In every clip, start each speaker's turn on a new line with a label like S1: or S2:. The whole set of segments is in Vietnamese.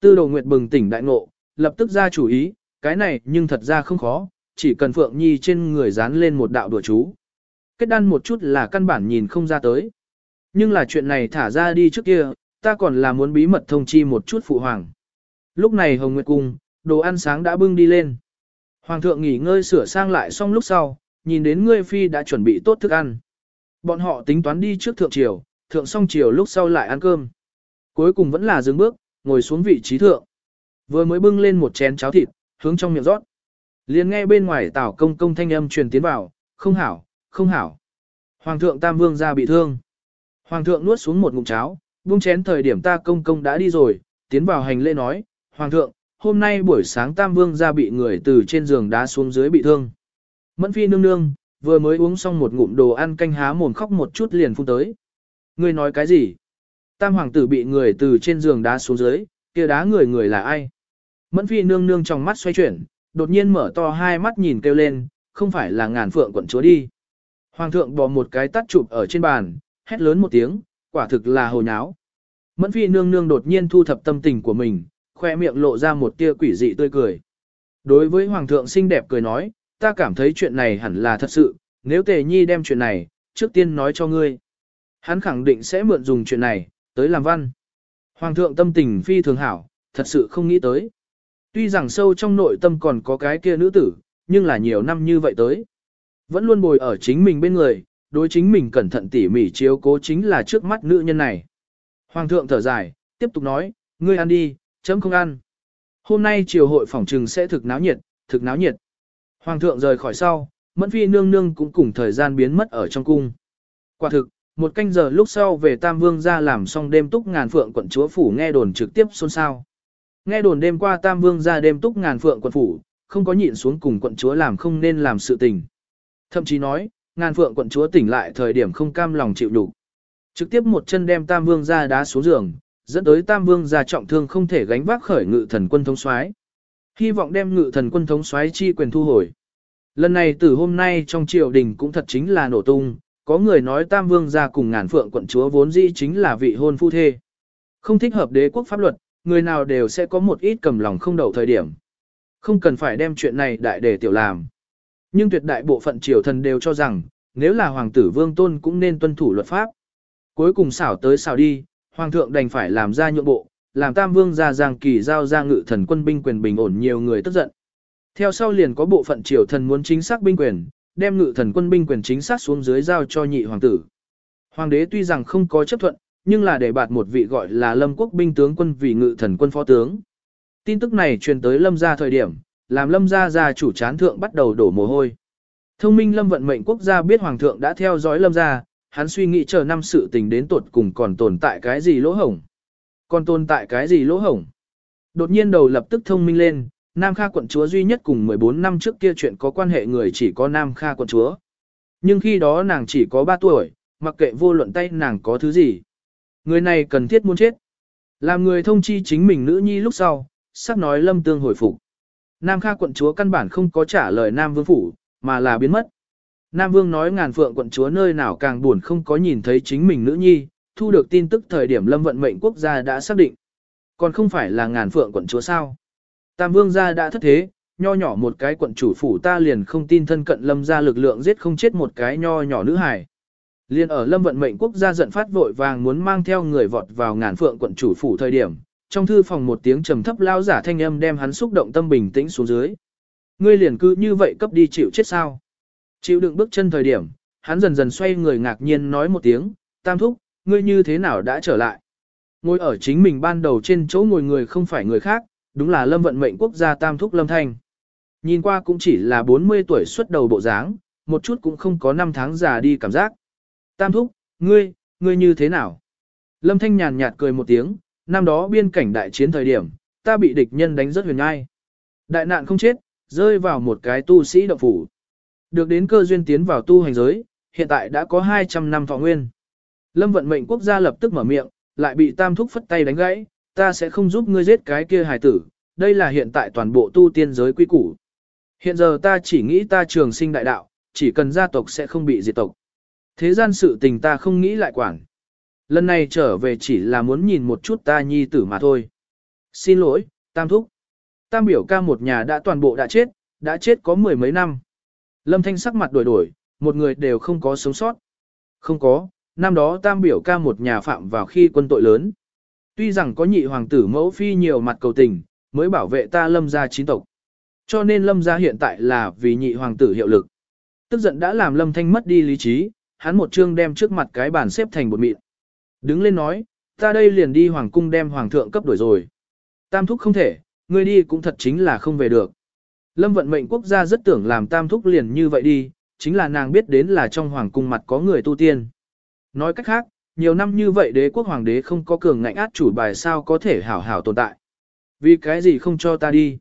S1: Tư đồ nguyệt bừng tỉnh đại ngộ, lập tức ra chủ ý, cái này nhưng thật ra không khó, chỉ cần Phượng Nhi trên người dán lên một đạo đùa chú. Kết đan một chút là căn bản nhìn không ra tới. Nhưng là chuyện này thả ra đi trước kia, ta còn là muốn bí mật thông chi một chút phụ hoàng. Lúc này Hồng Nguyệt Cung, đồ ăn sáng đã bưng đi lên. Hoàng thượng nghỉ ngơi sửa sang lại xong lúc sau, nhìn đến ngươi phi đã chuẩn bị tốt thức ăn. Bọn họ tính toán đi trước thượng triều, thượng xong triều lúc sau lại ăn cơm. Cuối cùng vẫn là dừng bước, ngồi xuống vị trí thượng. Vừa mới bưng lên một chén cháo thịt, hướng trong miệng rót. liền nghe bên ngoài tảo công công thanh âm truyền tiến vào, không hảo, không hảo. Hoàng thượng Tam Vương ra bị thương. Hoàng thượng nuốt xuống một ngụm cháo, buông chén thời điểm ta công công đã đi rồi, tiến vào hành lễ nói, Hoàng thượng, hôm nay buổi sáng Tam Vương ra bị người từ trên giường đá xuống dưới bị thương. Mẫn phi nương nương, vừa mới uống xong một ngụm đồ ăn canh há mồm khóc một chút liền phun tới. Ngươi nói cái gì? Tam hoàng tử bị người từ trên giường đá xuống dưới, kia đá người người là ai? Mẫn phi nương nương trong mắt xoay chuyển, đột nhiên mở to hai mắt nhìn kêu lên, không phải là ngàn phượng quận chúa đi. Hoàng thượng bỏ một cái tắt chụp ở trên bàn, hét lớn một tiếng, quả thực là hồ nháo. Mẫn phi nương nương đột nhiên thu thập tâm tình của mình, khoe miệng lộ ra một tia quỷ dị tươi cười. Đối với hoàng thượng xinh đẹp cười nói, ta cảm thấy chuyện này hẳn là thật sự, nếu tề nhi đem chuyện này, trước tiên nói cho ngươi. Hắn khẳng định sẽ mượn dùng chuyện này, tới làm văn. Hoàng thượng tâm tình phi thường hảo, thật sự không nghĩ tới. Tuy rằng sâu trong nội tâm còn có cái kia nữ tử, nhưng là nhiều năm như vậy tới. Vẫn luôn bồi ở chính mình bên người, đối chính mình cẩn thận tỉ mỉ chiếu cố chính là trước mắt nữ nhân này. Hoàng thượng thở dài, tiếp tục nói, ngươi ăn đi, chấm không ăn. Hôm nay triều hội phỏng trừng sẽ thực náo nhiệt, thực náo nhiệt. Hoàng thượng rời khỏi sau, mẫn phi nương nương cũng cùng thời gian biến mất ở trong cung. Quả thực, một canh giờ lúc sau về Tam Vương ra làm xong đêm túc ngàn phượng quận chúa phủ nghe đồn trực tiếp xôn xao. Nghe đồn đêm qua Tam Vương ra đêm túc ngàn phượng quận phủ, không có nhịn xuống cùng quận chúa làm không nên làm sự tình. Thậm chí nói, ngàn phượng quận chúa tỉnh lại thời điểm không cam lòng chịu đủ. Trực tiếp một chân đem Tam Vương ra đá xuống giường, dẫn tới Tam Vương ra trọng thương không thể gánh vác khởi ngự thần quân thống soái. Hy vọng đem ngự thần quân thống soái chi quyền thu hồi. Lần này từ hôm nay trong triều đình cũng thật chính là nổ tung, có người nói Tam Vương ra cùng ngàn phượng quận chúa vốn dĩ chính là vị hôn phu thê. Không thích hợp đế quốc pháp luật, người nào đều sẽ có một ít cầm lòng không đầu thời điểm. Không cần phải đem chuyện này đại để tiểu làm. Nhưng tuyệt đại bộ phận triều thần đều cho rằng, nếu là hoàng tử vương tôn cũng nên tuân thủ luật pháp. Cuối cùng xảo tới xảo đi, hoàng thượng đành phải làm ra nhượng bộ, làm tam vương ra giang kỳ giao ra ngự thần quân binh quyền bình ổn nhiều người tức giận. Theo sau liền có bộ phận triều thần muốn chính xác binh quyền, đem ngự thần quân binh quyền chính xác xuống dưới giao cho nhị hoàng tử. Hoàng đế tuy rằng không có chấp thuận, nhưng là để bạt một vị gọi là lâm quốc binh tướng quân vì ngự thần quân phó tướng. Tin tức này truyền tới lâm gia thời điểm, làm lâm gia gia chủ chán thượng bắt đầu đổ mồ hôi. Thông minh lâm vận mệnh quốc gia biết hoàng thượng đã theo dõi lâm gia, hắn suy nghĩ chờ năm sự tình đến tuột cùng còn tồn tại cái gì lỗ hổng. Còn tồn tại cái gì lỗ hổng. Đột nhiên đầu lập tức thông minh lên, Nam Kha quận chúa duy nhất cùng 14 năm trước kia chuyện có quan hệ người chỉ có Nam Kha quận chúa. Nhưng khi đó nàng chỉ có 3 tuổi, mặc kệ vô luận tay nàng có thứ gì. Người này cần thiết muốn chết. Làm người thông chi chính mình nữ nhi lúc sau, sắc nói lâm tương hồi phục. Nam Kha quận chúa căn bản không có trả lời Nam Vương Phủ, mà là biến mất. Nam Vương nói ngàn phượng quận chúa nơi nào càng buồn không có nhìn thấy chính mình nữ nhi, thu được tin tức thời điểm lâm vận mệnh quốc gia đã xác định. Còn không phải là ngàn phượng quận chúa sao. Tam Vương gia đã thất thế, nho nhỏ một cái quận chủ phủ ta liền không tin thân cận lâm gia lực lượng giết không chết một cái nho nhỏ nữ hài. Liên ở lâm vận mệnh quốc gia giận phát vội vàng muốn mang theo người vọt vào ngàn phượng quận chủ phủ thời điểm, trong thư phòng một tiếng trầm thấp lao giả thanh âm đem hắn xúc động tâm bình tĩnh xuống dưới. Ngươi liền cứ như vậy cấp đi chịu chết sao? Chịu đựng bước chân thời điểm, hắn dần dần xoay người ngạc nhiên nói một tiếng, tam thúc, ngươi như thế nào đã trở lại? Ngồi ở chính mình ban đầu trên chỗ ngồi người không phải người khác, đúng là lâm vận mệnh quốc gia tam thúc lâm thanh. Nhìn qua cũng chỉ là 40 tuổi xuất đầu bộ dáng, một chút cũng không có năm tháng già đi cảm giác. Tam thúc, ngươi, ngươi như thế nào? Lâm thanh nhàn nhạt cười một tiếng, năm đó biên cảnh đại chiến thời điểm, ta bị địch nhân đánh rất huyền ngai. Đại nạn không chết, rơi vào một cái tu sĩ động phủ. Được đến cơ duyên tiến vào tu hành giới, hiện tại đã có 200 năm thọ nguyên. Lâm vận mệnh quốc gia lập tức mở miệng, lại bị tam thúc phất tay đánh gãy, ta sẽ không giúp ngươi giết cái kia hài tử, đây là hiện tại toàn bộ tu tiên giới quy củ. Hiện giờ ta chỉ nghĩ ta trường sinh đại đạo, chỉ cần gia tộc sẽ không bị diệt tộc. Thế gian sự tình ta không nghĩ lại quản. Lần này trở về chỉ là muốn nhìn một chút ta nhi tử mà thôi. Xin lỗi, Tam Thúc. Tam biểu ca một nhà đã toàn bộ đã chết, đã chết có mười mấy năm. Lâm Thanh sắc mặt đổi đổi, một người đều không có sống sót. Không có, năm đó Tam biểu ca một nhà phạm vào khi quân tội lớn. Tuy rằng có nhị hoàng tử mẫu phi nhiều mặt cầu tình, mới bảo vệ ta lâm gia chín tộc. Cho nên lâm gia hiện tại là vì nhị hoàng tử hiệu lực. Tức giận đã làm lâm thanh mất đi lý trí, hắn một chương đem trước mặt cái bàn xếp thành bột mịn. Đứng lên nói, ta đây liền đi hoàng cung đem hoàng thượng cấp đổi rồi. Tam thúc không thể, ngươi đi cũng thật chính là không về được. Lâm vận mệnh quốc gia rất tưởng làm tam thúc liền như vậy đi, chính là nàng biết đến là trong hoàng cung mặt có người tu tiên. Nói cách khác, nhiều năm như vậy đế quốc hoàng đế không có cường ngạnh át chủ bài sao có thể hảo hảo tồn tại. Vì cái gì không cho ta đi?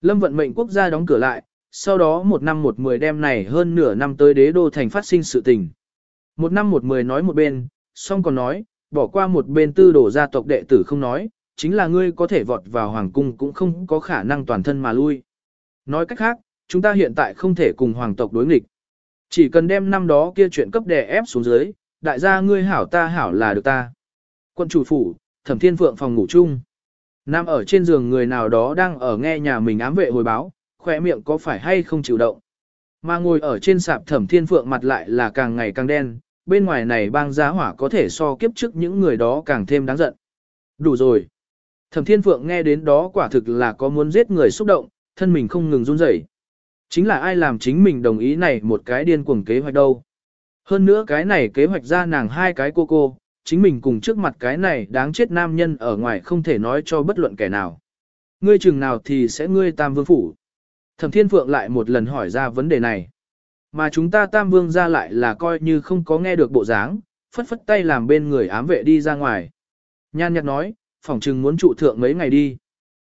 S1: Lâm vận mệnh quốc gia đóng cửa lại, sau đó một năm một mười đêm này hơn nửa năm tới đế đô thành phát sinh sự tình. Một năm một mười nói một bên, xong còn nói, bỏ qua một bên tư đổ gia tộc đệ tử không nói, chính là ngươi có thể vọt vào hoàng cung cũng không có khả năng toàn thân mà lui. Nói cách khác, chúng ta hiện tại không thể cùng hoàng tộc đối nghịch. Chỉ cần đem năm đó kia chuyện cấp đè ép xuống dưới, đại gia ngươi hảo ta hảo là được ta. Quân chủ phủ, thẩm thiên phượng phòng ngủ chung. Nam ở trên giường người nào đó đang ở nghe nhà mình ám vệ hồi báo, khỏe miệng có phải hay không chịu động. Mà ngồi ở trên sạp thẩm thiên phượng mặt lại là càng ngày càng đen, bên ngoài này bang giá hỏa có thể so kiếp trước những người đó càng thêm đáng giận. Đủ rồi. Thẩm thiên phượng nghe đến đó quả thực là có muốn giết người xúc động, thân mình không ngừng run rẩy. Chính là ai làm chính mình đồng ý này một cái điên cuồng kế hoạch đâu. Hơn nữa cái này kế hoạch ra nàng hai cái cô cô, chính mình cùng trước mặt cái này đáng chết nam nhân ở ngoài không thể nói cho bất luận kẻ nào. Ngươi chừng nào thì sẽ ngươi tam vương phủ. Thẩm Thiên Phượng lại một lần hỏi ra vấn đề này. Mà chúng ta tam vương ra lại là coi như không có nghe được bộ dáng, phất phất tay làm bên người ám vệ đi ra ngoài. Nhan nhạt nói, phỏng chừng muốn trụ thượng mấy ngày đi.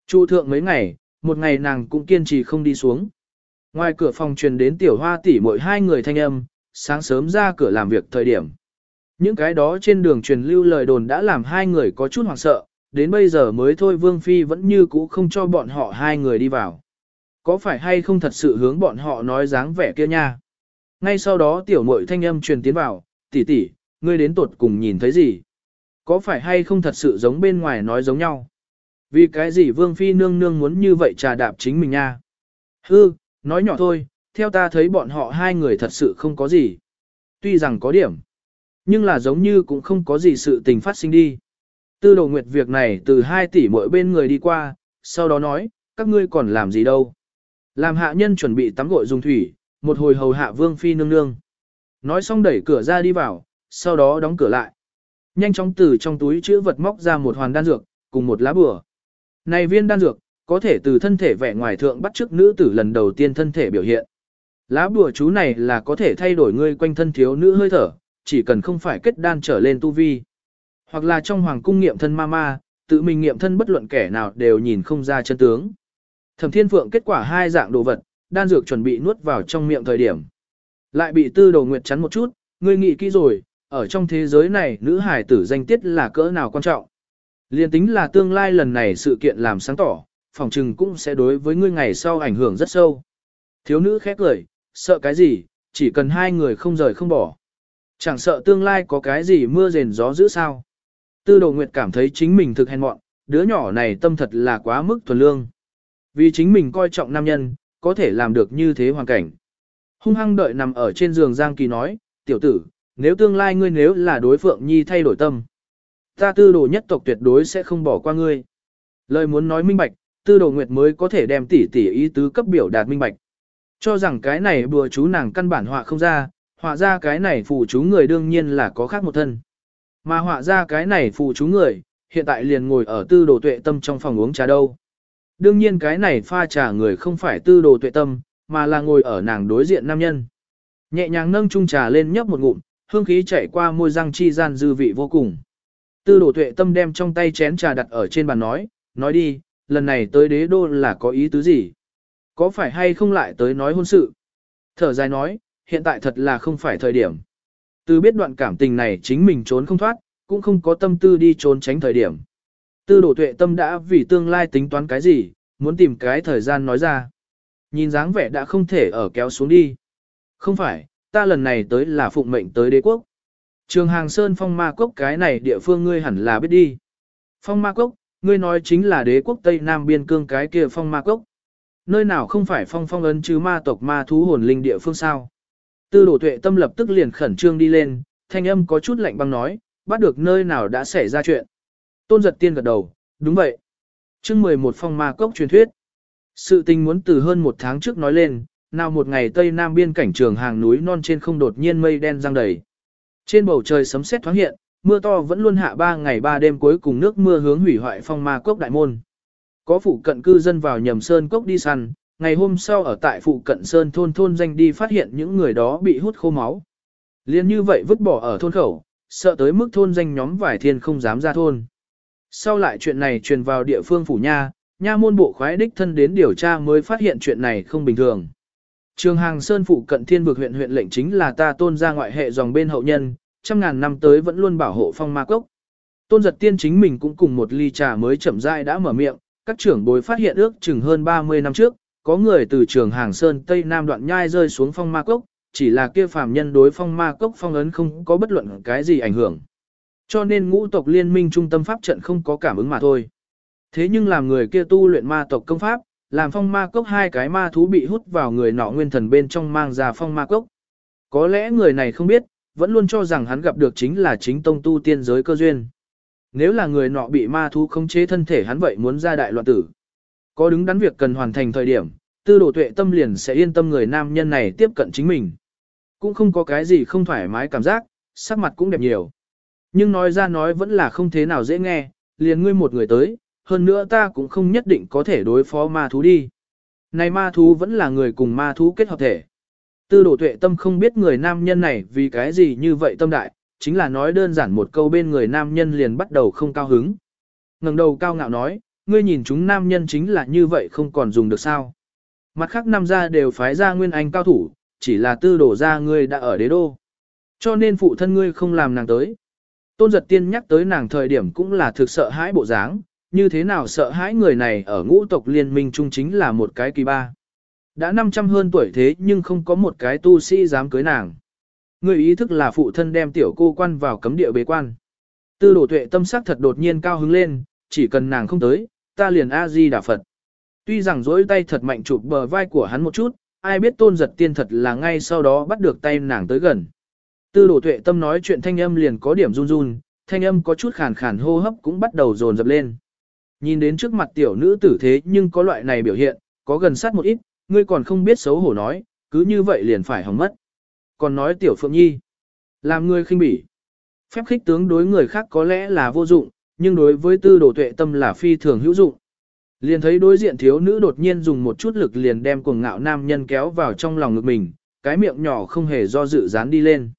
S1: Trụ thượng mấy ngày, một ngày nàng cũng kiên trì không đi xuống. Ngoài cửa phòng truyền đến tiểu hoa tỷ mỗi hai người thanh âm, sáng sớm ra cửa làm việc thời điểm. Những cái đó trên đường truyền lưu lời đồn đã làm hai người có chút hoảng sợ, đến bây giờ mới thôi Vương Phi vẫn như cũ không cho bọn họ hai người đi vào. Có phải hay không thật sự hướng bọn họ nói dáng vẻ kia nha? Ngay sau đó tiểu muội thanh âm truyền tiến vào, tỷ tỷ, ngươi đến tuột cùng nhìn thấy gì? Có phải hay không thật sự giống bên ngoài nói giống nhau? Vì cái gì Vương Phi nương nương muốn như vậy trà đạp chính mình nha? Hư, nói nhỏ thôi, theo ta thấy bọn họ hai người thật sự không có gì. Tuy rằng có điểm, nhưng là giống như cũng không có gì sự tình phát sinh đi. Tư đồ nguyệt việc này từ hai tỷ mỗi bên người đi qua, sau đó nói, các ngươi còn làm gì đâu. Làm hạ nhân chuẩn bị tắm gội dùng thủy, một hồi hầu hạ vương phi nương nương. Nói xong đẩy cửa ra đi vào, sau đó đóng cửa lại. Nhanh chóng từ trong túi chữ vật móc ra một hoàn đan dược, cùng một lá bừa. Này viên đan dược, có thể từ thân thể vẻ ngoài thượng bắt chước nữ tử lần đầu tiên thân thể biểu hiện. Lá bùa chú này là có thể thay đổi ngươi quanh thân thiếu nữ hơi thở, chỉ cần không phải kết đan trở lên tu vi. Hoặc là trong hoàng cung nghiệm thân ma ma, tự mình nghiệm thân bất luận kẻ nào đều nhìn không ra chân tướng. Thẩm Thiên Phượng kết quả hai dạng đồ vật, đan dược chuẩn bị nuốt vào trong miệng thời điểm. Lại bị tư đồ nguyệt chắn một chút, ngươi nghĩ kỹ rồi, ở trong thế giới này nữ hải tử danh tiết là cỡ nào quan trọng. Liên tính là tương lai lần này sự kiện làm sáng tỏ, phòng trừng cũng sẽ đối với ngươi ngày sau ảnh hưởng rất sâu. Thiếu nữ khép cười, sợ cái gì, chỉ cần hai người không rời không bỏ. Chẳng sợ tương lai có cái gì mưa rền gió dữ sao. Tư đồ nguyệt cảm thấy chính mình thực hèn mọn, đứa nhỏ này tâm thật là quá mức thuần lương. Vì chính mình coi trọng nam nhân, có thể làm được như thế hoàn cảnh. Hung hăng đợi nằm ở trên giường Giang Kỳ nói, tiểu tử, nếu tương lai ngươi nếu là đối phượng nhi thay đổi tâm. Ta tư đồ nhất tộc tuyệt đối sẽ không bỏ qua ngươi. Lời muốn nói minh bạch, tư đồ nguyệt mới có thể đem tỷ tỷ ý tứ cấp biểu đạt minh bạch. Cho rằng cái này bùa chú nàng căn bản họa không ra, họa ra cái này phù chú người đương nhiên là có khác một thân. Mà họa ra cái này phù chú người, hiện tại liền ngồi ở tư đồ tuệ tâm trong phòng uống trà đâu. Đương nhiên cái này pha trà người không phải tư đồ tuệ tâm, mà là ngồi ở nàng đối diện nam nhân. Nhẹ nhàng nâng chung trà lên nhấp một ngụm, hương khí chảy qua môi răng chi gian dư vị vô cùng. Tư đồ tuệ tâm đem trong tay chén trà đặt ở trên bàn nói, nói đi, lần này tới đế đô là có ý tứ gì? Có phải hay không lại tới nói hôn sự? Thở dài nói, hiện tại thật là không phải thời điểm. Từ biết đoạn cảm tình này chính mình trốn không thoát, cũng không có tâm tư đi trốn tránh thời điểm. Tư đổ tuệ tâm đã vì tương lai tính toán cái gì, muốn tìm cái thời gian nói ra. Nhìn dáng vẻ đã không thể ở kéo xuống đi. Không phải, ta lần này tới là phụng mệnh tới đế quốc. Trường hàng Sơn Phong Ma Cốc cái này địa phương ngươi hẳn là biết đi. Phong Ma Cốc, ngươi nói chính là đế quốc Tây Nam biên cương cái kia phong ma cốc. Nơi nào không phải phong phong ấn chứ ma tộc ma thú hồn linh địa phương sao. Tư đổ tuệ tâm lập tức liền khẩn trương đi lên, thanh âm có chút lạnh băng nói, bắt được nơi nào đã xảy ra chuyện. Tôn giật tiên gật đầu, đúng vậy. chương 11 phong ma cốc truyền thuyết. Sự tình muốn từ hơn một tháng trước nói lên, nào một ngày Tây Nam biên cảnh trường hàng núi non trên không đột nhiên mây đen giăng đầy. Trên bầu trời sấm sét thoáng hiện, mưa to vẫn luôn hạ ba ngày ba đêm cuối cùng nước mưa hướng hủy hoại phong ma cốc đại môn. Có phụ cận cư dân vào nhầm sơn cốc đi săn, ngày hôm sau ở tại phụ cận sơn thôn thôn danh đi phát hiện những người đó bị hút khô máu. Liên như vậy vứt bỏ ở thôn khẩu, sợ tới mức thôn danh nhóm vải thiên không dám ra thôn. Sau lại chuyện này truyền vào địa phương phủ nha, nha môn bộ khoái đích thân đến điều tra mới phát hiện chuyện này không bình thường. Trường hàng sơn phụ cận thiên vực huyện huyện lệnh chính là ta tôn ra ngoại hệ dòng bên hậu nhân, trăm ngàn năm tới vẫn luôn bảo hộ phong ma cốc. Tôn giật tiên chính mình cũng cùng một ly trà mới chậm rãi đã mở miệng, các trưởng bối phát hiện ước chừng hơn 30 năm trước, có người từ trường hàng sơn Tây Nam đoạn nhai rơi xuống phong ma cốc, chỉ là kia phàm nhân đối phong ma cốc phong ấn không có bất luận cái gì ảnh hưởng. Cho nên ngũ tộc liên minh trung tâm pháp trận không có cảm ứng mà thôi. Thế nhưng làm người kia tu luyện ma tộc công pháp, làm phong ma cốc hai cái ma thú bị hút vào người nọ nguyên thần bên trong mang ra phong ma cốc. Có lẽ người này không biết, vẫn luôn cho rằng hắn gặp được chính là chính tông tu tiên giới cơ duyên. Nếu là người nọ bị ma thú khống chế thân thể hắn vậy muốn ra đại loạn tử. Có đứng đắn việc cần hoàn thành thời điểm, tư đồ tuệ tâm liền sẽ yên tâm người nam nhân này tiếp cận chính mình. Cũng không có cái gì không thoải mái cảm giác, sắc mặt cũng đẹp nhiều. Nhưng nói ra nói vẫn là không thế nào dễ nghe, liền ngươi một người tới, hơn nữa ta cũng không nhất định có thể đối phó ma thú đi. Này ma thú vẫn là người cùng ma thú kết hợp thể. Tư đồ tuệ tâm không biết người nam nhân này vì cái gì như vậy tâm đại, chính là nói đơn giản một câu bên người nam nhân liền bắt đầu không cao hứng. ngẩng đầu cao ngạo nói, ngươi nhìn chúng nam nhân chính là như vậy không còn dùng được sao. Mặt khác nam gia đều phái ra nguyên anh cao thủ, chỉ là tư đổ ra ngươi đã ở đế đô. Cho nên phụ thân ngươi không làm nàng tới. Tôn giật tiên nhắc tới nàng thời điểm cũng là thực sợ hãi bộ dáng, như thế nào sợ hãi người này ở ngũ tộc liên minh trung chính là một cái kỳ ba. Đã 500 hơn tuổi thế nhưng không có một cái tu sĩ dám cưới nàng. Người ý thức là phụ thân đem tiểu cô quan vào cấm địa bế quan. Tư đổ tuệ tâm sắc thật đột nhiên cao hứng lên, chỉ cần nàng không tới, ta liền A-di đà Phật. Tuy rằng dỗi tay thật mạnh chụp bờ vai của hắn một chút, ai biết tôn giật tiên thật là ngay sau đó bắt được tay nàng tới gần. Tư đổ tuệ tâm nói chuyện thanh âm liền có điểm run run, thanh âm có chút khàn khàn hô hấp cũng bắt đầu dồn dập lên. Nhìn đến trước mặt tiểu nữ tử thế nhưng có loại này biểu hiện, có gần sát một ít, ngươi còn không biết xấu hổ nói, cứ như vậy liền phải hỏng mất. Còn nói tiểu phượng nhi, làm người khinh bỉ. Phép khích tướng đối người khác có lẽ là vô dụng, nhưng đối với tư đồ tuệ tâm là phi thường hữu dụng. Liền thấy đối diện thiếu nữ đột nhiên dùng một chút lực liền đem cuồng ngạo nam nhân kéo vào trong lòng ngực mình, cái miệng nhỏ không hề do dự dán đi lên.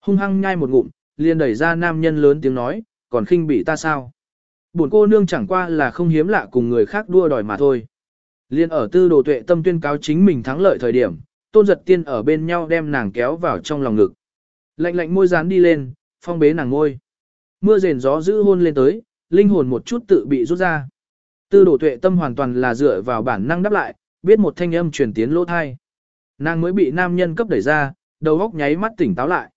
S1: Hung hăng nhai một ngụm, liền đẩy ra nam nhân lớn tiếng nói, còn khinh bỉ ta sao? Buồn cô nương chẳng qua là không hiếm lạ cùng người khác đua đòi mà thôi. Liên ở tư đồ tuệ tâm tuyên cáo chính mình thắng lợi thời điểm, tôn giật tiên ở bên nhau đem nàng kéo vào trong lòng ngực. Lạnh lạnh môi dán đi lên, phong bế nàng ngôi. Mưa rền gió giữ hôn lên tới, linh hồn một chút tự bị rút ra. Tư đồ tuệ tâm hoàn toàn là dựa vào bản năng đáp lại, biết một thanh âm truyền tiến lỗ thai. Nàng mới bị nam nhân cấp đẩy ra, đầu óc nháy mắt tỉnh táo lại.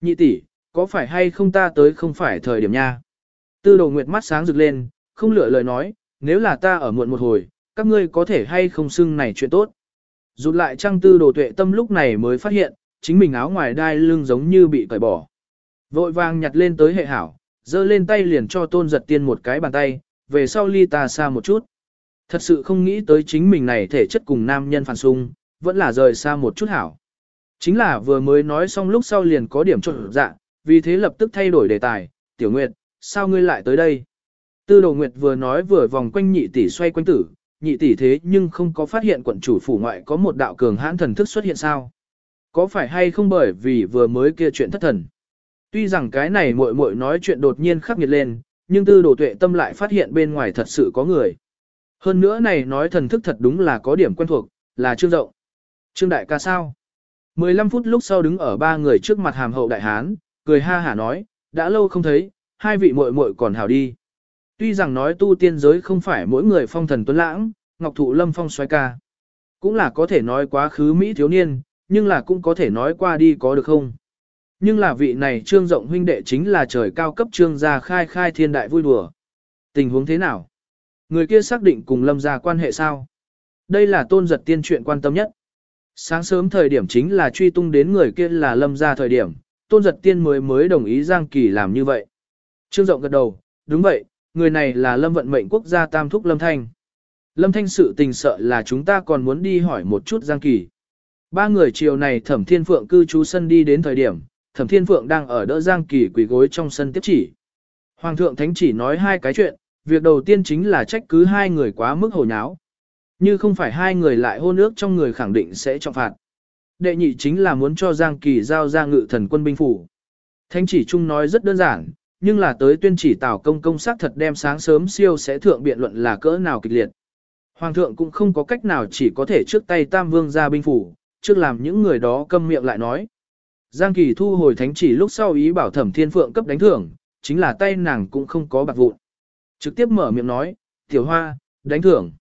S1: Nhị tỷ, có phải hay không ta tới không phải thời điểm nha? Tư đồ nguyệt mắt sáng rực lên, không lựa lời nói, nếu là ta ở muộn một hồi, các ngươi có thể hay không xưng này chuyện tốt. Rụt lại trang tư đồ tuệ tâm lúc này mới phát hiện, chính mình áo ngoài đai lưng giống như bị cởi bỏ. Vội vàng nhặt lên tới hệ hảo, giơ lên tay liền cho tôn giật tiên một cái bàn tay, về sau ly ta xa một chút. Thật sự không nghĩ tới chính mình này thể chất cùng nam nhân phản xung, vẫn là rời xa một chút hảo. Chính là vừa mới nói xong lúc sau liền có điểm trộn dạ, vì thế lập tức thay đổi đề tài, tiểu nguyệt, sao ngươi lại tới đây? Tư đồ nguyệt vừa nói vừa vòng quanh nhị tỷ xoay quanh tử, nhị tỷ thế nhưng không có phát hiện quận chủ phủ ngoại có một đạo cường hãn thần thức xuất hiện sao? Có phải hay không bởi vì vừa mới kia chuyện thất thần? Tuy rằng cái này muội muội nói chuyện đột nhiên khắc nghiệt lên, nhưng tư đồ tuệ tâm lại phát hiện bên ngoài thật sự có người. Hơn nữa này nói thần thức thật đúng là có điểm quen thuộc, là Trương Rộng. Trương Đại ca sao? 15 phút lúc sau đứng ở ba người trước mặt hàm hậu đại hán, cười ha hả nói, đã lâu không thấy, hai vị muội muội còn hảo đi. Tuy rằng nói tu tiên giới không phải mỗi người phong thần tuấn lãng, ngọc thụ lâm phong xoay ca. Cũng là có thể nói quá khứ Mỹ thiếu niên, nhưng là cũng có thể nói qua đi có được không. Nhưng là vị này trương rộng huynh đệ chính là trời cao cấp trương gia khai khai thiên đại vui đùa. Tình huống thế nào? Người kia xác định cùng lâm gia quan hệ sao? Đây là tôn giật tiên chuyện quan tâm nhất. Sáng sớm thời điểm chính là truy tung đến người kia là lâm gia thời điểm, tôn giật tiên mới mới đồng ý Giang Kỳ làm như vậy. Trương Rộng gật đầu, đúng vậy, người này là lâm vận mệnh quốc gia tam thúc lâm thanh. Lâm thanh sự tình sợ là chúng ta còn muốn đi hỏi một chút Giang Kỳ. Ba người chiều này thẩm thiên phượng cư trú sân đi đến thời điểm, thẩm thiên phượng đang ở đỡ Giang Kỳ quỳ gối trong sân tiếp chỉ. Hoàng thượng thánh chỉ nói hai cái chuyện, việc đầu tiên chính là trách cứ hai người quá mức hồ nháo. Như không phải hai người lại hôn ước trong người khẳng định sẽ trọng phạt. Đệ nhị chính là muốn cho Giang Kỳ giao ra ngự thần quân binh phủ. Thánh chỉ chung nói rất đơn giản, nhưng là tới tuyên chỉ tào công công xác thật đem sáng sớm siêu sẽ thượng biện luận là cỡ nào kịch liệt. Hoàng thượng cũng không có cách nào chỉ có thể trước tay tam vương ra binh phủ, trước làm những người đó câm miệng lại nói. Giang Kỳ thu hồi thánh chỉ lúc sau ý bảo thẩm thiên phượng cấp đánh thưởng, chính là tay nàng cũng không có bạc vụn. Trực tiếp mở miệng nói, tiểu hoa, đánh thưởng.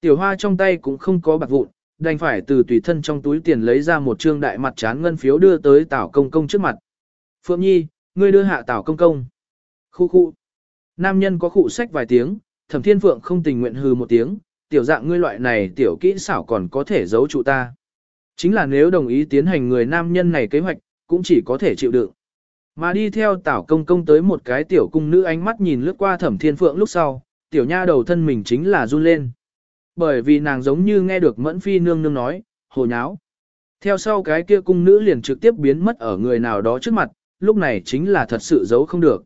S1: Tiểu hoa trong tay cũng không có bạc vụn, đành phải từ tùy thân trong túi tiền lấy ra một trương đại mặt chán ngân phiếu đưa tới tảo công công trước mặt. Phượng Nhi, ngươi đưa hạ tảo công công. Khu khu. Nam nhân có khụ sách vài tiếng, thẩm thiên phượng không tình nguyện hừ một tiếng, tiểu dạng ngươi loại này tiểu kỹ xảo còn có thể giấu trụ ta. Chính là nếu đồng ý tiến hành người nam nhân này kế hoạch, cũng chỉ có thể chịu đựng. Mà đi theo tảo công công tới một cái tiểu cung nữ ánh mắt nhìn lướt qua thẩm thiên phượng lúc sau, tiểu nha đầu thân mình chính là run lên. Bởi vì nàng giống như nghe được mẫn phi nương nương nói, hồ nháo. Theo sau cái kia cung nữ liền trực tiếp biến mất ở người nào đó trước mặt, lúc này chính là thật sự giấu không được.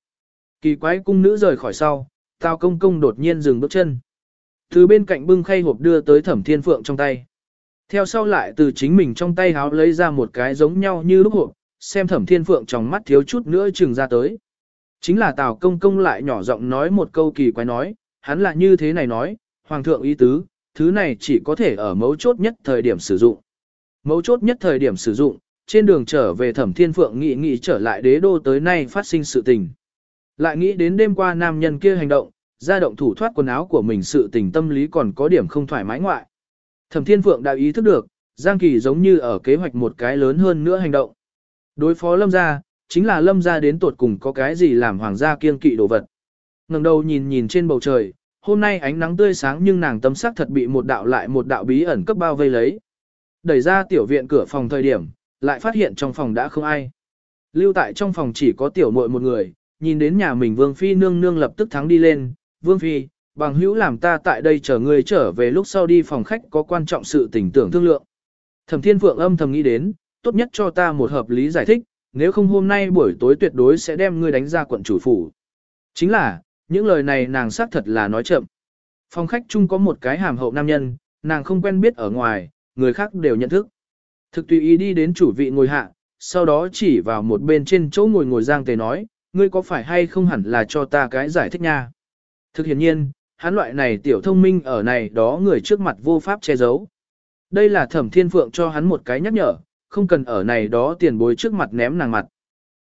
S1: Kỳ quái cung nữ rời khỏi sau, tào công công đột nhiên dừng bước chân. Từ bên cạnh bưng khay hộp đưa tới thẩm thiên phượng trong tay. Theo sau lại từ chính mình trong tay háo lấy ra một cái giống nhau như lúc hộp, xem thẩm thiên phượng trong mắt thiếu chút nữa chừng ra tới. Chính là tào công công lại nhỏ giọng nói một câu kỳ quái nói, hắn là như thế này nói, hoàng thượng ý tứ, thứ này chỉ có thể ở mấu chốt nhất thời điểm sử dụng. Mấu chốt nhất thời điểm sử dụng, trên đường trở về thẩm thiên phượng nghị nghị trở lại đế đô tới nay phát sinh sự tình. Lại nghĩ đến đêm qua nam nhân kia hành động, ra động thủ thoát quần áo của mình sự tình tâm lý còn có điểm không thoải mái ngoại. Thẩm Thiên Phượng đã ý thức được, Giang Kỳ giống như ở kế hoạch một cái lớn hơn nữa hành động. Đối phó Lâm gia, chính là Lâm gia đến tột cùng có cái gì làm hoàng gia kiên kỵ đồ vật. Ngẩng đầu nhìn nhìn trên bầu trời, hôm nay ánh nắng tươi sáng nhưng nàng tâm sắc thật bị một đạo lại một đạo bí ẩn cấp bao vây lấy. Đẩy ra tiểu viện cửa phòng thời điểm, lại phát hiện trong phòng đã không ai. Lưu tại trong phòng chỉ có tiểu muội một người, nhìn đến nhà mình Vương Phi nương nương lập tức thắng đi lên, Vương Phi, bằng hữu làm ta tại đây chờ ngươi trở về lúc sau đi phòng khách có quan trọng sự tình tưởng thương lượng. Thẩm Thiên Phượng âm thầm nghĩ đến, tốt nhất cho ta một hợp lý giải thích, nếu không hôm nay buổi tối tuyệt đối sẽ đem ngươi đánh ra quận chủ phủ. Chính là, những lời này nàng xác thật là nói chậm. Phòng khách chung có một cái hàm hậu nam nhân, nàng không quen biết ở ngoài, người khác đều nhận thức. Thực tùy ý đi đến chủ vị ngồi hạ, sau đó chỉ vào một bên trên chỗ ngồi ngồi giang tề nói, ngươi có phải hay không hẳn là cho ta cái giải thích nha. Thực hiện nhiên, hắn loại này tiểu thông minh ở này đó người trước mặt vô pháp che giấu. Đây là thẩm thiên phượng cho hắn một cái nhắc nhở, không cần ở này đó tiền bối trước mặt ném nàng mặt.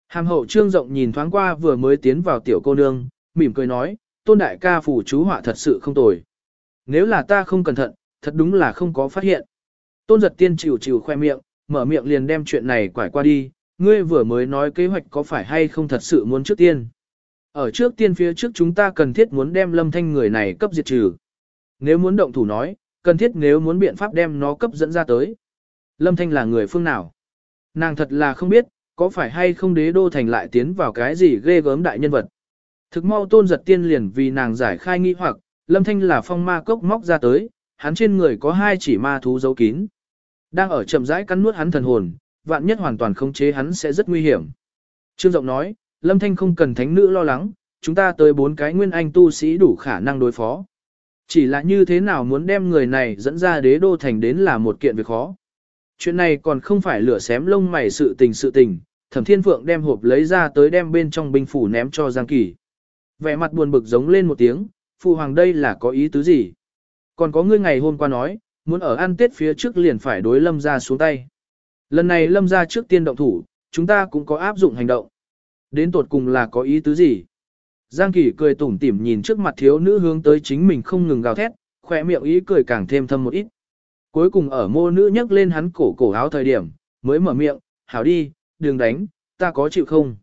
S1: Hàm hậu trương rộng nhìn thoáng qua vừa mới tiến vào tiểu cô nương, mỉm cười nói, tôn đại ca phủ chú họa thật sự không tồi. Nếu là ta không cẩn thận, thật đúng là không có phát hiện. Tôn giật tiên chịu chịu khoe miệng, mở miệng liền đem chuyện này quải qua đi, ngươi vừa mới nói kế hoạch có phải hay không thật sự muốn trước tiên. Ở trước tiên phía trước chúng ta cần thiết muốn đem lâm thanh người này cấp diệt trừ. Nếu muốn động thủ nói, cần thiết nếu muốn biện pháp đem nó cấp dẫn ra tới. Lâm thanh là người phương nào? Nàng thật là không biết, có phải hay không đế đô thành lại tiến vào cái gì ghê gớm đại nhân vật. Thực mau tôn giật tiên liền vì nàng giải khai nghi hoặc, lâm thanh là phong ma cốc móc ra tới, hắn trên người có hai chỉ ma thú dấu kín. Đang ở chậm rãi cắn nuốt hắn thần hồn, vạn nhất hoàn toàn không chế hắn sẽ rất nguy hiểm. Trương Rộng nói, Lâm Thanh không cần thánh nữ lo lắng, chúng ta tới bốn cái nguyên anh tu sĩ đủ khả năng đối phó. Chỉ là như thế nào muốn đem người này dẫn ra đế đô thành đến là một kiện việc khó. Chuyện này còn không phải lửa xém lông mày sự tình sự tình, thẩm thiên phượng đem hộp lấy ra tới đem bên trong binh phủ ném cho Giang Kỳ. Vẻ mặt buồn bực giống lên một tiếng, phụ hoàng đây là có ý tứ gì? Còn có ngươi ngày hôm qua nói, muốn ở ăn tết phía trước liền phải đối lâm ra xuống tay. Lần này lâm ra trước tiên động thủ, chúng ta cũng có áp dụng hành động. Đến tột cùng là có ý tứ gì? Giang Kỳ cười tủm tỉm nhìn trước mặt thiếu nữ hướng tới chính mình không ngừng gào thét, khỏe miệng ý cười càng thêm thâm một ít. Cuối cùng ở mô nữ nhấc lên hắn cổ cổ áo thời điểm, mới mở miệng, hảo đi, đừng đánh, ta có chịu không?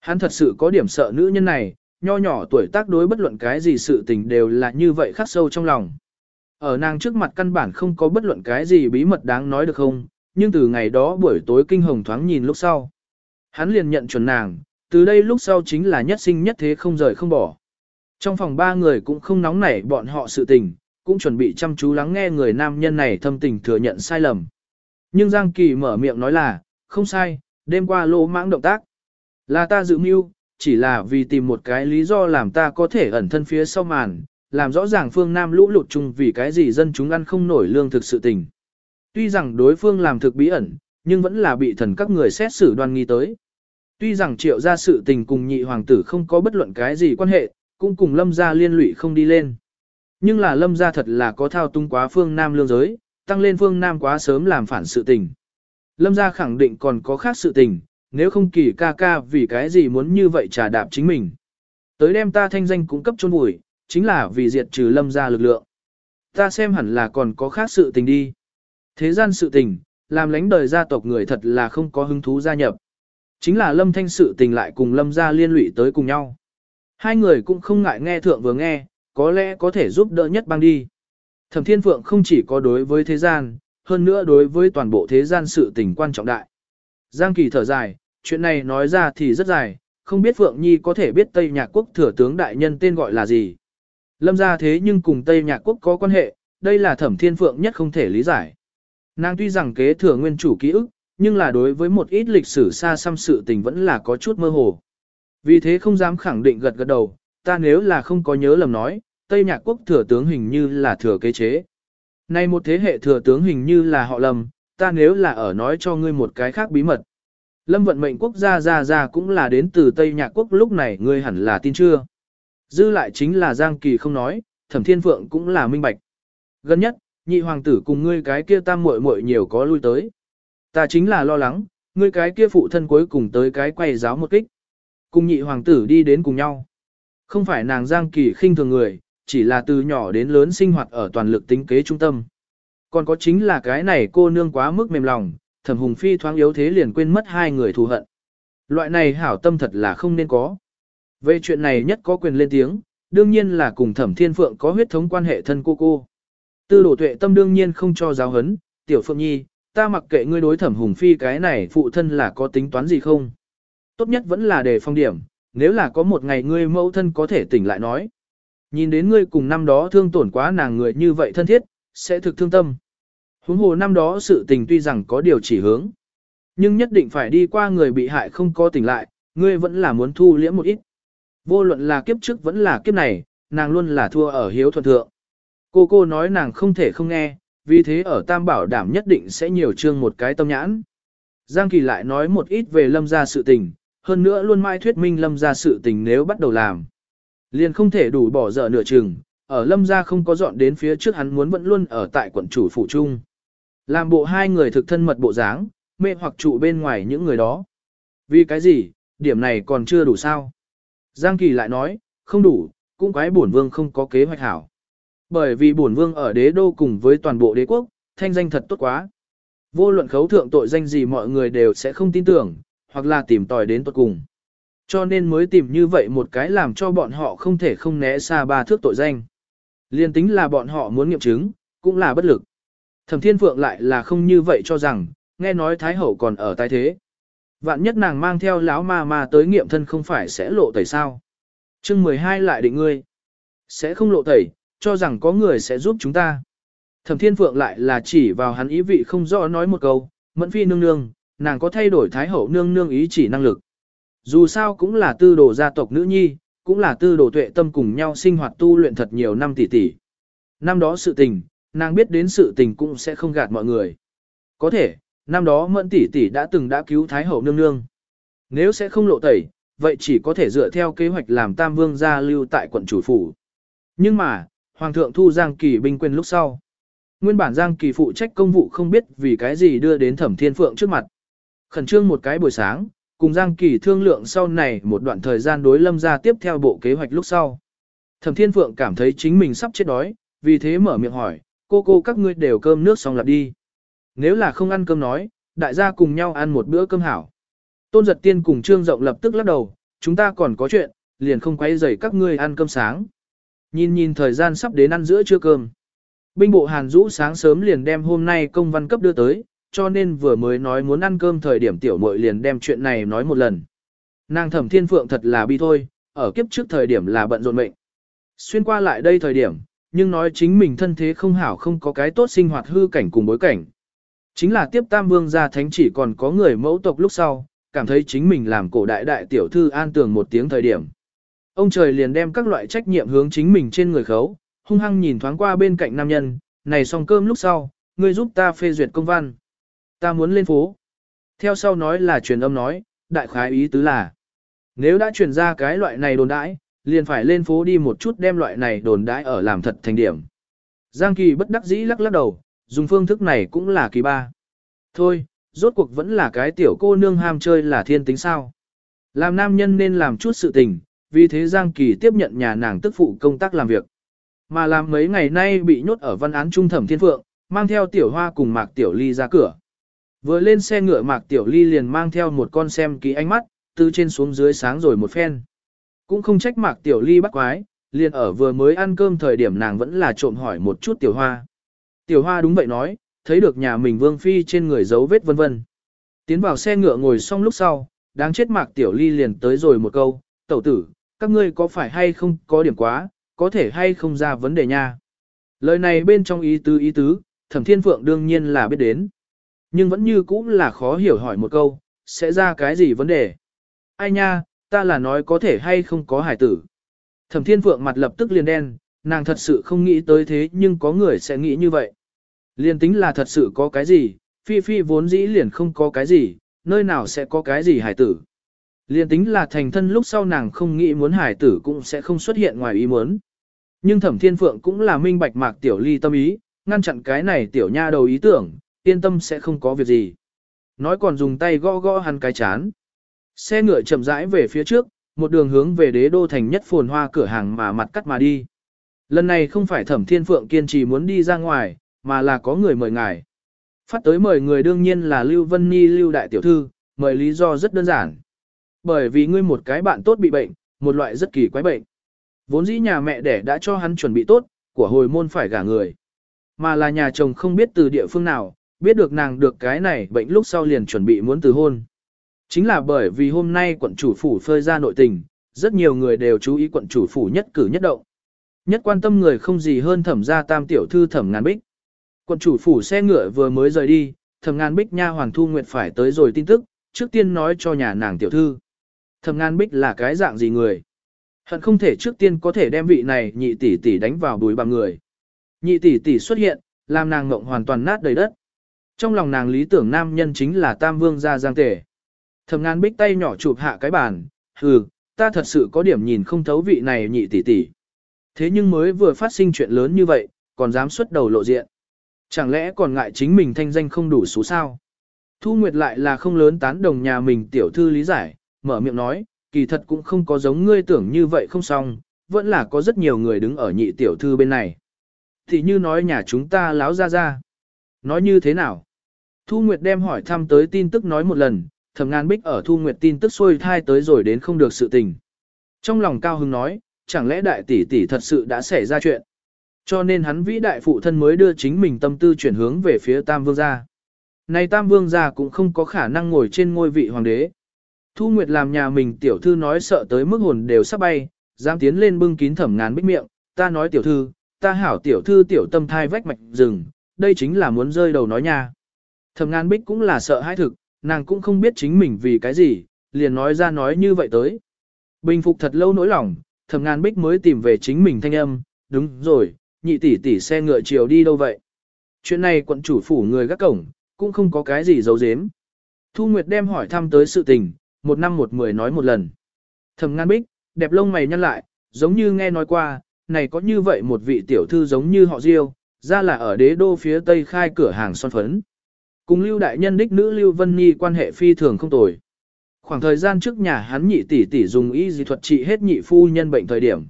S1: Hắn thật sự có điểm sợ nữ nhân này, nho nhỏ tuổi tác đối bất luận cái gì sự tình đều là như vậy khắc sâu trong lòng. Ở nàng trước mặt căn bản không có bất luận cái gì bí mật đáng nói được không, nhưng từ ngày đó buổi tối kinh hồng thoáng nhìn lúc sau. Hắn liền nhận chuẩn nàng, từ đây lúc sau chính là nhất sinh nhất thế không rời không bỏ. Trong phòng ba người cũng không nóng nảy bọn họ sự tình, cũng chuẩn bị chăm chú lắng nghe người nam nhân này thâm tình thừa nhận sai lầm. Nhưng Giang Kỳ mở miệng nói là, không sai, đêm qua lỗ mãng động tác. Là ta dự mưu, chỉ là vì tìm một cái lý do làm ta có thể ẩn thân phía sau màn, làm rõ ràng phương Nam lũ lụt chung vì cái gì dân chúng ăn không nổi lương thực sự tình. Tuy rằng đối phương làm thực bí ẩn, nhưng vẫn là bị thần các người xét xử đoan nghi tới. Tuy rằng triệu ra sự tình cùng nhị hoàng tử không có bất luận cái gì quan hệ, cũng cùng lâm gia liên lụy không đi lên. Nhưng là lâm gia thật là có thao tung quá phương Nam lương giới, tăng lên phương Nam quá sớm làm phản sự tình. Lâm gia khẳng định còn có khác sự tình, nếu không kỳ ca ca vì cái gì muốn như vậy trả đạp chính mình. Tới đem ta thanh danh cung cấp chôn bụi, chính là vì diệt trừ lâm gia lực lượng. Ta xem hẳn là còn có khác sự tình đi. Thế gian sự tình, làm lãnh đời gia tộc người thật là không có hứng thú gia nhập. Chính là lâm thanh sự tình lại cùng lâm gia liên lụy tới cùng nhau. Hai người cũng không ngại nghe thượng vừa nghe, có lẽ có thể giúp đỡ nhất bang đi. Thẩm Thiên Phượng không chỉ có đối với thế gian, hơn nữa đối với toàn bộ thế gian sự tình quan trọng đại. Giang Kỳ thở dài, chuyện này nói ra thì rất dài, không biết Phượng Nhi có thể biết Tây Nhạc Quốc thừa tướng đại nhân tên gọi là gì. Lâm ra thế nhưng cùng Tây Nhạc Quốc có quan hệ, đây là Thẩm Thiên Phượng nhất không thể lý giải. Nàng tuy rằng kế thừa nguyên chủ ký ức, nhưng là đối với một ít lịch sử xa xăm sự tình vẫn là có chút mơ hồ. Vì thế không dám khẳng định gật gật đầu, ta nếu là không có nhớ lầm nói, Tây Nhạc Quốc thừa tướng hình như là thừa kế chế. Nay một thế hệ thừa tướng hình như là họ lầm, ta nếu là ở nói cho ngươi một cái khác bí mật. Lâm vận mệnh quốc gia ra ra cũng là đến từ Tây Nhạc Quốc lúc này ngươi hẳn là tin chưa. Dư lại chính là Giang Kỳ không nói, Thẩm Thiên Phượng cũng là minh bạch. Gần nhất, nhị hoàng tử cùng ngươi cái kia tam muội muội nhiều có lui tới. Ta chính là lo lắng, ngươi cái kia phụ thân cuối cùng tới cái quay giáo một kích. Cùng nhị hoàng tử đi đến cùng nhau. Không phải nàng Giang Kỳ khinh thường người, chỉ là từ nhỏ đến lớn sinh hoạt ở toàn lực tính kế trung tâm. Còn có chính là cái này cô nương quá mức mềm lòng, thẩm hùng phi thoáng yếu thế liền quên mất hai người thù hận. Loại này hảo tâm thật là không nên có. Về chuyện này nhất có quyền lên tiếng, đương nhiên là cùng thẩm thiên phượng có huyết thống quan hệ thân cô cô. Tư đổ tuệ tâm đương nhiên không cho giáo hấn, tiểu phượng nhi, ta mặc kệ ngươi đối thẩm hùng phi cái này phụ thân là có tính toán gì không. Tốt nhất vẫn là để phong điểm, nếu là có một ngày ngươi mẫu thân có thể tỉnh lại nói. Nhìn đến ngươi cùng năm đó thương tổn quá nàng người như vậy thân thiết, sẽ thực thương tâm. Huống hồ năm đó sự tình tuy rằng có điều chỉ hướng, nhưng nhất định phải đi qua người bị hại không có tỉnh lại, ngươi vẫn là muốn thu liễm một ít. Vô luận là kiếp trước vẫn là kiếp này, nàng luôn là thua ở hiếu thuận thượng. Cô cô nói nàng không thể không nghe, vì thế ở Tam Bảo đảm nhất định sẽ nhiều trương một cái tâm nhãn. Giang Kỳ lại nói một ít về lâm gia sự tình, hơn nữa luôn mãi thuyết minh lâm gia sự tình nếu bắt đầu làm. Liền không thể đủ bỏ dở nửa chừng, ở lâm gia không có dọn đến phía trước hắn muốn vẫn luôn ở tại quận chủ phủ trung. Làm bộ hai người thực thân mật bộ dáng, mê hoặc trụ bên ngoài những người đó. Vì cái gì, điểm này còn chưa đủ sao? Giang Kỳ lại nói, không đủ, cũng quái bổn vương không có kế hoạch hảo. Bởi vì bổn vương ở đế đô cùng với toàn bộ đế quốc, thanh danh thật tốt quá. Vô luận khấu thượng tội danh gì mọi người đều sẽ không tin tưởng, hoặc là tìm tòi đến tuật cùng. Cho nên mới tìm như vậy một cái làm cho bọn họ không thể không né xa ba thước tội danh. Liên tính là bọn họ muốn nghiệm chứng, cũng là bất lực. Thẩm Thiên Phượng lại là không như vậy cho rằng, nghe nói Thái Hậu còn ở tái thế. Vạn nhất nàng mang theo lão ma ma tới nghiệm thân không phải sẽ lộ tẩy sao. chương 12 lại định ngươi. Sẽ không lộ tẩy, cho rằng có người sẽ giúp chúng ta. Thẩm Thiên Phượng lại là chỉ vào hắn ý vị không rõ nói một câu, mẫn phi nương nương, nàng có thay đổi Thái Hậu nương nương ý chỉ năng lực. Dù sao cũng là tư đồ gia tộc nữ nhi, cũng là tư đồ tuệ tâm cùng nhau sinh hoạt tu luyện thật nhiều năm tỷ tỷ. Năm đó sự tình, nàng biết đến sự tình cũng sẽ không gạt mọi người. Có thể, năm đó mẫn tỷ tỷ đã từng đã cứu Thái Hậu nương nương. Nếu sẽ không lộ tẩy, vậy chỉ có thể dựa theo kế hoạch làm Tam Vương gia lưu tại quận chủ phủ. Nhưng mà, Hoàng thượng thu Giang Kỳ binh quyền lúc sau. Nguyên bản Giang Kỳ phụ trách công vụ không biết vì cái gì đưa đến Thẩm Thiên Phượng trước mặt. Khẩn trương một cái buổi sáng, cùng Giang Kỳ thương lượng sau này một đoạn thời gian đối lâm ra tiếp theo bộ kế hoạch lúc sau. Thẩm Thiên Phượng cảm thấy chính mình sắp chết đói, vì thế mở miệng hỏi, cô cô các ngươi đều cơm nước xong lặp đi. Nếu là không ăn cơm nói, đại gia cùng nhau ăn một bữa cơm hảo. Tôn giật tiên cùng Trương Rộng lập tức lắc đầu, chúng ta còn có chuyện, liền không quay rầy các ngươi ăn cơm sáng. Nhìn nhìn thời gian sắp đến ăn giữa trưa cơm. Binh bộ Hàn Dũ sáng sớm liền đem hôm nay công văn cấp đưa tới, cho nên vừa mới nói muốn ăn cơm thời điểm tiểu muội liền đem chuyện này nói một lần. Nàng thẩm thiên phượng thật là bi thôi, ở kiếp trước thời điểm là bận rộn mệnh. Xuyên qua lại đây thời điểm, nhưng nói chính mình thân thế không hảo không có cái tốt sinh hoạt hư cảnh cùng bối cảnh. Chính là tiếp tam vương gia thánh chỉ còn có người mẫu tộc lúc sau, cảm thấy chính mình làm cổ đại đại tiểu thư an tường một tiếng thời điểm. Ông trời liền đem các loại trách nhiệm hướng chính mình trên người khấu, hung hăng nhìn thoáng qua bên cạnh nam nhân, này xong cơm lúc sau, ngươi giúp ta phê duyệt công văn. Ta muốn lên phố. Theo sau nói là truyền âm nói, đại khái ý tứ là, nếu đã truyền ra cái loại này đồn đãi, liền phải lên phố đi một chút đem loại này đồn đãi ở làm thật thành điểm. Giang Kỳ bất đắc dĩ lắc lắc đầu, dùng phương thức này cũng là kỳ ba. Thôi, rốt cuộc vẫn là cái tiểu cô nương ham chơi là thiên tính sao. Làm nam nhân nên làm chút sự tình, vì thế Giang Kỳ tiếp nhận nhà nàng tức phụ công tác làm việc. Mà làm mấy ngày nay bị nhốt ở văn án trung thẩm thiên phượng, mang theo tiểu hoa cùng Mạc Tiểu Ly ra cửa. Vừa lên xe ngựa Mạc Tiểu Ly liền mang theo một con xem ký ánh mắt, từ trên xuống dưới sáng rồi một phen. Cũng không trách Mạc Tiểu Ly bắt quái, liền ở vừa mới ăn cơm thời điểm nàng vẫn là trộm hỏi một chút Tiểu Hoa. Tiểu Hoa đúng vậy nói, thấy được nhà mình Vương Phi trên người dấu vết vân vân. Tiến vào xe ngựa ngồi xong lúc sau, đáng chết Mạc Tiểu Ly liền tới rồi một câu, tẩu tử, các ngươi có phải hay không có điểm quá, có thể hay không ra vấn đề nha. Lời này bên trong ý tứ ý tứ, thẩm thiên phượng đương nhiên là biết đến. Nhưng vẫn như cũng là khó hiểu hỏi một câu, sẽ ra cái gì vấn đề. Ai nha, ta là nói có thể hay không có hải tử. Thẩm thiên phượng mặt lập tức liền đen, nàng thật sự không nghĩ tới thế nhưng có người sẽ nghĩ như vậy. Liên tính là thật sự có cái gì, phi phi vốn dĩ liền không có cái gì, nơi nào sẽ có cái gì hải tử. Liên tính là thành thân lúc sau nàng không nghĩ muốn hải tử cũng sẽ không xuất hiện ngoài ý muốn. Nhưng thẩm thiên phượng cũng là minh bạch mạc tiểu ly tâm ý, ngăn chặn cái này tiểu nha đầu ý tưởng, yên tâm sẽ không có việc gì. Nói còn dùng tay gõ gõ hắn cái chán. Xe ngựa chậm rãi về phía trước, một đường hướng về đế đô thành nhất phồn hoa cửa hàng mà mặt cắt mà đi. Lần này không phải thẩm thiên phượng kiên trì muốn đi ra ngoài, mà là có người mời ngài. Phát tới mời người đương nhiên là Lưu Vân Ni Lưu Đại Tiểu Thư, mời lý do rất đơn giản. Bởi vì ngươi một cái bạn tốt bị bệnh, một loại rất kỳ quái bệnh. Vốn dĩ nhà mẹ đẻ đã cho hắn chuẩn bị tốt, của hồi môn phải gả người. Mà là nhà chồng không biết từ địa phương nào, biết được nàng được cái này bệnh lúc sau liền chuẩn bị muốn từ hôn. Chính là bởi vì hôm nay quận chủ phủ phơi ra nội tình, rất nhiều người đều chú ý quận chủ phủ nhất cử nhất động. Nhất quan tâm người không gì hơn thẩm gia tam tiểu thư thẩm ngàn bích. Quận chủ phủ xe ngựa vừa mới rời đi, thẩm ngàn bích nha hoàng thu nguyệt phải tới rồi tin tức, trước tiên nói cho nhà nàng tiểu thư. Thẩm ngàn bích là cái dạng gì người? Hận không thể trước tiên có thể đem vị này nhị tỷ tỷ đánh vào đùi bằng người. Nhị tỷ tỷ xuất hiện, làm nàng ngộng hoàn toàn nát đầy đất. Trong lòng nàng lý tưởng nam nhân chính là Tam Vương gia Giang Tề. Thẩm ngàn bích tay nhỏ chụp hạ cái bàn, hừ, ta thật sự có điểm nhìn không thấu vị này nhị tỷ tỷ. Thế nhưng mới vừa phát sinh chuyện lớn như vậy, còn dám xuất đầu lộ diện. Chẳng lẽ còn ngại chính mình thanh danh không đủ số sao? Thu Nguyệt lại là không lớn tán đồng nhà mình tiểu thư lý giải, mở miệng nói, kỳ thật cũng không có giống ngươi tưởng như vậy không xong, vẫn là có rất nhiều người đứng ở nhị tiểu thư bên này. Thì như nói nhà chúng ta láo ra ra. Nói như thế nào? Thu Nguyệt đem hỏi thăm tới tin tức nói một lần, thẩm ngàn bích ở Thu Nguyệt tin tức xuôi thai tới rồi đến không được sự tình. Trong lòng cao hưng nói, chẳng lẽ đại tỷ tỷ thật sự đã xảy ra chuyện. Cho nên hắn vĩ đại phụ thân mới đưa chính mình tâm tư chuyển hướng về phía Tam Vương gia. Này Tam Vương gia cũng không có khả năng ngồi trên ngôi vị hoàng đế. Thu Nguyệt làm nhà mình tiểu thư nói sợ tới mức hồn đều sắp bay, dám tiến lên bưng kín thẩm ngàn bích miệng, ta nói tiểu thư, ta hảo tiểu thư tiểu tâm thai vách mạch rừng, đây chính là muốn rơi đầu nói nha. Thẩm ngàn bích cũng là sợ hãi thực, nàng cũng không biết chính mình vì cái gì, liền nói ra nói như vậy tới. Bình phục thật lâu nỗi lòng, thẩm ngàn bích mới tìm về chính mình thanh âm, đúng rồi, nhị tỷ tỷ xe ngựa chiều đi đâu vậy? Chuyện này quận chủ phủ người gác cổng, cũng không có cái gì giấu giếm. Thu Nguyệt đem hỏi thăm tới sự tình, một năm một mười nói một lần. Thẩm Ngan bích, đẹp lông mày nhăn lại, giống như nghe nói qua, này có như vậy một vị tiểu thư giống như họ Diêu, ra là ở đế đô phía tây khai cửa hàng son phấn. Cùng Lưu đại nhân đích nữ Lưu Vân Nhi quan hệ phi thường không tồi. Khoảng thời gian trước nhà hắn nhị tỷ tỷ dùng y dị thuật trị hết nhị phu nhân bệnh thời điểm.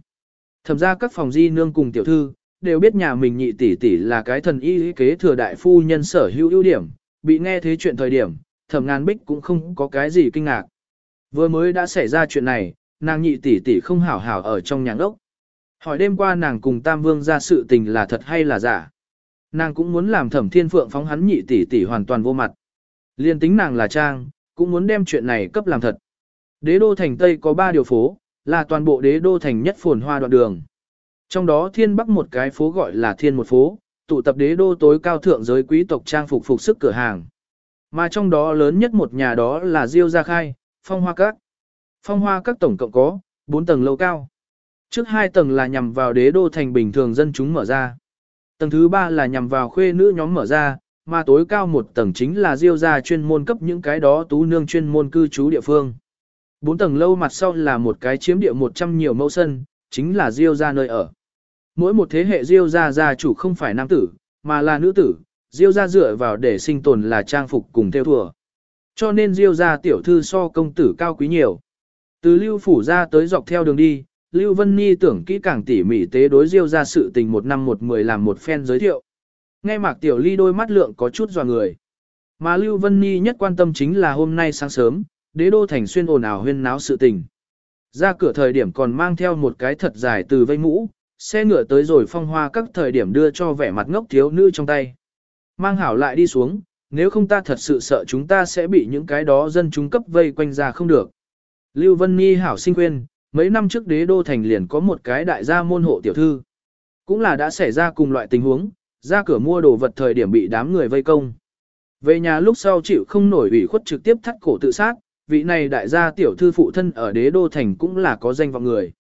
S1: Thẩm ra các phòng di nương cùng tiểu thư, đều biết nhà mình nhị tỷ tỷ là cái thần y kế thừa đại phu nhân sở hữu ưu điểm, bị nghe thế chuyện thời điểm, thẩm ngàn bích cũng không có cái gì kinh ngạc. Vừa mới đã xảy ra chuyện này, nàng nhị tỷ tỷ không hảo hảo ở trong nhà ốc. Hỏi đêm qua nàng cùng Tam Vương ra sự tình là thật hay là giả. Nàng cũng muốn làm thẩm thiên phượng phóng hắn nhị tỷ tỷ hoàn toàn vô mặt. Liên tính nàng là trang, cũng muốn đem chuyện này cấp làm thật. Đế đô thành Tây có ba điều phố, là toàn bộ đế đô thành nhất phồn hoa đoạn đường. Trong đó thiên bắc một cái phố gọi là thiên một phố, tụ tập đế đô tối cao thượng giới quý tộc trang phục phục sức cửa hàng. Mà trong đó lớn nhất một nhà đó là Diêu Gia Khai, Phong Hoa Các. Phong Hoa Các tổng cộng có 4 tầng lâu cao. Trước hai tầng là nhằm vào đế đô thành bình thường dân chúng mở ra. Tầng thứ ba là nhằm vào khuê nữ nhóm mở ra, mà tối cao một tầng chính là Diêu Gia chuyên môn cấp những cái đó tú nương chuyên môn cư trú địa phương. Bốn tầng lâu mặt sau là một cái chiếm địa 100 nhiều mẫu sân, chính là Diêu Gia nơi ở. Mỗi một thế hệ Diêu gia gia chủ không phải nam tử, mà là nữ tử, Diêu gia dựa vào để sinh tồn là trang phục cùng theo thùa. Cho nên Diêu gia tiểu thư so công tử cao quý nhiều. Từ Lưu phủ ra tới dọc theo đường đi, Lưu Vân Nhi tưởng kỹ càng tỉ mỉ tế đối Diêu gia sự tình một năm một mười làm một phen giới thiệu. Nghe Mạc Tiểu Ly đôi mắt lượng có chút dò người. Mà Lưu Vân Nhi nhất quan tâm chính là hôm nay sáng sớm, đế đô thành xuyên ồn ào huyên náo sự tình. Ra cửa thời điểm còn mang theo một cái thật dài từ vây mũ, xe ngựa tới rồi phong hoa các thời điểm đưa cho vẻ mặt ngốc thiếu nữ trong tay. Mang hảo lại đi xuống, nếu không ta thật sự sợ chúng ta sẽ bị những cái đó dân chúng cấp vây quanh ra không được. Lưu Vân Nhi hảo sinh quên, mấy năm trước đế đô thành liền có một cái đại gia môn hộ tiểu thư. Cũng là đã xảy ra cùng loại tình huống, ra cửa mua đồ vật thời điểm bị đám người vây công. Về nhà lúc sau chịu không nổi ủy khuất trực tiếp thắt cổ tự sát, vị này đại gia tiểu thư phụ thân ở đế đô thành cũng là có danh vọng người.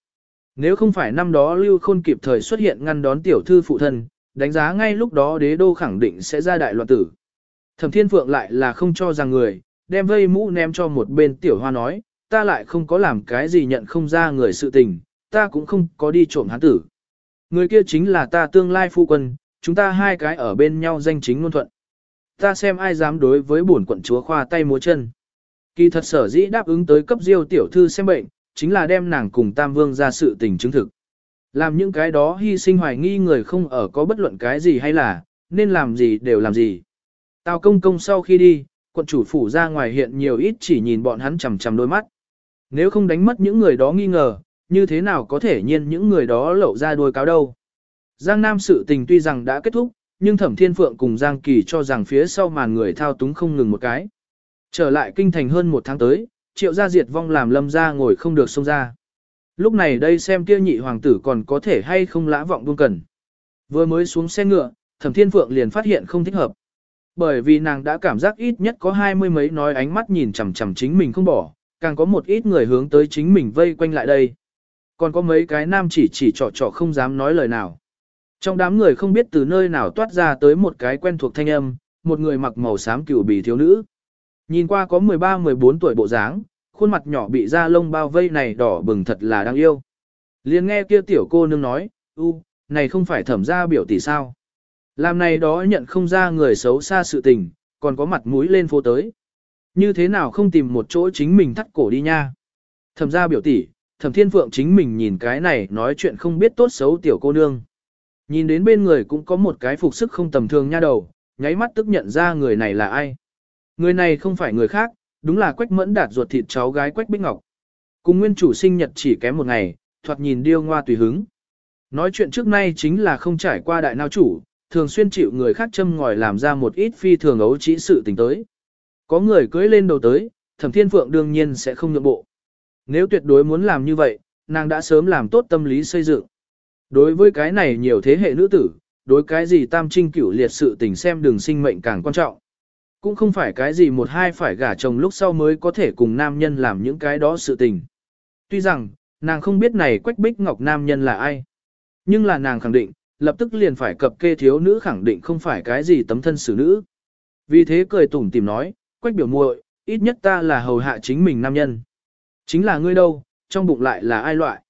S1: Nếu không phải năm đó Lưu Khôn kịp thời xuất hiện ngăn đón tiểu thư phụ thân, đánh giá ngay lúc đó đế đô khẳng định sẽ ra đại loạn tử. Thẩm Thiên Phượng lại là không cho rằng người, đem vây mũ ném cho một bên tiểu hoa nói, ta lại không có làm cái gì nhận không ra người sự tình, ta cũng không có đi trộm hắn tử. Người kia chính là ta tương lai phu quân, chúng ta hai cái ở bên nhau danh chính ngôn thuận. Ta xem ai dám đối với bổn quận chúa khoa tay múa chân. Kỳ thật sở dĩ đáp ứng tới cấp diêu tiểu thư xem bệnh, chính là đem nàng cùng Tam Vương ra sự tình chứng thực. Làm những cái đó hy sinh hoài nghi người không ở có bất luận cái gì hay là, nên làm gì đều làm gì. Tào công công sau khi đi, quận chủ phủ ra ngoài hiện nhiều ít chỉ nhìn bọn hắn chằm chằm đôi mắt. Nếu không đánh mất những người đó nghi ngờ, như thế nào có thể nhiên những người đó lậu ra đôi cáo đâu. Giang Nam sự tình tuy rằng đã kết thúc, nhưng Thẩm Thiên Phượng cùng Giang Kỳ cho rằng phía sau màn người thao túng không ngừng một cái. Trở lại kinh thành hơn một tháng tới, triệu gia diệt vong làm lâm gia ngồi không được xông ra. Lúc này đây xem kia nhị hoàng tử còn có thể hay không lã vọng buông cần. Vừa mới xuống xe ngựa, thẩm thiên phượng liền phát hiện không thích hợp. Bởi vì nàng đã cảm giác ít nhất có hai mươi mấy nói ánh mắt nhìn chằm chằm chính mình không bỏ, càng có một ít người hướng tới chính mình vây quanh lại đây. Còn có mấy cái nam chỉ chỉ trọ trọ không dám nói lời nào. Trong đám người không biết từ nơi nào toát ra tới một cái quen thuộc thanh âm, một người mặc màu xám cửu bì thiếu nữ. Nhìn qua có 13-14 tuổi bộ dáng, khuôn mặt nhỏ bị da lông bao vây này đỏ bừng thật là đáng yêu. Liên nghe kia tiểu cô nương nói, u, này không phải thẩm ra biểu tỷ sao. Làm này đó nhận không ra người xấu xa sự tình, còn có mặt mũi lên phố tới. Như thế nào không tìm một chỗ chính mình thắt cổ đi nha. Thẩm ra biểu tỷ, thẩm thiên phượng chính mình nhìn cái này nói chuyện không biết tốt xấu tiểu cô nương. Nhìn đến bên người cũng có một cái phục sức không tầm thường nha đầu, nháy mắt tức nhận ra người này là ai. Người này không phải người khác, đúng là Quách Mẫn Đạt ruột thịt cháu gái Quách Bích Ngọc. Cùng nguyên chủ sinh nhật chỉ kém một ngày, thoạt nhìn điêu ngoa tùy hứng. Nói chuyện trước nay chính là không trải qua đại nao chủ, thường xuyên chịu người khác châm ngòi làm ra một ít phi thường ấu trĩ sự tình tới. Có người cưới lên đầu tới, Thẩm Thiên Phượng đương nhiên sẽ không nhượng bộ. Nếu tuyệt đối muốn làm như vậy, nàng đã sớm làm tốt tâm lý xây dựng. Đối với cái này nhiều thế hệ nữ tử, đối cái gì tam trinh cửu liệt sự tình xem đường sinh mệnh càng quan trọng. Cũng không phải cái gì một hai phải gả chồng lúc sau mới có thể cùng nam nhân làm những cái đó sự tình. Tuy rằng, nàng không biết này Quách Bích Ngọc nam nhân là ai. Nhưng là nàng khẳng định, lập tức liền phải cập kê thiếu nữ khẳng định không phải cái gì tấm thân xử nữ. Vì thế cười tủm tìm nói, Quách biểu muội, ít nhất ta là hầu hạ chính mình nam nhân. Chính là ngươi đâu, trong bụng lại là ai loại.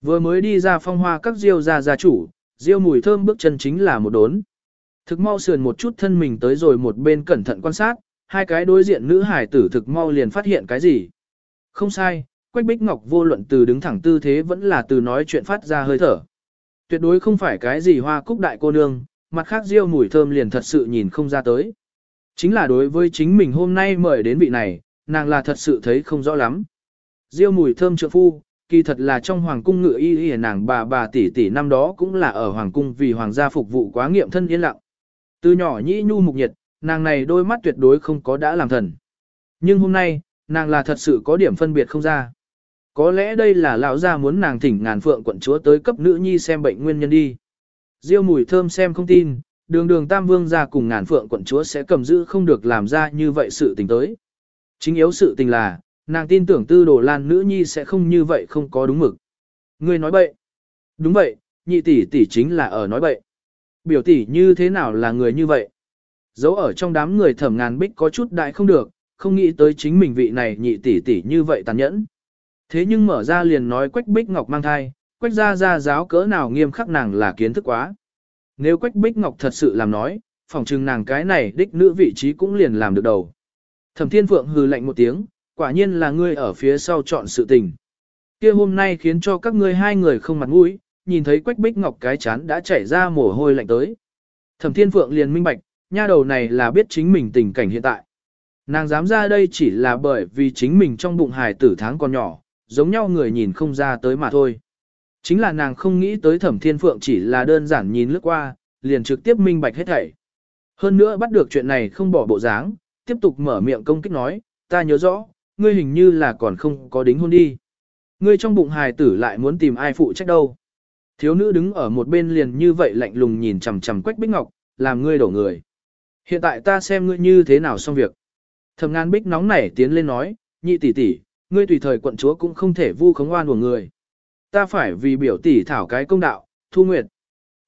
S1: Vừa mới đi ra phong hoa các diêu ra gia chủ, diêu mùi thơm bước chân chính là một đốn. Thực mau sườn một chút thân mình tới rồi một bên cẩn thận quan sát, hai cái đối diện nữ hải tử thực mau liền phát hiện cái gì. Không sai, Quách Bích Ngọc vô luận từ đứng thẳng tư thế vẫn là từ nói chuyện phát ra hơi thở. Tuyệt đối không phải cái gì hoa cúc đại cô nương, mặt khác riêu mùi thơm liền thật sự nhìn không ra tới. Chính là đối với chính mình hôm nay mời đến vị này, nàng là thật sự thấy không rõ lắm. Diêu mùi thơm trượng phu, kỳ thật là trong hoàng cung ngự y y nàng bà bà tỷ tỷ năm đó cũng là ở hoàng cung vì hoàng gia phục vụ quá nghiệm thân yên lặng. Từ nhỏ nhĩ nhu mục nhiệt, nàng này đôi mắt tuyệt đối không có đã làm thần. Nhưng hôm nay, nàng là thật sự có điểm phân biệt không ra. Có lẽ đây là lão gia muốn nàng thỉnh ngàn phượng quận chúa tới cấp nữ nhi xem bệnh nguyên nhân đi. Diêu mùi thơm xem không tin, đường đường tam vương ra cùng ngàn phượng quận chúa sẽ cầm giữ không được làm ra như vậy sự tình tới. Chính yếu sự tình là, nàng tin tưởng tư đồ lan nữ nhi sẽ không như vậy không có đúng mực. Ngươi nói bậy. Đúng vậy, nhị tỷ tỷ chính là ở nói bậy. Biểu tỷ như thế nào là người như vậy? Giấu ở trong đám người thẩm ngàn bích có chút đại không được, không nghĩ tới chính mình vị này nhị tỷ tỷ như vậy tàn nhẫn. Thế nhưng mở ra liền nói Quách Bích Ngọc mang thai, Quách gia gia giáo cỡ nào nghiêm khắc nàng là kiến thức quá. Nếu Quách Bích Ngọc thật sự làm nói, phỏng chừng nàng cái này đích nữ vị trí cũng liền làm được đầu. Thẩm Thiên Phượng hừ lạnh một tiếng, quả nhiên là ngươi ở phía sau chọn sự tình. Kia hôm nay khiến cho các ngươi hai người không mặt mũi, nhìn thấy Quách Bích Ngọc cái chán đã chảy ra mồ hôi lạnh tới. Thẩm Thiên Phượng liền minh bạch, nha đầu này là biết chính mình tình cảnh hiện tại. Nàng dám ra đây chỉ là bởi vì chính mình trong bụng hài tử tháng còn nhỏ, giống nhau người nhìn không ra tới mà thôi. Chính là nàng không nghĩ tới thẩm thiên phượng chỉ là đơn giản nhìn lướt qua, liền trực tiếp minh bạch hết thảy. Hơn nữa bắt được chuyện này không bỏ bộ dáng, tiếp tục mở miệng công kích nói, ta nhớ rõ, ngươi hình như là còn không có đính hôn đi. Ngươi trong bụng hài tử lại muốn tìm ai phụ trách đâu. Thiếu nữ đứng ở một bên liền như vậy lạnh lùng nhìn chằm chằm Quách Bích Ngọc, làm ngươi đổ người. Hiện tại ta xem ngươi như thế nào xong việc. Thẩm ngàn Bích nóng nảy tiến lên nói, nhị tỷ tỷ, ngươi tùy thời quận chúa cũng không thể vu khống oan của người. Ta phải vì biểu tỷ thảo cái công đạo, thu nguyệt.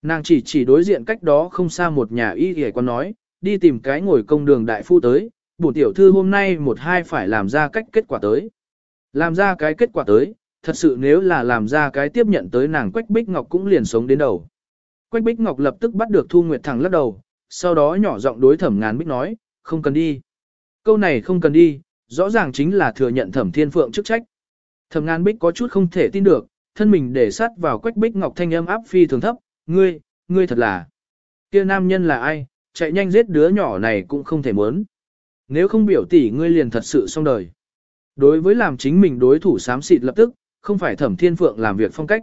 S1: Nàng chỉ chỉ đối diện cách đó không xa một nhà y ghề quan nói, đi tìm cái ngồi công đường đại phu tới, bổn tiểu thư hôm nay một hai phải làm ra cách kết quả tới. Làm ra cái kết quả tới, thật sự nếu là làm ra cái tiếp nhận tới nàng Quách Bích Ngọc cũng liền sống đến đầu. Quách Bích Ngọc lập tức bắt được Thu Nguyệt thẳng lắc đầu, sau đó nhỏ giọng đối thẩm ngàn Bích nói, không cần đi. Câu này không cần đi, rõ ràng chính là thừa nhận thẩm thiên phượng chức trách. Thẩm ngàn Bích có chút không thể tin được, thân mình để sát vào Quách Bích Ngọc thanh âm áp phi thường thấp, ngươi, ngươi thật là. kia nam nhân là ai, chạy nhanh giết đứa nhỏ này cũng không thể muốn. Nếu không biểu tỷ ngươi liền thật sự xong đời. Đối với làm chính mình đối thủ xám xịt lập tức, không phải thẩm thiên phượng làm việc phong cách.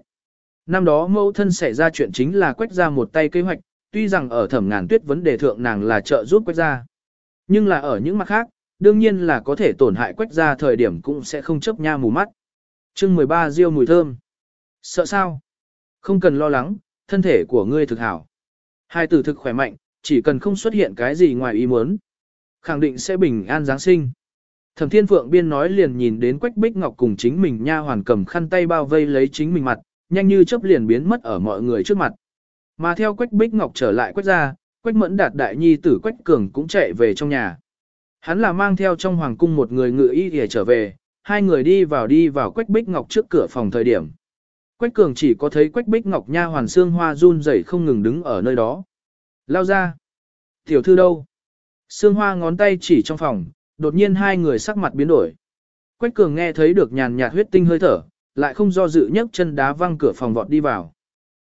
S1: Năm đó mẫu thân xảy ra chuyện chính là quách ra một tay kế hoạch, tuy rằng ở thẩm ngàn tuyết vấn đề thượng nàng là trợ giúp quách ra. Nhưng là ở những mặt khác, đương nhiên là có thể tổn hại quách ra thời điểm cũng sẽ không chấp nha mù mắt. chương 13 riêu mùi thơm. Sợ sao? Không cần lo lắng, thân thể của ngươi thực hảo. Hai tử thực khỏe mạnh, chỉ cần không xuất hiện cái gì ngoài ý muốn. Khẳng định sẽ bình an Giáng sinh. Thẩm Thiên Phượng biên nói liền nhìn đến Quách Bích Ngọc cùng chính mình nha hoàn cầm khăn tay bao vây lấy chính mình mặt, nhanh như chớp liền biến mất ở mọi người trước mặt. Mà theo Quách Bích Ngọc trở lại Quách gia, Quách Mẫn Đạt đại nhi tử Quách Cường cũng chạy về trong nhà. Hắn là mang theo trong hoàng cung một người ngự y để trở về, hai người đi vào đi vào Quách Bích Ngọc trước cửa phòng thời điểm. Quách Cường chỉ có thấy Quách Bích Ngọc nha hoàn xương hoa run rẩy không ngừng đứng ở nơi đó. Lao ra. Tiểu thư đâu? Sương hoa ngón tay chỉ trong phòng, đột nhiên hai người sắc mặt biến đổi. Quách cường nghe thấy được nhàn nhạt huyết tinh hơi thở, lại không do dự nhấc chân đá văng cửa phòng vọt đi vào.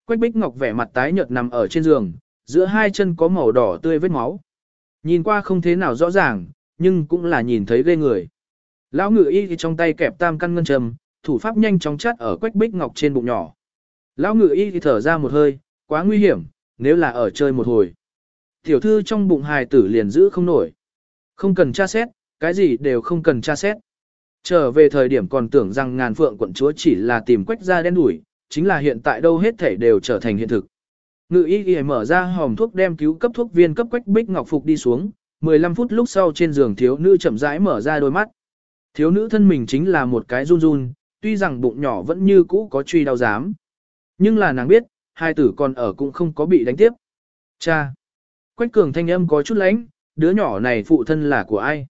S1: Quách bích ngọc vẻ mặt tái nhợt nằm ở trên giường, giữa hai chân có màu đỏ tươi vết máu. Nhìn qua không thế nào rõ ràng, nhưng cũng là nhìn thấy ghê người. Lão ngự y trong tay kẹp tam căn ngân trầm, thủ pháp nhanh chóng chắt ở quách bích ngọc trên bụng nhỏ. Lão ngự y thở ra một hơi, quá nguy hiểm, nếu là ở chơi một hồi. Tiểu thư trong bụng hài tử liền giữ không nổi. Không cần tra xét, cái gì đều không cần tra xét. Trở về thời điểm còn tưởng rằng ngàn phượng quận chúa chỉ là tìm quách ra đen đuổi, chính là hiện tại đâu hết thể đều trở thành hiện thực. Ngự y y mở ra hòm thuốc đem cứu cấp thuốc viên cấp quách bích ngọc phục đi xuống, 15 phút lúc sau trên giường thiếu nữ chậm rãi mở ra đôi mắt. Thiếu nữ thân mình chính là một cái run run, tuy rằng bụng nhỏ vẫn như cũ có truy đau dám. Nhưng là nàng biết, hai tử còn ở cũng không có bị đánh tiếp. Cha! Quách cường thanh âm có chút lánh, đứa nhỏ này phụ thân là của ai?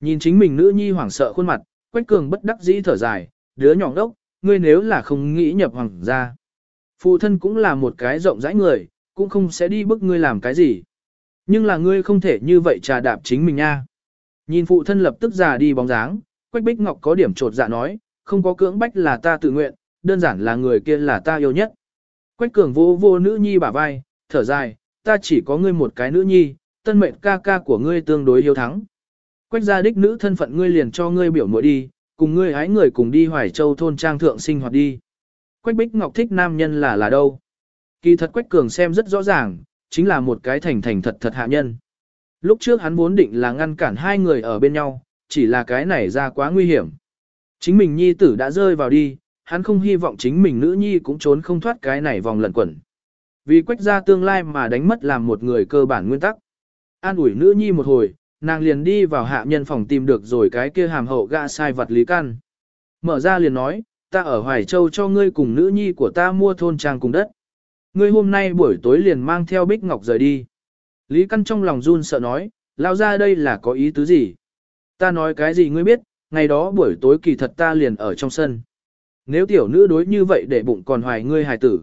S1: Nhìn chính mình nữ nhi hoảng sợ khuôn mặt, Quách cường bất đắc dĩ thở dài, đứa nhỏ đốc, ngươi nếu là không nghĩ nhập hoàng gia. Phụ thân cũng là một cái rộng rãi người, cũng không sẽ đi bức ngươi làm cái gì. Nhưng là ngươi không thể như vậy trà đạp chính mình nha. Nhìn phụ thân lập tức già đi bóng dáng, Quách Bích Ngọc có điểm trột dạ nói, không có cưỡng bách là ta tự nguyện, đơn giản là người kia là ta yêu nhất. Quách cường vô vô nữ nhi bả vai, thở dài, ta chỉ có ngươi một cái nữ nhi, tân mệnh ca ca của ngươi tương đối hiếu thắng. Quách gia đích nữ thân phận ngươi liền cho ngươi biểu muội đi, cùng ngươi hái người cùng đi Hoài Châu thôn trang thượng sinh hoạt đi. Quách Bích Ngọc thích nam nhân là là đâu? Kỳ thật Quách Cường xem rất rõ ràng, chính là một cái thành thành thật thật hạ nhân. Lúc trước hắn vốn định là ngăn cản hai người ở bên nhau, chỉ là cái này ra quá nguy hiểm. Chính mình nhi tử đã rơi vào đi, hắn không hy vọng chính mình nữ nhi cũng trốn không thoát cái này vòng lẩn quẩn. Vì quách ra tương lai mà đánh mất làm một người cơ bản nguyên tắc. An ủi nữ nhi một hồi, nàng liền đi vào hạ nhân phòng tìm được rồi cái kia hàm hậu gã sai vật lý căn. Mở ra liền nói, ta ở Hoài Châu cho ngươi cùng nữ nhi của ta mua thôn trang cùng đất. Ngươi hôm nay buổi tối liền mang theo Bích Ngọc rời đi. Lý Căn trong lòng run sợ nói, lao ra đây là có ý tứ gì? Ta nói cái gì ngươi biết, ngày đó buổi tối kỳ thật ta liền ở trong sân. Nếu tiểu nữ đối như vậy để bụng còn hoài ngươi hài tử.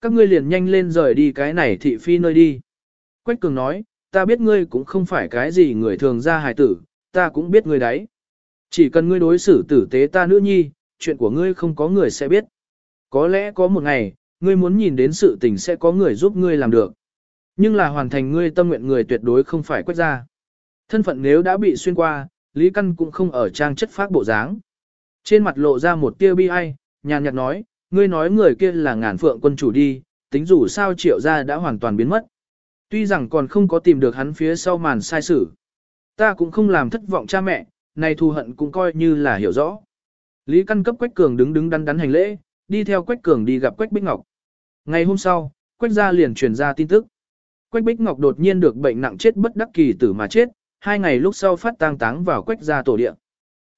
S1: Các ngươi liền nhanh lên rời đi cái này thị phi nơi đi. Quách cường nói, ta biết ngươi cũng không phải cái gì người thường ra hài tử, ta cũng biết ngươi đấy. Chỉ cần ngươi đối xử tử tế ta nữ nhi, chuyện của ngươi không có người sẽ biết. Có lẽ có một ngày, ngươi muốn nhìn đến sự tình sẽ có người giúp ngươi làm được. Nhưng là hoàn thành ngươi tâm nguyện người tuyệt đối không phải quách ra. Thân phận nếu đã bị xuyên qua, Lý Căn cũng không ở trang chất phát bộ dáng. Trên mặt lộ ra một tia bi ai, nhàn nhạt nói, ngươi nói người kia là ngàn phượng quân chủ đi, tính dù sao triệu gia đã hoàn toàn biến mất. Tuy rằng còn không có tìm được hắn phía sau màn sai sử. Ta cũng không làm thất vọng cha mẹ, này thù hận cũng coi như là hiểu rõ. Lý Căn cấp Quách Cường đứng đứng đắn đắn hành lễ, đi theo Quách Cường đi gặp Quách Bích Ngọc. Ngày hôm sau, Quách gia liền truyền ra tin tức. Quách Bích Ngọc đột nhiên được bệnh nặng chết bất đắc kỳ tử mà chết, hai ngày lúc sau phát tang táng vào Quách gia tổ địa.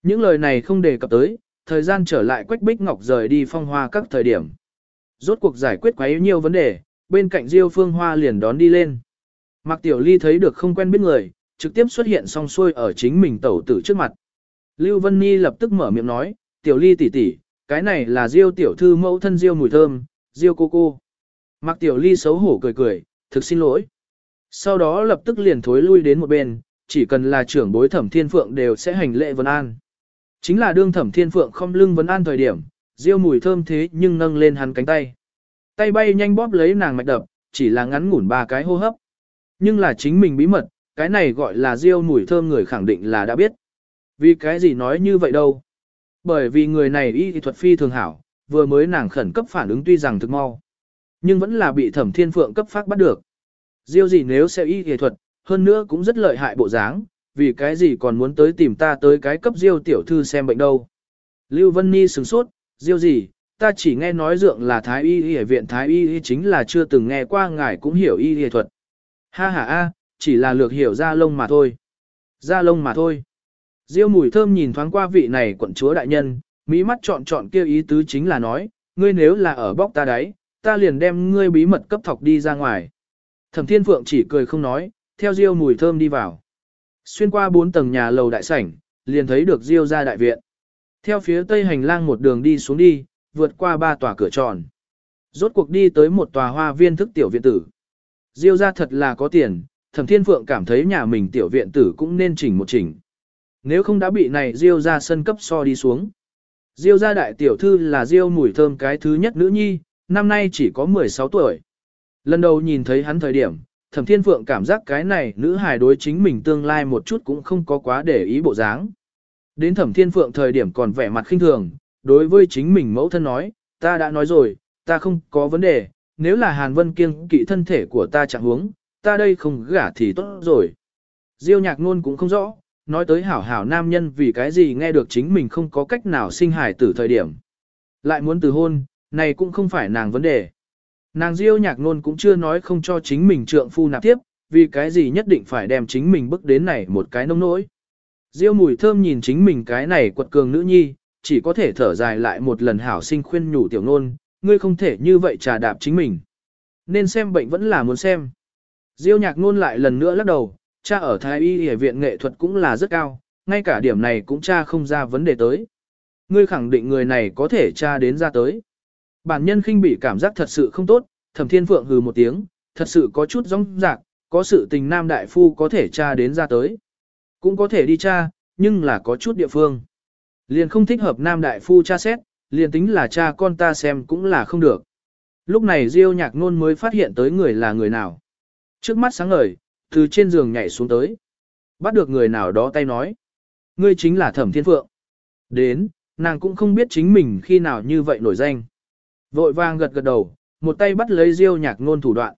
S1: Những lời này không đề cập tới, thời gian trở lại Quách Bích Ngọc rời đi phong hoa các thời điểm. Rốt cuộc giải quyết quá nhiều vấn đề, bên cạnh Diêu Phương Hoa liền đón đi lên. Mạc Tiểu Ly thấy được không quen biết người, trực tiếp xuất hiện song xuôi ở chính mình tẩu tử trước mặt. Lưu Vân Nhi lập tức mở miệng nói, Tiểu Ly tỷ tỷ, cái này là Diêu tiểu thư mẫu thân Diêu mùi thơm, Diêu cô cô. Mạc Tiểu Ly xấu hổ cười cười, thực xin lỗi. Sau đó lập tức liền thối lui đến một bên, chỉ cần là trưởng bối thẩm thiên phượng đều sẽ hành lệ vân an. Chính là đương thẩm thiên phượng không lưng vấn an thời điểm, diêu mùi thơm thế nhưng nâng lên hắn cánh tay. Tay bay nhanh bóp lấy nàng mạch đập, chỉ là ngắn ngủn ba cái hô hấp. Nhưng là chính mình bí mật, cái này gọi là diêu mùi thơm người khẳng định là đã biết. Vì cái gì nói như vậy đâu? Bởi vì người này y thuật phi thường hảo, vừa mới nàng khẩn cấp phản ứng tuy rằng thực mau. Nhưng vẫn là bị thẩm thiên phượng cấp phát bắt được. Diêu gì nếu sẽ y y thuật, hơn nữa cũng rất lợi hại bộ dáng, vì cái gì còn muốn tới tìm ta tới cái cấp diêu tiểu thư xem bệnh đâu. Lưu Vân Ni sừng sốt, diêu gì, ta chỉ nghe nói dượng là thái y y viện thái y y chính là chưa từng nghe qua ngài cũng hiểu y y thuật. Ha ha a, chỉ là lược hiểu da lông mà thôi. Da lông mà thôi. Diêu mùi thơm nhìn thoáng qua vị này quận chúa đại nhân, mỹ mắt chọn chọn kêu ý tứ chính là nói, ngươi nếu là ở bóc ta đấy, ta liền đem ngươi bí mật cấp thọc đi ra ngoài. Thẩm Thiên Phượng chỉ cười không nói, theo Diêu mùi thơm đi vào. Xuyên qua bốn tầng nhà lầu đại sảnh, liền thấy được Diêu ra đại viện. Theo phía tây hành lang một đường đi xuống đi, vượt qua ba tòa cửa tròn. Rốt cuộc đi tới một tòa hoa viên thức tiểu viện tử. Diêu ra thật là có tiền, Thẩm Thiên Phượng cảm thấy nhà mình tiểu viện tử cũng nên chỉnh một chỉnh. Nếu không đã bị này Diêu ra sân cấp so đi xuống. Diêu gia đại tiểu thư là Diêu mùi thơm cái thứ nhất nữ nhi, năm nay chỉ có 16 tuổi. Lần đầu nhìn thấy hắn thời điểm, Thẩm Thiên Phượng cảm giác cái này nữ hài đối chính mình tương lai một chút cũng không có quá để ý bộ dáng. Đến Thẩm Thiên Phượng thời điểm còn vẻ mặt khinh thường, đối với chính mình mẫu thân nói, ta đã nói rồi, ta không có vấn đề, nếu là Hàn Vân kiêng kỵ thân thể của ta chẳng huống, ta đây không gả thì tốt rồi. Diêu nhạc ngôn cũng không rõ, nói tới hảo hảo nam nhân vì cái gì nghe được chính mình không có cách nào sinh hài tử thời điểm. Lại muốn từ hôn, này cũng không phải nàng vấn đề. Nàng diêu nhạc nôn cũng chưa nói không cho chính mình trượng phu nạp tiếp, vì cái gì nhất định phải đem chính mình bước đến này một cái nông nỗi. Diêu mùi thơm nhìn chính mình cái này quật cường nữ nhi, chỉ có thể thở dài lại một lần hảo sinh khuyên nhủ tiểu nôn, ngươi không thể như vậy trà đạp chính mình. Nên xem bệnh vẫn là muốn xem. Diêu nhạc nôn lại lần nữa lắc đầu, cha ở Thái Y Y viện nghệ thuật cũng là rất cao, ngay cả điểm này cũng cha không ra vấn đề tới. Ngươi khẳng định người này có thể cha đến ra tới. Bản nhân khinh bị cảm giác thật sự không tốt, thẩm thiên phượng hừ một tiếng, thật sự có chút rong rạc, có sự tình nam đại phu có thể tra đến ra tới. Cũng có thể đi tra, nhưng là có chút địa phương. Liền không thích hợp nam đại phu tra xét, liền tính là cha con ta xem cũng là không được. Lúc này Diêu nhạc nôn mới phát hiện tới người là người nào. Trước mắt sáng ngời, từ trên giường nhảy xuống tới. Bắt được người nào đó tay nói. Ngươi chính là thẩm thiên phượng. Đến, nàng cũng không biết chính mình khi nào như vậy nổi danh. Vội vàng gật gật đầu, một tay bắt lấy diêu nhạc ngôn thủ đoạn.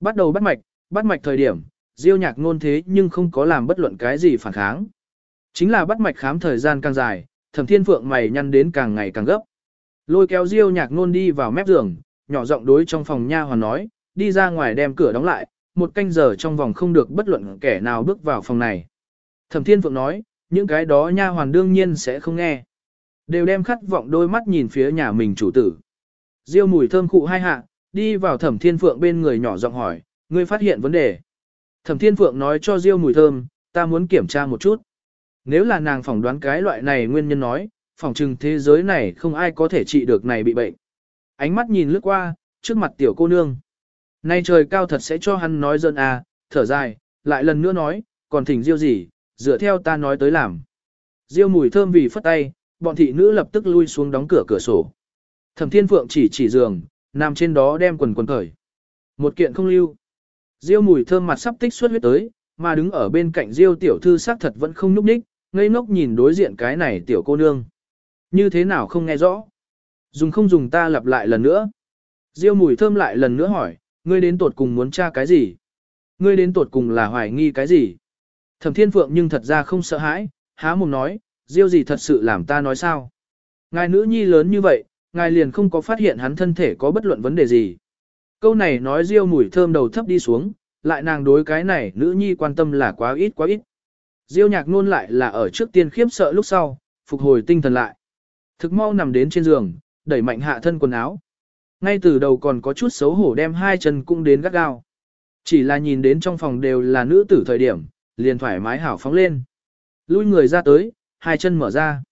S1: Bắt đầu bắt mạch, bắt mạch thời điểm, diêu nhạc ngôn thế nhưng không có làm bất luận cái gì phản kháng. Chính là bắt mạch khám thời gian càng dài, thẩm thiên phượng mày nhăn đến càng ngày càng gấp. Lôi kéo diêu nhạc ngôn đi vào mép giường, nhỏ giọng đối trong phòng nha hoàn nói, đi ra ngoài đem cửa đóng lại, một canh giờ trong vòng không được bất luận kẻ nào bước vào phòng này. Thẩm thiên phượng nói, những cái đó nha hoàn đương nhiên sẽ không nghe. Đều đem khát vọng đôi mắt nhìn phía nhà mình chủ tử. Diêu mùi thơm khụ hai hạ, đi vào thẩm thiên phượng bên người nhỏ giọng hỏi, ngươi phát hiện vấn đề. Thẩm thiên phượng nói cho Diêu mùi thơm, ta muốn kiểm tra một chút. Nếu là nàng phỏng đoán cái loại này nguyên nhân nói, phỏng chừng thế giới này không ai có thể trị được này bị bệnh. Ánh mắt nhìn lướt qua, trước mặt tiểu cô nương. Nay trời cao thật sẽ cho hắn nói dân à, thở dài, lại lần nữa nói, còn thỉnh Diêu gì, dựa theo ta nói tới làm. Diêu mùi thơm vì phất tay, bọn thị nữ lập tức lui xuống đóng cửa cửa sổ. Thẩm Thiên Phượng chỉ chỉ giường, nằm trên đó đem quần quần cởi. Một kiện không lưu. Diêu mùi thơm mặt sắp tích xuất huyết tới, mà đứng ở bên cạnh Diêu tiểu thư xác thật vẫn không nhúc nhích, ngây ngốc nhìn đối diện cái này tiểu cô nương. Như thế nào không nghe rõ? Dùng không dùng ta lặp lại lần nữa. Diêu mùi thơm lại lần nữa hỏi, ngươi đến tột cùng muốn tra cái gì? Ngươi đến tột cùng là hoài nghi cái gì? Thẩm Thiên Phượng nhưng thật ra không sợ hãi, há mồm nói, Diêu gì thật sự làm ta nói sao? Ngài nữ nhi lớn như vậy, ngài liền không có phát hiện hắn thân thể có bất luận vấn đề gì. Câu này nói Diêu mùi thơm đầu thấp đi xuống, lại nàng đối cái này nữ nhi quan tâm là quá ít quá ít. Diêu nhạc nôn lại là ở trước tiên khiếp sợ lúc sau, phục hồi tinh thần lại. Thực mau nằm đến trên giường, đẩy mạnh hạ thân quần áo. Ngay từ đầu còn có chút xấu hổ đem hai chân cũng đến gắt gao. Chỉ là nhìn đến trong phòng đều là nữ tử thời điểm, liền thoải mái hảo phóng lên. Lui người ra tới, hai chân mở ra.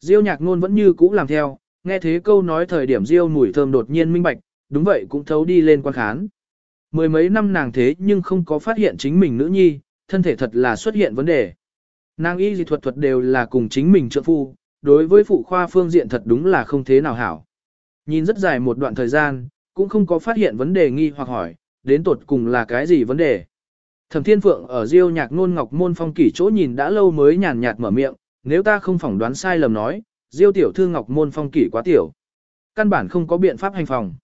S1: Diêu nhạc nôn vẫn như cũ làm theo, nghe thế câu nói thời điểm Diêu mùi thơm đột nhiên minh bạch, đúng vậy cũng thấu đi lên quan khán. Mười mấy năm nàng thế nhưng không có phát hiện chính mình nữ nhi, thân thể thật là xuất hiện vấn đề. Nàng y dị thuật thuật đều là cùng chính mình trợ phu, đối với phụ khoa phương diện thật đúng là không thế nào hảo. Nhìn rất dài một đoạn thời gian, cũng không có phát hiện vấn đề nghi hoặc hỏi, đến tột cùng là cái gì vấn đề. Thẩm Thiên Phượng ở Diêu Nhạc Nôn Ngọc Môn Phong kỷ chỗ nhìn đã lâu mới nhàn nhạt mở miệng, nếu ta không phỏng đoán sai lầm nói, Diêu tiểu thư Ngọc Môn Phong kỷ quá tiểu. Căn bản không có biện pháp hành phòng.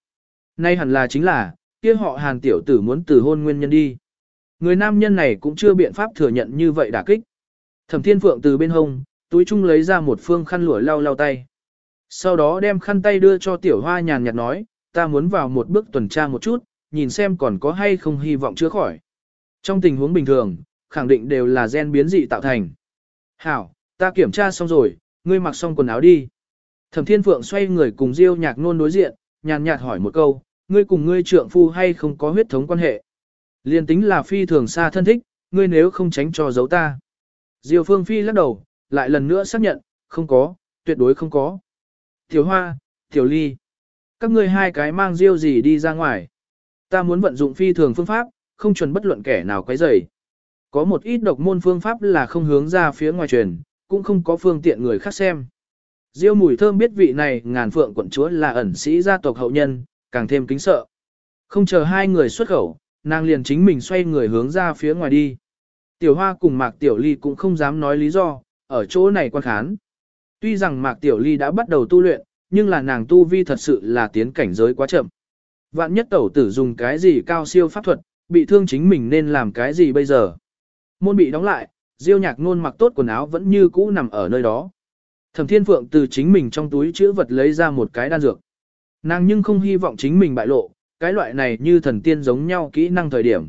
S1: Nay hẳn là chính là, kia họ Hàn tiểu tử muốn từ hôn nguyên nhân đi. Người nam nhân này cũng chưa biện pháp thừa nhận như vậy đả kích. Thẩm Thiên Phượng từ bên hông, túi chung lấy ra một phương khăn lụa lau lau tay. Sau đó đem khăn tay đưa cho tiểu hoa nhàn nhạt nói, ta muốn vào một bước tuần tra một chút, nhìn xem còn có hay không hy vọng chữa khỏi. Trong tình huống bình thường, khẳng định đều là gen biến dị tạo thành. Hảo, ta kiểm tra xong rồi, ngươi mặc xong quần áo đi. Thẩm Thiên Phượng xoay người cùng Diêu Nhạc Nôn đối diện, nhàn nhạt hỏi một câu, ngươi cùng ngươi trượng phu hay không có huyết thống quan hệ. Liên tính là phi thường xa thân thích, ngươi nếu không tránh cho giấu ta. Diêu Phương Phi lắc đầu, lại lần nữa xác nhận, không có, tuyệt đối không có. Tiểu Hoa, Tiểu Ly, các ngươi hai cái mang Diêu gì đi ra ngoài. Ta muốn vận dụng phi thường phương pháp, không chuẩn bất luận kẻ nào quấy rầy. Có một ít độc môn phương pháp là không hướng ra phía ngoài truyền, cũng không có phương tiện người khác xem. Diêu mùi thơm biết vị này ngàn phượng quận chúa là ẩn sĩ gia tộc hậu nhân, càng thêm kính sợ. Không chờ hai người xuất khẩu, nàng liền chính mình xoay người hướng ra phía ngoài đi. Tiểu Hoa cùng Mạc Tiểu Ly cũng không dám nói lý do, ở chỗ này quan khán. Tuy rằng Mạc Tiểu Ly đã bắt đầu tu luyện, nhưng là nàng tu vi thật sự là tiến cảnh giới quá chậm. Vạn nhất tẩu tử dùng cái gì cao siêu pháp thuật, bị thương chính mình nên làm cái gì bây giờ. Môn bị đóng lại, Diêu nhạc nôn mặc tốt quần áo vẫn như cũ nằm ở nơi đó. Thẩm Thiên Phượng từ chính mình trong túi chữ vật lấy ra một cái đan dược. Nàng nhưng không hy vọng chính mình bại lộ, cái loại này như thần tiên giống nhau kỹ năng thời điểm.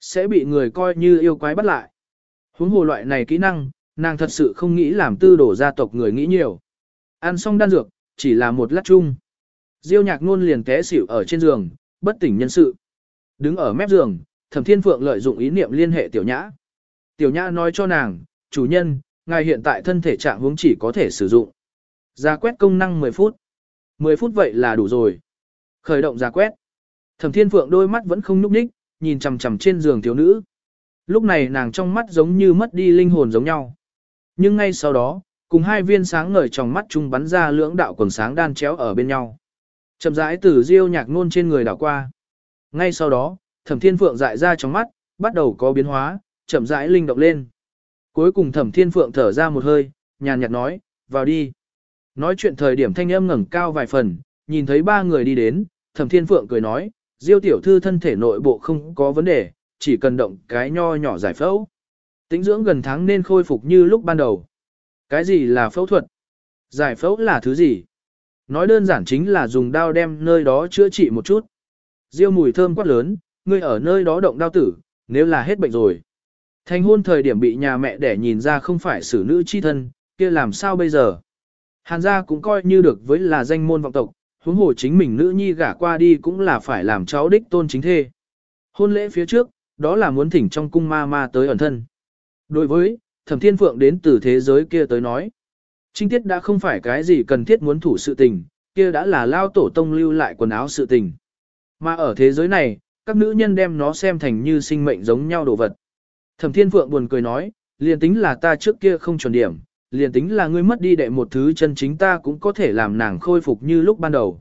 S1: Sẽ bị người coi như yêu quái bắt lại. Huống hồ loại này kỹ năng, nàng thật sự không nghĩ làm tư đổ gia tộc người nghĩ nhiều. Ăn xong đan dược, chỉ là một lát chung. Diêu nhạc nôn liền té xỉu ở trên giường, bất tỉnh nhân sự. Đứng ở mép giường, Thẩm Thiên Phượng lợi dụng ý niệm liên hệ Tiểu Nhã. Tiểu Nhã nói cho nàng, chủ nhân, ngài hiện tại thân thể trạng huống chỉ có thể sử dụng. Gia quét công năng 10 phút. 10 phút vậy là đủ rồi. Khởi động gia quét. Thẩm Thiên Phượng đôi mắt vẫn không nhúc đích nhìn chầm chầm trên giường thiếu nữ. Lúc này nàng trong mắt giống như mất đi linh hồn giống nhau. Nhưng ngay sau đó, cùng hai viên sáng ngời trong mắt chung bắn ra lưỡng đạo quần sáng đan chéo ở bên nhau. Chậm rãi từ diêu nhạc nôn trên người đảo qua. Ngay sau đó, Thẩm Thiên Phượng dại ra trong mắt, bắt đầu có biến hóa, chậm rãi linh động lên. Cuối cùng Thẩm Thiên Phượng thở ra một hơi, nhàn nhạt nói, vào đi. Nói chuyện thời điểm thanh âm ngẩng cao vài phần, nhìn thấy ba người đi đến, thẩm thiên phượng cười nói, diêu tiểu thư thân thể nội bộ không có vấn đề, chỉ cần động cái nho nhỏ giải phẫu. Tính dưỡng gần tháng nên khôi phục như lúc ban đầu. Cái gì là phẫu thuật? Giải phẫu là thứ gì? Nói đơn giản chính là dùng đao đem nơi đó chữa trị một chút. Diêu mùi thơm quát lớn, ngươi ở nơi đó động đao tử, nếu là hết bệnh rồi. Thành hôn thời điểm bị nhà mẹ để nhìn ra không phải xử nữ chi thân, kia làm sao bây giờ? Hàn gia cũng coi như được với là danh môn vọng tộc, huống hồ chính mình nữ nhi gả qua đi cũng là phải làm cháu đích tôn chính thê. Hôn lễ phía trước, đó là muốn thỉnh trong cung ma ma tới ẩn thân. Đối với, thẩm thiên phượng đến từ thế giới kia tới nói. Trinh tiết đã không phải cái gì cần thiết muốn thủ sự tình, kia đã là lao tổ tông lưu lại quần áo sự tình. Mà ở thế giới này, các nữ nhân đem nó xem thành như sinh mệnh giống nhau đồ vật. Thẩm thiên phượng buồn cười nói, liền tính là ta trước kia không chuẩn điểm, liền tính là ngươi mất đi đệ một thứ chân chính ta cũng có thể làm nàng khôi phục như lúc ban đầu.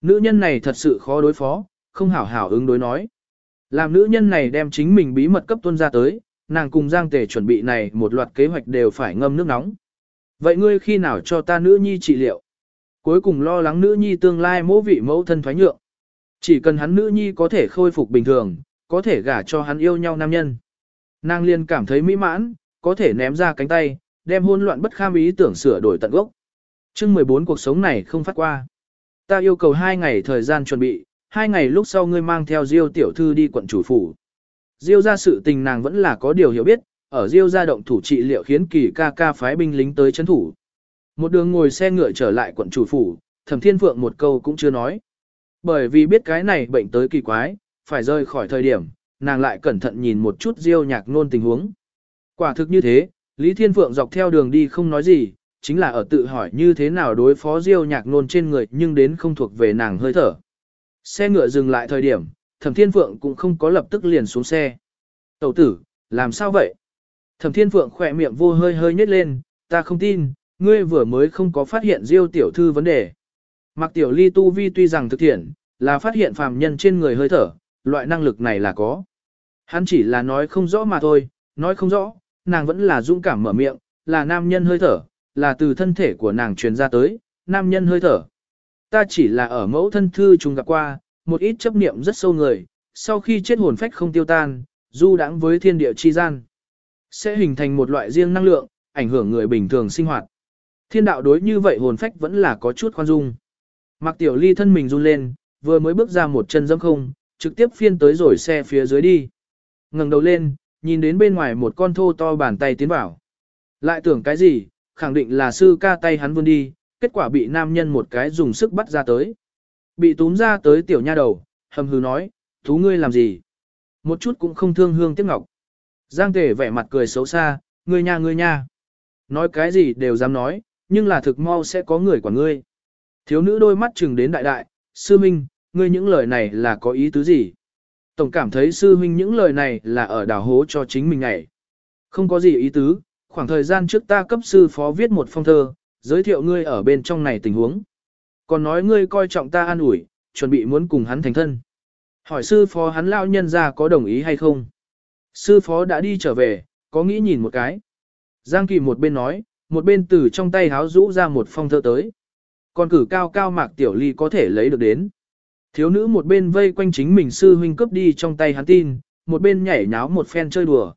S1: Nữ nhân này thật sự khó đối phó, không hảo hảo ứng đối nói. Làm nữ nhân này đem chính mình bí mật cấp tuân ra tới, nàng cùng Giang Tề chuẩn bị này một loạt kế hoạch đều phải ngâm nước nóng. Vậy ngươi khi nào cho ta nữ nhi trị liệu? Cuối cùng lo lắng nữ nhi tương lai mẫu vị mẫu thân thoái nhượng. Chỉ cần hắn nữ nhi có thể khôi phục bình thường, có thể gả cho hắn yêu nhau nam nhân. Nàng liền cảm thấy mỹ mãn, có thể ném ra cánh tay, đem hôn loạn bất kham ý tưởng sửa đổi tận gốc. chương 14 cuộc sống này không phát qua. Ta yêu cầu 2 ngày thời gian chuẩn bị, 2 ngày lúc sau ngươi mang theo Diêu tiểu thư đi quận chủ phủ. Diêu ra sự tình nàng vẫn là có điều hiểu biết, ở Diêu ra động thủ trị liệu khiến kỳ ca ca phái binh lính tới chấn thủ. Một đường ngồi xe ngựa trở lại quận chủ phủ, thẩm thiên phượng một câu cũng chưa nói. Bởi vì biết cái này bệnh tới kỳ quái, phải rời khỏi thời điểm, nàng lại cẩn thận nhìn một chút Diêu nhạc nôn tình huống. Quả thực như thế, Lý Thiên Phượng dọc theo đường đi không nói gì, chính là ở tự hỏi như thế nào đối phó Diêu nhạc nôn trên người nhưng đến không thuộc về nàng hơi thở. Xe ngựa dừng lại thời điểm, Thẩm Thiên Phượng cũng không có lập tức liền xuống xe. Tẩu tử, làm sao vậy? Thẩm Thiên Phượng khỏe miệng vô hơi hơi nhếch lên, ta không tin, ngươi vừa mới không có phát hiện Diêu tiểu thư vấn đề. Mặc tiểu ly tu vi tuy rằng thực thiện, là phát hiện phàm nhân trên người hơi thở, loại năng lực này là có. Hắn chỉ là nói không rõ mà thôi, nói không rõ, nàng vẫn là dũng cảm mở miệng, là nam nhân hơi thở, là từ thân thể của nàng truyền ra tới, nam nhân hơi thở. Ta chỉ là ở mẫu thân thư chúng gặp qua, một ít chấp niệm rất sâu người, sau khi chết hồn phách không tiêu tan, du đãng với thiên địa chi gian. Sẽ hình thành một loại riêng năng lượng, ảnh hưởng người bình thường sinh hoạt. Thiên đạo đối như vậy hồn phách vẫn là có chút khoan dung. Mạc Tiểu Ly thân mình run lên, vừa mới bước ra một chân dẫm không, trực tiếp phiên tới rồi xe phía dưới đi. ngẩng đầu lên, nhìn đến bên ngoài một con thô to bàn tay tiến vào. Lại tưởng cái gì, khẳng định là sư ca tay hắn vươn đi, kết quả bị nam nhân một cái dùng sức bắt ra tới. Bị túm ra tới tiểu nha đầu, hầm hừ nói, thú ngươi làm gì? Một chút cũng không thương hương tiếc ngọc. Giang tề vẻ mặt cười xấu xa, ngươi nha ngươi nha. Nói cái gì đều dám nói, nhưng là thực mau sẽ có người của ngươi. Thiếu nữ đôi mắt chừng đến đại đại, sư minh, ngươi những lời này là có ý tứ gì? Tổng cảm thấy sư huynh những lời này là ở đảo hố cho chính mình này. Không có gì ý tứ, khoảng thời gian trước ta cấp sư phó viết một phong thơ, giới thiệu ngươi ở bên trong này tình huống. Còn nói ngươi coi trọng ta an ủi, chuẩn bị muốn cùng hắn thành thân. Hỏi sư phó hắn lao nhân ra có đồng ý hay không? Sư phó đã đi trở về, có nghĩ nhìn một cái. Giang Kỳ một bên nói, một bên từ trong tay háo rũ ra một phong thơ tới. Còn cử cao cao mạc tiểu ly có thể lấy được đến. Thiếu nữ một bên vây quanh chính mình sư huynh cướp đi trong tay hắn tin, một bên nhảy nháo một phen chơi đùa.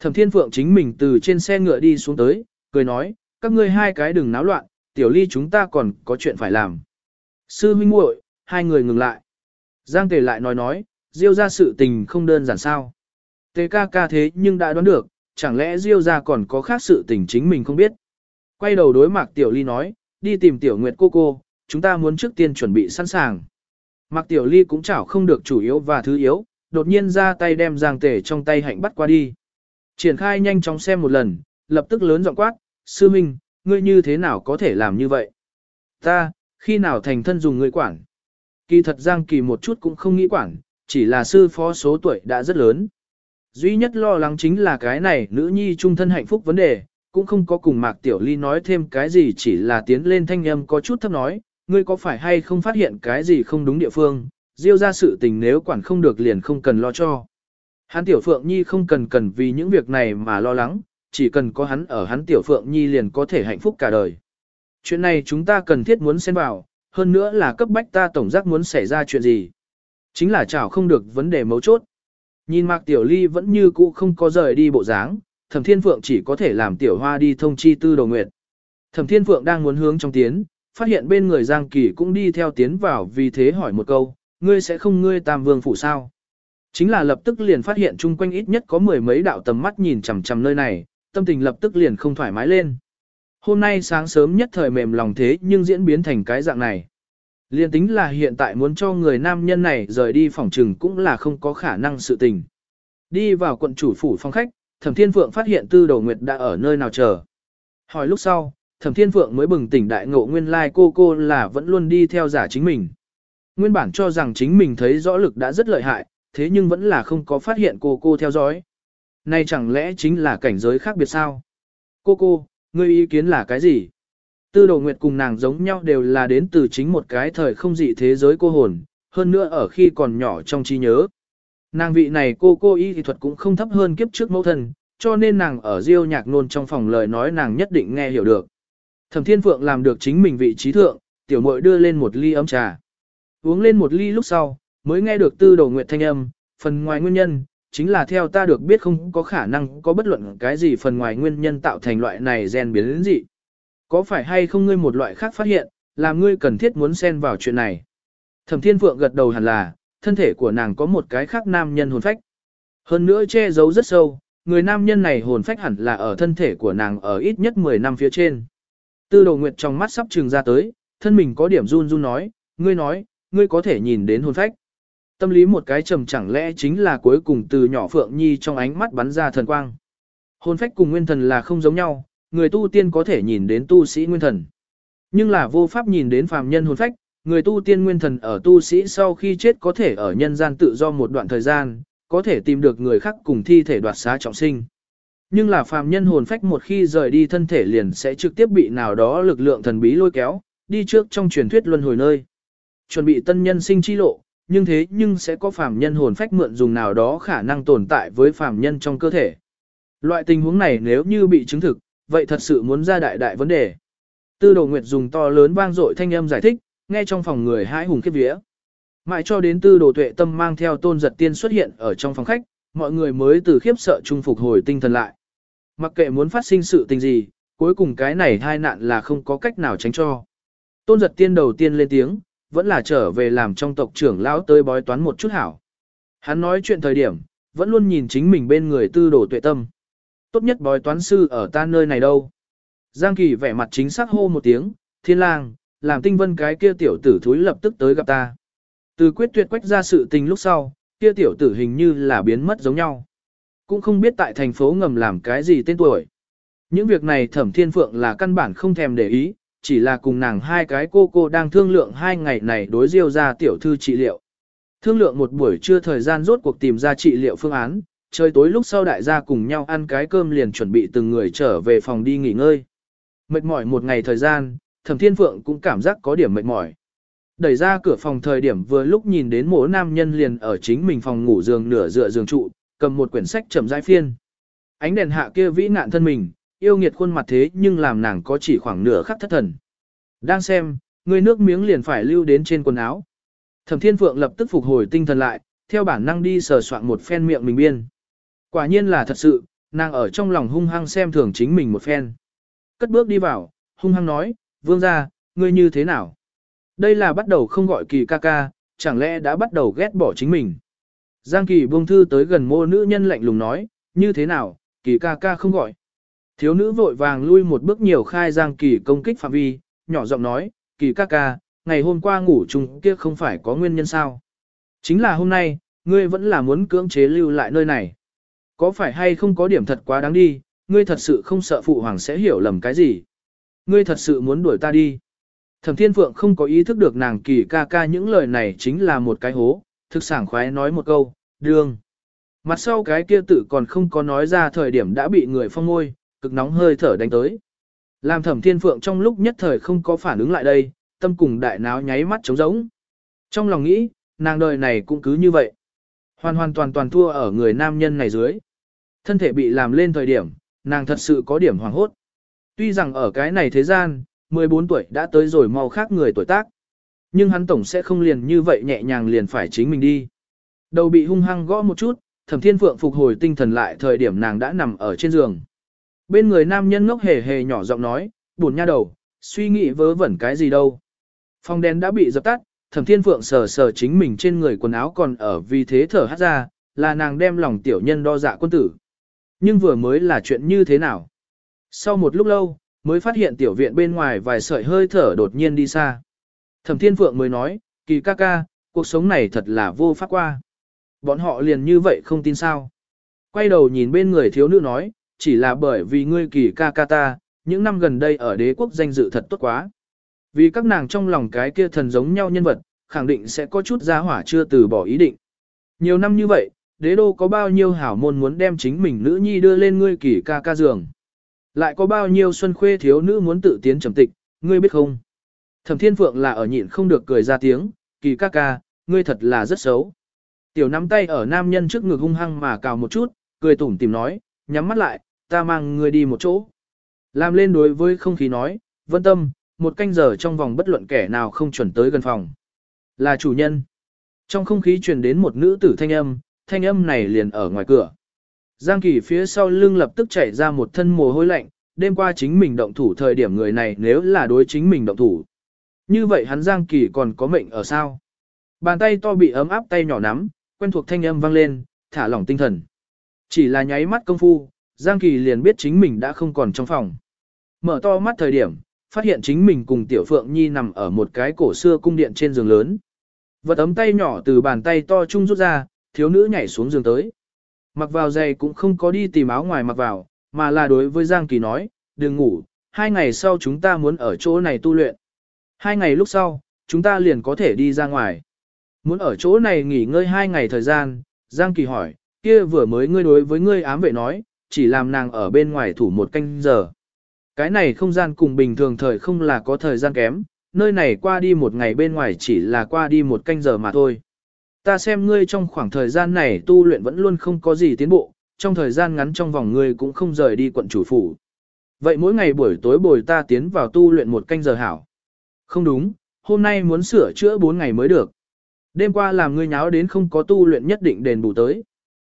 S1: Thẩm Thiên Phượng chính mình từ trên xe ngựa đi xuống tới, cười nói, các ngươi hai cái đừng náo loạn, tiểu ly chúng ta còn có chuyện phải làm. Sư huynh muội, hai người ngừng lại. Giang Tề lại nói nói, Diêu ra sự tình không đơn giản sao. Tề ca ca thế nhưng đã đoán được, chẳng lẽ Diêu ra còn có khác sự tình chính mình không biết. Quay đầu đối mặt Tiểu Ly nói, đi tìm Tiểu Nguyệt cô cô, chúng ta muốn trước tiên chuẩn bị sẵn sàng. Mạc Tiểu Ly cũng chảo không được chủ yếu và thứ yếu, đột nhiên ra tay đem Giang Tề trong tay hạnh bắt qua đi. Triển khai nhanh chóng xem một lần, lập tức lớn giọng quát, sư minh, ngươi như thế nào có thể làm như vậy? Ta, khi nào thành thân dùng ngươi quản? Kỳ thật Giang Kỳ một chút cũng không nghĩ quản, chỉ là sư phó số tuổi đã rất lớn. Duy nhất lo lắng chính là cái này nữ nhi trung thân hạnh phúc vấn đề, cũng không có cùng Mạc Tiểu Ly nói thêm cái gì chỉ là tiến lên thanh âm có chút thấp nói, ngươi có phải hay không phát hiện cái gì không đúng địa phương, diêu ra sự tình nếu quản không được liền không cần lo cho. Hán tiểu phượng nhi không cần cần vì những việc này mà lo lắng, chỉ cần có hắn ở hắn tiểu phượng nhi liền có thể hạnh phúc cả đời. Chuyện này chúng ta cần thiết muốn xen vào, hơn nữa là cấp bách ta tổng giác muốn xảy ra chuyện gì. Chính là chảo không được vấn đề mấu chốt. Nhìn Mạc Tiểu Ly vẫn như cũ không có rời đi bộ dáng, Thẩm Thiên Phượng chỉ có thể làm Tiểu Hoa đi thông chi tư đầu nguyệt. Thẩm Thiên Phượng đang muốn hướng trong tiến, phát hiện bên người Giang Kỳ cũng đi theo tiến vào vì thế hỏi một câu, ngươi sẽ không ngươi tam vương phủ sao? Chính là lập tức liền phát hiện chung quanh ít nhất có mười mấy đạo tầm mắt nhìn chằm chằm nơi này, tâm tình lập tức liền không thoải mái lên. Hôm nay sáng sớm nhất thời mềm lòng thế nhưng diễn biến thành cái dạng này. Liên tính là hiện tại muốn cho người nam nhân này rời đi phòng trừng cũng là không có khả năng sự tình. Đi vào quận chủ phủ phòng khách, Thẩm Thiên Phượng phát hiện Tư Đầu Nguyệt đã ở nơi nào chờ. Hỏi lúc sau, Thẩm Thiên Phượng mới bừng tỉnh đại ngộ nguyên lai like cô cô là vẫn luôn đi theo giả chính mình. Nguyên bản cho rằng chính mình thấy rõ lực đã rất lợi hại, thế nhưng vẫn là không có phát hiện cô cô theo dõi. Này chẳng lẽ chính là cảnh giới khác biệt sao? Cô cô, ngươi ý kiến là cái gì? Tư đồ nguyệt cùng nàng giống nhau đều là đến từ chính một cái thời không dị thế giới cô hồn, hơn nữa ở khi còn nhỏ trong trí nhớ. Nàng vị này cô cô y thì thuật cũng không thấp hơn kiếp trước mẫu thân, cho nên nàng ở diêu nhạc nôn trong phòng lời nói nàng nhất định nghe hiểu được. Thẩm Thiên Phượng làm được chính mình vị trí thượng, tiểu muội đưa lên một ly ấm trà. Uống lên một ly lúc sau, mới nghe được tư Đồ nguyệt thanh âm, phần ngoài nguyên nhân, chính là theo ta được biết không có khả năng có bất luận cái gì phần ngoài nguyên nhân tạo thành loại này gen biến đến dị. Có phải hay không ngươi một loại khác phát hiện, làm ngươi cần thiết muốn xen vào chuyện này? Thẩm Thiên Phượng gật đầu hẳn là, thân thể của nàng có một cái khác nam nhân hồn phách. Hơn nữa che giấu rất sâu, người nam nhân này hồn phách hẳn là ở thân thể của nàng ở ít nhất 10 năm phía trên. Tư đồ nguyệt trong mắt sắp trừng ra tới, thân mình có điểm run run nói, ngươi nói, ngươi có thể nhìn đến hồn phách. Tâm lý một cái trầm chẳng lẽ chính là cuối cùng từ nhỏ Phượng Nhi trong ánh mắt bắn ra thần quang. Hồn phách cùng nguyên thần là không giống nhau, người tu tiên có thể nhìn đến tu sĩ nguyên thần. Nhưng là vô pháp nhìn đến phàm nhân hồn phách, người tu tiên nguyên thần ở tu sĩ sau khi chết có thể ở nhân gian tự do một đoạn thời gian, có thể tìm được người khác cùng thi thể đoạt xá trọng sinh. Nhưng là phàm nhân hồn phách một khi rời đi thân thể liền sẽ trực tiếp bị nào đó lực lượng thần bí lôi kéo, đi trước trong truyền thuyết luân hồi nơi. Chuẩn bị tân nhân sinh chi lộ, nhưng thế nhưng sẽ có phàm nhân hồn phách mượn dùng nào đó khả năng tồn tại với phàm nhân trong cơ thể. Loại tình huống này nếu như bị chứng thực, vậy thật sự muốn ra đại đại vấn đề. Tư đồ nguyệt dùng to lớn vang dội thanh âm giải thích, nghe trong phòng người hãi hùng khiếp vía. Mãi cho đến tư đồ tuệ tâm mang theo tôn giật tiên xuất hiện ở trong phòng khách, mọi người mới từ khiếp sợ trung phục hồi tinh thần lại. Mặc kệ muốn phát sinh sự tình gì, cuối cùng cái này hai nạn là không có cách nào tránh cho. Tôn giật tiên đầu tiên lên tiếng, vẫn là trở về làm trong tộc trưởng lão tới bói toán một chút hảo. Hắn nói chuyện thời điểm, vẫn luôn nhìn chính mình bên người tư đồ tuệ tâm. Tốt nhất bói toán sư ở ta nơi này đâu. Giang Kỳ vẻ mặt chính xác hô một tiếng, thiên lang, làm tinh vân cái kia tiểu tử thúi lập tức tới gặp ta. Từ quyết tuyệt quách ra sự tình lúc sau, kia tiểu tử hình như là biến mất giống nhau. Cũng không biết tại thành phố ngầm làm cái gì tên tuổi. Những việc này thẩm thiên phượng là căn bản không thèm để ý, chỉ là cùng nàng hai cái cô cô đang thương lượng hai ngày này đối diêu ra tiểu thư trị liệu. Thương lượng một buổi trưa thời gian rốt cuộc tìm ra trị liệu phương án, trời tối lúc sau đại gia cùng nhau ăn cái cơm liền chuẩn bị từng người trở về phòng đi nghỉ ngơi. Mệt mỏi một ngày thời gian, thẩm thiên phượng cũng cảm giác có điểm mệt mỏi. Đẩy ra cửa phòng thời điểm vừa lúc nhìn đến mỗi nam nhân liền ở chính mình phòng ngủ giường nửa dựa giường trụ, cầm một quyển sách chậm rãi phiên. Ánh đèn hạ kia vĩ nạn thân mình, yêu nghiệt khuôn mặt thế nhưng làm nàng có chỉ khoảng nửa khắc thất thần. Đang xem, người nước miếng liền phải lưu đến trên quần áo. Thẩm Thiên Phượng lập tức phục hồi tinh thần lại, theo bản năng đi sờ soạn một phen miệng mình biên. Quả nhiên là thật sự, nàng ở trong lòng hung hăng xem thường chính mình một phen. Cất bước đi vào, hung hăng nói, vương gia, ngươi như thế nào? Đây là bắt đầu không gọi kỳ ca ca, chẳng lẽ đã bắt đầu ghét bỏ chính mình? Giang kỳ buông thư tới gần mô nữ nhân lạnh lùng nói, như thế nào, kỳ ca ca không gọi. Thiếu nữ vội vàng lui một bước nhiều khai Giang kỳ công kích phạm vi, nhỏ giọng nói, kỳ ca ca, ngày hôm qua ngủ chung kia không phải có nguyên nhân sao? Chính là hôm nay, ngươi vẫn là muốn cưỡng chế lưu lại nơi này. Có phải hay không có điểm thật quá đáng đi, ngươi thật sự không sợ phụ hoàng sẽ hiểu lầm cái gì. Ngươi thật sự muốn đuổi ta đi. Thẩm Thiên Phượng không có ý thức được nàng kỳ ca ca những lời này chính là một cái hố, thực sảng khoái nói một câu, đương. Mặt sau cái kia tự còn không có nói ra thời điểm đã bị người phong ngôi, cực nóng hơi thở đánh tới. Làm thẩm thiên phượng trong lúc nhất thời không có phản ứng lại đây, tâm cùng đại náo nháy mắt trống rỗng. Trong lòng nghĩ, nàng đời này cũng cứ như vậy. Hoàn hoàn toàn toàn thua ở người nam nhân này dưới. Thân thể bị làm lên thời điểm, nàng thật sự có điểm hoàng hốt. Tuy rằng ở cái này thế gian, 14 tuổi đã tới rồi mau khác người tuổi tác. Nhưng hắn tổng sẽ không liền như vậy nhẹ nhàng liền phải chính mình đi. Đầu bị hung hăng gõ một chút, thẩm thiên phượng phục hồi tinh thần lại thời điểm nàng đã nằm ở trên giường. Bên người nam nhân ngốc hề hề nhỏ giọng nói, buồn nha đầu, suy nghĩ vớ vẩn cái gì đâu. Phòng đèn đã bị dập tắt, thẩm thiên phượng sờ sờ chính mình trên người quần áo còn ở vì thế thở hát ra, là nàng đem lòng tiểu nhân đo dạ quân tử. Nhưng vừa mới là chuyện như thế nào? Sau một lúc lâu, mới phát hiện tiểu viện bên ngoài vài sợi hơi thở đột nhiên đi xa. Thẩm Thiên Phượng mới nói, kỳ ca ca, cuộc sống này thật là vô pháp qua. Bọn họ liền như vậy không tin sao. Quay đầu nhìn bên người thiếu nữ nói, chỉ là bởi vì ngươi kỳ ca ca ta, những năm gần đây ở đế quốc danh dự thật tốt quá. Vì các nàng trong lòng cái kia thần giống nhau nhân vật, khẳng định sẽ có chút giá hỏa chưa từ bỏ ý định. Nhiều năm như vậy, đế đô có bao nhiêu hảo môn muốn đem chính mình nữ nhi đưa lên ngươi kỳ ca ca giường. Lại có bao nhiêu xuân khuê thiếu nữ muốn tự tiến trầm tịch, ngươi biết không? Thẩm Thiên Phượng là ở nhịn không được cười ra tiếng, kỳ ca ca, ngươi thật là rất xấu. Tiểu nắm tay ở nam nhân trước ngực hung hăng mà cào một chút, cười tủm tìm nói, nhắm mắt lại, ta mang ngươi đi một chỗ. Làm lên đối với không khí nói, vân tâm, một canh giờ trong vòng bất luận kẻ nào không chuẩn tới gần phòng. Là chủ nhân. Trong không khí truyền đến một nữ tử thanh âm, thanh âm này liền ở ngoài cửa. Giang Kỳ phía sau lưng lập tức chảy ra một thân mồ hôi lạnh, đêm qua chính mình động thủ thời điểm người này nếu là đối chính mình động thủ. Như vậy hắn Giang Kỳ còn có mệnh ở sao? Bàn tay to bị ấm áp tay nhỏ nắm, quen thuộc thanh âm vang lên, thả lỏng tinh thần. Chỉ là nháy mắt công phu, Giang Kỳ liền biết chính mình đã không còn trong phòng. Mở to mắt thời điểm, phát hiện chính mình cùng Tiểu Phượng Nhi nằm ở một cái cổ xưa cung điện trên giường lớn. Vật ấm tay nhỏ từ bàn tay to chung rút ra, thiếu nữ nhảy xuống giường tới. Mặc vào giày cũng không có đi tìm áo ngoài mặc vào, mà là đối với Giang Kỳ nói, đừng ngủ, hai ngày sau chúng ta muốn ở chỗ này tu luyện. Hai ngày lúc sau, chúng ta liền có thể đi ra ngoài. Muốn ở chỗ này nghỉ ngơi hai ngày thời gian, Giang Kỳ hỏi, kia vừa mới ngươi đối với ngươi ám vệ nói, chỉ làm nàng ở bên ngoài thủ một canh giờ. Cái này không gian cùng bình thường thời không là có thời gian kém, nơi này qua đi một ngày bên ngoài chỉ là qua đi một canh giờ mà thôi. Ta xem ngươi trong khoảng thời gian này tu luyện vẫn luôn không có gì tiến bộ, trong thời gian ngắn trong vòng ngươi cũng không rời đi quận chủ phủ. Vậy mỗi ngày buổi tối bồi ta tiến vào tu luyện một canh giờ hảo. Không đúng, hôm nay muốn sửa chữa 4 ngày mới được. Đêm qua làm ngươi nháo đến không có tu luyện nhất định đền bù tới.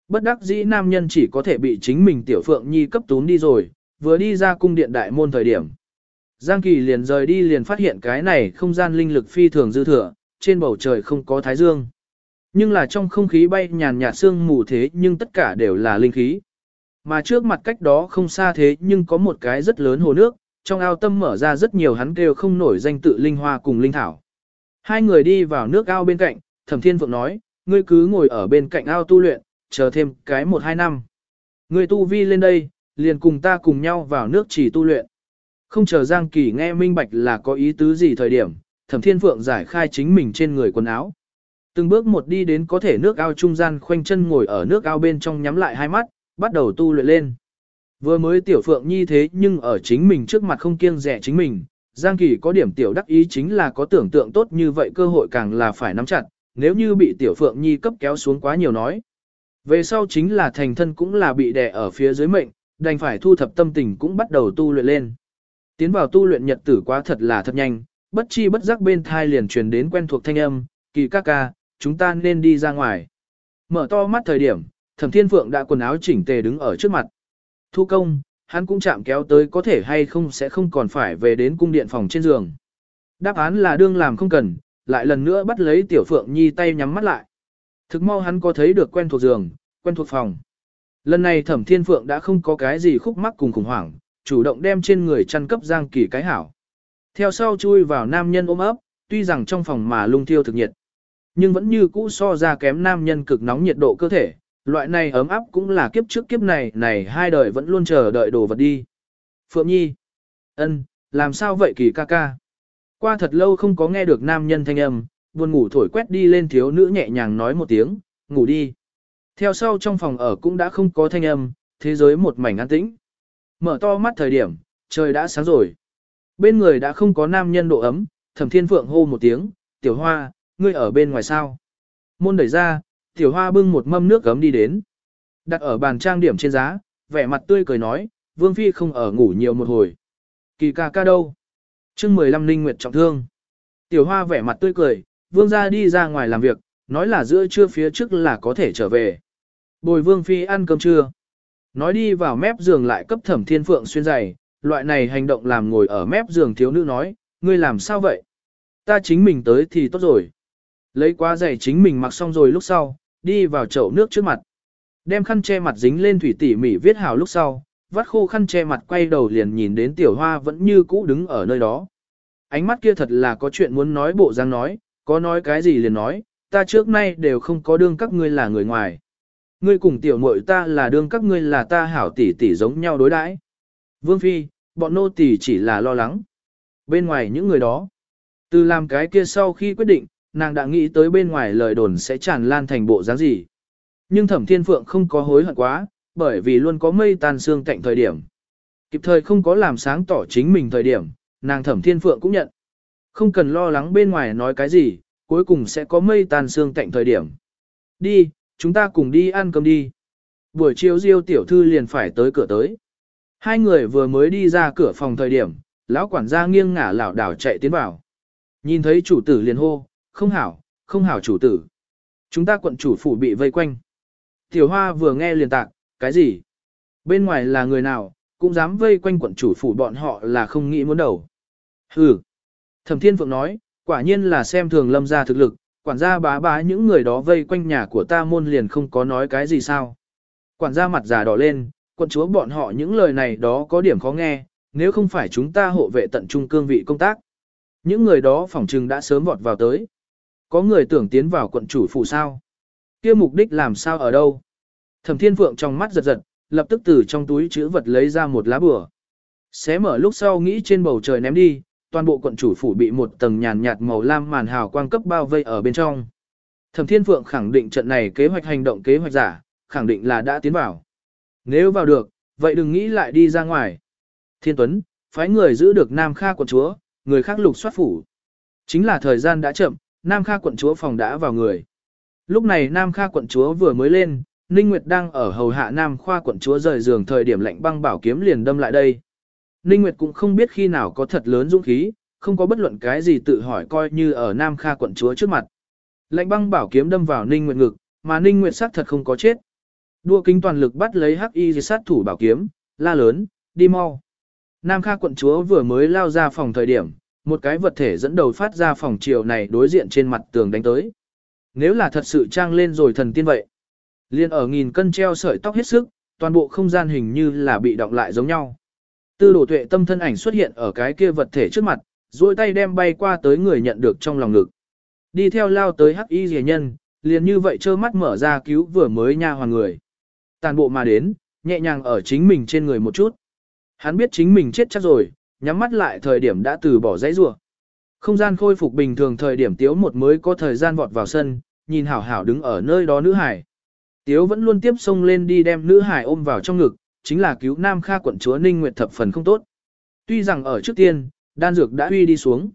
S1: Bất đắc dĩ nam nhân chỉ có thể bị chính mình tiểu phượng nhi cấp tún đi rồi, vừa đi ra cung điện đại môn thời điểm. Giang Kỳ liền rời đi liền phát hiện cái này không gian linh lực phi thường dư thừa, trên bầu trời không có thái dương. Nhưng là trong không khí bay nhàn nhạt sương mù thế nhưng tất cả đều là linh khí. Mà trước mặt cách đó không xa thế nhưng có một cái rất lớn hồ nước, trong ao tâm mở ra rất nhiều hắn kêu không nổi danh tự linh hoa cùng linh thảo. Hai người đi vào nước ao bên cạnh, thẩm thiên phượng nói, ngươi cứ ngồi ở bên cạnh ao tu luyện, chờ thêm cái một hai năm. người tu vi lên đây, liền cùng ta cùng nhau vào nước chỉ tu luyện. Không chờ Giang Kỳ nghe minh bạch là có ý tứ gì thời điểm, thẩm thiên phượng giải khai chính mình trên người quần áo. Từng bước một đi đến có thể nước ao trung gian khoanh chân ngồi ở nước ao bên trong nhắm lại hai mắt, bắt đầu tu luyện lên. Vừa mới tiểu phượng nhi thế nhưng ở chính mình trước mặt không kiêng rẻ chính mình, Giang Kỳ có điểm tiểu đắc ý chính là có tưởng tượng tốt như vậy cơ hội càng là phải nắm chặt, nếu như bị tiểu phượng nhi cấp kéo xuống quá nhiều nói. Về sau chính là thành thân cũng là bị đè ở phía dưới mệnh, đành phải thu thập tâm tình cũng bắt đầu tu luyện lên. Tiến vào tu luyện nhật tử quá thật là thật nhanh, bất chi bất giác bên thai liền truyền đến quen thuộc thanh âm, kỳ ca ca, chúng ta nên đi ra ngoài. Mở to mắt thời điểm, thẩm thiên phượng đã quần áo chỉnh tề đứng ở trước mặt. Thu công, hắn cũng chạm kéo tới có thể hay không sẽ không còn phải về đến cung điện phòng trên giường. Đáp án là đương làm không cần, lại lần nữa bắt lấy tiểu phượng nhi tay nhắm mắt lại. Thực mau hắn có thấy được quen thuộc giường, quen thuộc phòng. Lần này thẩm thiên phượng đã không có cái gì khúc mắc cùng khủng hoảng, chủ động đem trên người chăn cấp giang kỳ cái hảo. Theo sau chui vào nam nhân ôm ấp, tuy rằng trong phòng mà lung thiêu thực nhiệt nhưng vẫn như cũ so ra kém nam nhân cực nóng nhiệt độ cơ thể, loại này ấm áp cũng là kiếp trước kiếp này, này hai đời vẫn luôn chờ đợi đồ vật đi. Phượng Nhi, ân, làm sao vậy kỳ ca ca? Qua thật lâu không có nghe được nam nhân thanh âm, buồn ngủ thổi quét đi lên thiếu nữ nhẹ nhàng nói một tiếng, ngủ đi. Theo sau trong phòng ở cũng đã không có thanh âm, thế giới một mảnh an tĩnh. Mở to mắt thời điểm, trời đã sáng rồi. Bên người đã không có nam nhân độ ấm, thẩm thiên phượng hô một tiếng, tiểu hoa, ngươi ở bên ngoài sao? Môn đẩy ra, tiểu hoa bưng một mâm nước gấm đi đến. Đặt ở bàn trang điểm trên giá, vẻ mặt tươi cười nói, Vương Phi không ở ngủ nhiều một hồi. Kỳ ca ca đâu? chương 15 Ninh Nguyệt trọng thương. Tiểu Hoa vẻ mặt tươi cười, vương gia đi ra ngoài làm việc, nói là giữa trưa phía trước là có thể trở về. Bồi vương phi ăn cơm trưa. Nói đi vào mép giường lại cấp thẩm thiên phượng xuyên giày, loại này hành động làm ngồi ở mép giường thiếu nữ nói, ngươi làm sao vậy? Ta chính mình tới thì tốt rồi. Lấy quá giày chính mình mặc xong rồi lúc sau, đi vào chậu nước trước mặt. Đem khăn che mặt dính lên thủy tỉ mỉ viết hào lúc sau, vắt khô khăn che mặt quay đầu liền nhìn đến tiểu hoa vẫn như cũ đứng ở nơi đó. Ánh mắt kia thật là có chuyện muốn nói bộ răng nói, có nói cái gì liền nói, ta trước nay đều không có đương các ngươi là người ngoài. Ngươi cùng tiểu muội ta là đương các ngươi là ta hảo tỷ tỷ giống nhau đối đãi. Vương Phi, bọn nô tỷ chỉ là lo lắng. Bên ngoài những người đó, từ làm cái kia sau khi quyết định, nàng đã nghĩ tới bên ngoài lời đồn sẽ tràn lan thành bộ dáng gì. Nhưng thẩm thiên phượng không có hối hận quá, bởi vì luôn có mây tan xương cạnh thời điểm. Kịp thời không có làm sáng tỏ chính mình thời điểm, nàng thẩm thiên phượng cũng nhận. Không cần lo lắng bên ngoài nói cái gì, cuối cùng sẽ có mây tan xương cạnh thời điểm. Đi, chúng ta cùng đi ăn cơm đi. Buổi chiều Diêu tiểu thư liền phải tới cửa tới. Hai người vừa mới đi ra cửa phòng thời điểm, lão quản gia nghiêng ngả lảo đảo chạy tiến vào. Nhìn thấy chủ tử liền hô, không hảo, không hảo chủ tử. Chúng ta quận chủ phủ bị vây quanh. Tiểu hoa vừa nghe liền tạc, cái gì? Bên ngoài là người nào, cũng dám vây quanh quận chủ phủ bọn họ là không nghĩ muốn đầu. Hừ. Thẩm Thiên Phượng nói, quả nhiên là xem thường lâm gia thực lực, quản gia bá bá những người đó vây quanh nhà của ta môn liền không có nói cái gì sao. Quản gia mặt già đỏ lên, quận chúa bọn họ những lời này đó có điểm khó nghe, nếu không phải chúng ta hộ vệ tận trung cương vị công tác. Những người đó phỏng trừng đã sớm vọt vào tới. Có người tưởng tiến vào quận chủ phủ sao? kia mục đích làm sao ở đâu? Thẩm Thiên Phượng trong mắt giật giật, lập tức từ trong túi chữ vật lấy ra một lá bùa. Xé mở lúc sau nghĩ trên bầu trời ném đi, toàn bộ quận chủ phủ bị một tầng nhàn nhạt màu lam màn hào quang cấp bao vây ở bên trong. Thẩm Thiên Phượng khẳng định trận này kế hoạch hành động kế hoạch giả, khẳng định là đã tiến vào. Nếu vào được, vậy đừng nghĩ lại đi ra ngoài. Thiên Tuấn, phái người giữ được Nam Kha quận chúa, người khác lục soát phủ. Chính là thời gian đã chậm, Nam Kha quận chúa phòng đã vào người. Lúc này Nam Kha quận chúa vừa mới lên, Ninh Nguyệt đang ở hầu hạ Nam Khoa quận chúa rời giường thời điểm lạnh băng bảo kiếm liền đâm lại đây. Ninh Nguyệt cũng không biết khi nào có thật lớn dũng khí, không có bất luận cái gì tự hỏi coi như ở Nam Kha quận chúa trước mặt. Lạnh băng bảo kiếm đâm vào Ninh Nguyệt ngực, mà Ninh Nguyệt xác thật không có chết. Đua kính toàn lực bắt lấy hắc y sát thủ bảo kiếm, la lớn, đi mau. Nam Kha quận chúa vừa mới lao ra phòng thời điểm, một cái vật thể dẫn đầu phát ra phòng chiều này đối diện trên mặt tường đánh tới. Nếu là thật sự trang lên rồi thần tiên vậy. Liên ở nghìn cân treo sợi tóc hết sức, toàn bộ không gian hình như là bị động lại giống nhau. Tư đồ tuệ tâm thân ảnh xuất hiện ở cái kia vật thể trước mặt, duỗi tay đem bay qua tới người nhận được trong lòng ngực. Đi theo lao tới hắc y rìa nhân, liền như vậy trơ mắt mở ra cứu vừa mới nha hoàng người. Tàn bộ mà đến, nhẹ nhàng ở chính mình trên người một chút. Hắn biết chính mình chết chắc rồi, nhắm mắt lại thời điểm đã từ bỏ dãy rủa. Không gian khôi phục bình thường thời điểm tiếu một mới có thời gian vọt vào sân, nhìn hảo hảo đứng ở nơi đó nữ hải. Tiếu vẫn luôn tiếp xông lên đi đem nữ hải ôm vào trong ngực, chính là cứu Nam Kha quận chúa Ninh Nguyệt thập phần không tốt. Tuy rằng ở trước tiên, đan dược đã uy đi xuống.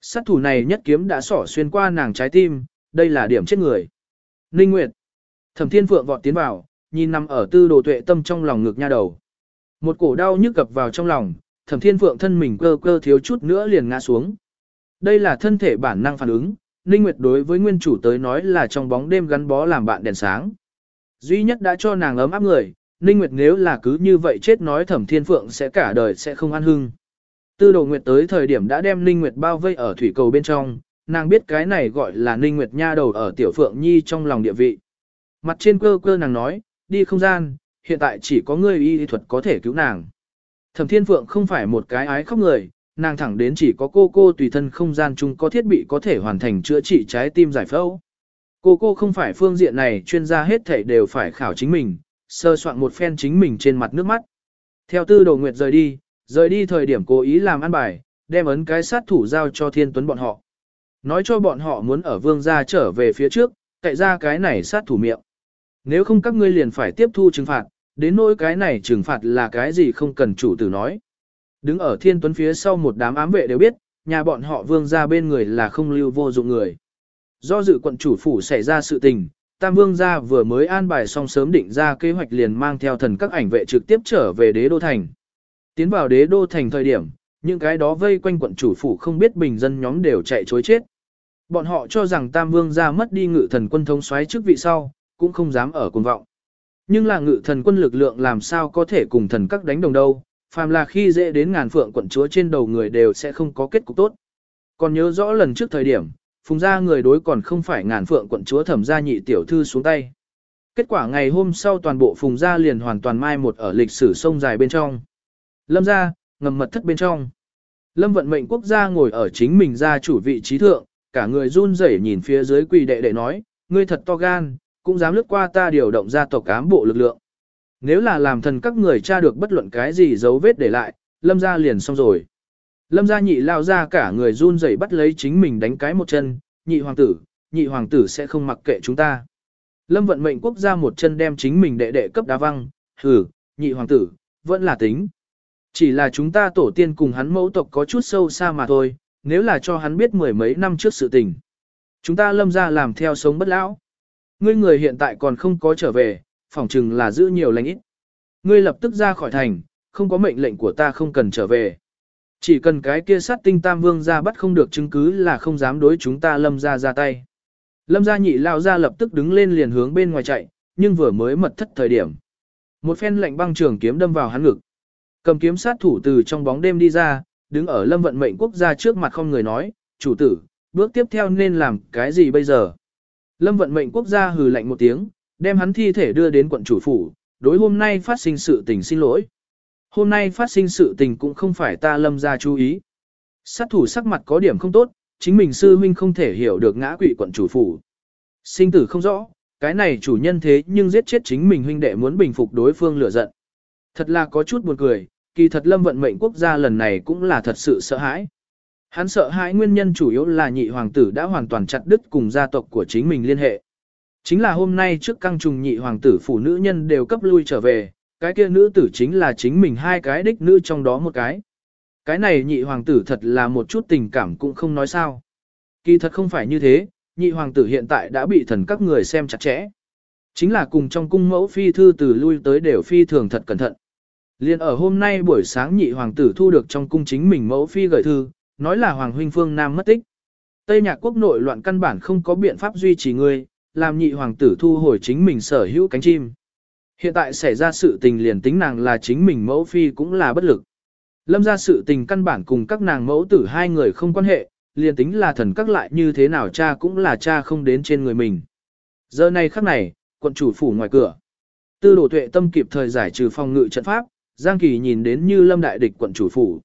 S1: Sát thủ này nhất kiếm đã sỏ xuyên qua nàng trái tim, đây là điểm chết người. Ninh Nguyệt. Thẩm Thiên Phượng vọt tiến vào, nhìn nằm ở tư đồ tuệ tâm trong lòng ngực nha đầu. Một cổ đau nhức cập vào trong lòng, Thẩm Thiên Phượng thân mình cơ cơ thiếu chút nữa liền ngã xuống. Đây là thân thể bản năng phản ứng, Ninh Nguyệt đối với nguyên chủ tới nói là trong bóng đêm gắn bó làm bạn đèn sáng. Duy nhất đã cho nàng ấm áp người, Ninh Nguyệt nếu là cứ như vậy chết nói Thẩm Thiên Phượng sẽ cả đời sẽ không an hưng. Tư đồ Nguyệt tới thời điểm đã đem Ninh Nguyệt bao vây ở thủy cầu bên trong, nàng biết cái này gọi là Ninh Nguyệt nha đầu ở Tiểu Phượng Nhi trong lòng địa vị. Mặt trên cơ cơ nàng nói, đi không gian, hiện tại chỉ có ngươi y thuật có thể cứu nàng. Thẩm Thiên Phượng không phải một cái ái khóc người, nàng thẳng đến chỉ có cô cô tùy thân không gian chung có thiết bị có thể hoàn thành chữa trị trái tim giải phẫu. Cô cô không phải phương diện này chuyên gia hết thảy đều phải khảo chính mình, sơ soạn một phen chính mình trên mặt nước mắt. Theo tư đồ nguyệt rời đi, rời đi thời điểm cố ý làm ăn bài, đem ấn cái sát thủ giao cho thiên tuấn bọn họ. Nói cho bọn họ muốn ở vương gia trở về phía trước, cậy ra cái này sát thủ miệng. Nếu không các ngươi liền phải tiếp thu trừng phạt, đến nỗi cái này trừng phạt là cái gì không cần chủ tử nói. Đứng ở thiên tuấn phía sau một đám ám vệ đều biết, nhà bọn họ vương gia bên người là không lưu vô dụng người. Do dự quận chủ phủ xảy ra sự tình, Tam Vương gia vừa mới an bài xong sớm định ra kế hoạch liền mang theo thần các ảnh vệ trực tiếp trở về đế đô thành. Tiến vào đế đô thành thời điểm, những cái đó vây quanh quận chủ phủ không biết bình dân nhóm đều chạy chối chết. Bọn họ cho rằng Tam Vương gia mất đi ngự thần quân thống soái trước vị sau, cũng không dám ở cuồng vọng. Nhưng là ngự thần quân lực lượng làm sao có thể cùng thần các đánh đồng đâu, phàm là khi dễ đến ngàn phượng quận chúa trên đầu người đều sẽ không có kết cục tốt. Còn nhớ rõ lần trước thời điểm, phùng ra người đối còn không phải ngàn phượng quận chúa thẩm gia nhị tiểu thư xuống tay. Kết quả ngày hôm sau toàn bộ phùng gia liền hoàn toàn mai một ở lịch sử sông dài bên trong. Lâm gia, ngầm mật thất bên trong. Lâm vận mệnh quốc gia ngồi ở chính mình gia chủ vị trí thượng, cả người run rẩy nhìn phía dưới quỳ đệ đệ nói, ngươi thật to gan, cũng dám lướt qua ta điều động gia tộc cám bộ lực lượng. Nếu là làm thần các người tra được bất luận cái gì dấu vết để lại, lâm gia liền xong rồi. Lâm gia nhị lao ra cả người run rẩy bắt lấy chính mình đánh cái một chân, nhị hoàng tử, nhị hoàng tử sẽ không mặc kệ chúng ta. Lâm vận mệnh quốc gia một chân đem chính mình đệ đệ cấp đá văng, hử, nhị hoàng tử, vẫn là tính. Chỉ là chúng ta tổ tiên cùng hắn mẫu tộc có chút sâu xa mà thôi, nếu là cho hắn biết mười mấy năm trước sự tình. Chúng ta lâm ra làm theo sống bất lão. Ngươi người hiện tại còn không có trở về, phỏng chừng là giữ nhiều lành ít. Ngươi lập tức ra khỏi thành, không có mệnh lệnh của ta không cần trở về. Chỉ cần cái kia sát tinh tam vương ra bắt không được chứng cứ là không dám đối chúng ta lâm ra ra tay. Lâm gia nhị lao ra lập tức đứng lên liền hướng bên ngoài chạy, nhưng vừa mới mật thất thời điểm. Một phen lạnh băng trường kiếm đâm vào hắn ngực. Cầm kiếm sát thủ từ trong bóng đêm đi ra, đứng ở lâm vận mệnh quốc gia trước mặt không người nói, chủ tử, bước tiếp theo nên làm cái gì bây giờ? Lâm vận mệnh quốc gia hừ lạnh một tiếng, đem hắn thi thể đưa đến quận chủ phủ, đối hôm nay phát sinh sự tình xin lỗi. Hôm nay phát sinh sự tình cũng không phải ta lâm ra chú ý. Sát thủ sắc mặt có điểm không tốt, chính mình sư huynh không thể hiểu được ngã quỷ quận chủ phủ. Sinh tử không rõ, cái này chủ nhân thế nhưng giết chết chính mình huynh đệ muốn bình phục đối phương lửa giận. Thật là có chút buồn cười, kỳ thật lâm vận mệnh quốc gia lần này cũng là thật sự sợ hãi. Hắn sợ hãi nguyên nhân chủ yếu là nhị hoàng tử đã hoàn toàn chặt đứt cùng gia tộc của chính mình liên hệ. Chính là hôm nay trước căng trùng nhị hoàng tử phụ nữ nhân đều cấp lui trở về, cái kia nữ tử chính là chính mình hai cái đích nữ trong đó một cái. Cái này nhị hoàng tử thật là một chút tình cảm cũng không nói sao. Kỳ thật không phải như thế, nhị hoàng tử hiện tại đã bị thần các người xem chặt chẽ. Chính là cùng trong cung mẫu phi thư từ lui tới đều phi thường thật cẩn thận. Liên ở hôm nay buổi sáng nhị hoàng tử thu được trong cung chính mình mẫu phi gửi thư, nói là hoàng huynh phương nam mất tích. Tây nhạc quốc nội loạn căn bản không có biện pháp duy trì ngươi, làm nhị hoàng tử thu hồi chính mình sở hữu cánh chim. Hiện tại xảy ra sự tình liền tính nàng là chính mình mẫu phi cũng là bất lực. Lâm ra sự tình căn bản cùng các nàng mẫu tử hai người không quan hệ, liền tính là thần các lại như thế nào cha cũng là cha không đến trên người mình. Giờ này khắc này, quận chủ phủ ngoài cửa. Tư đồ tuệ tâm kịp thời giải trừ phòng ngự trận pháp, Giang Kỳ nhìn đến như lâm đại địch quận chủ phủ.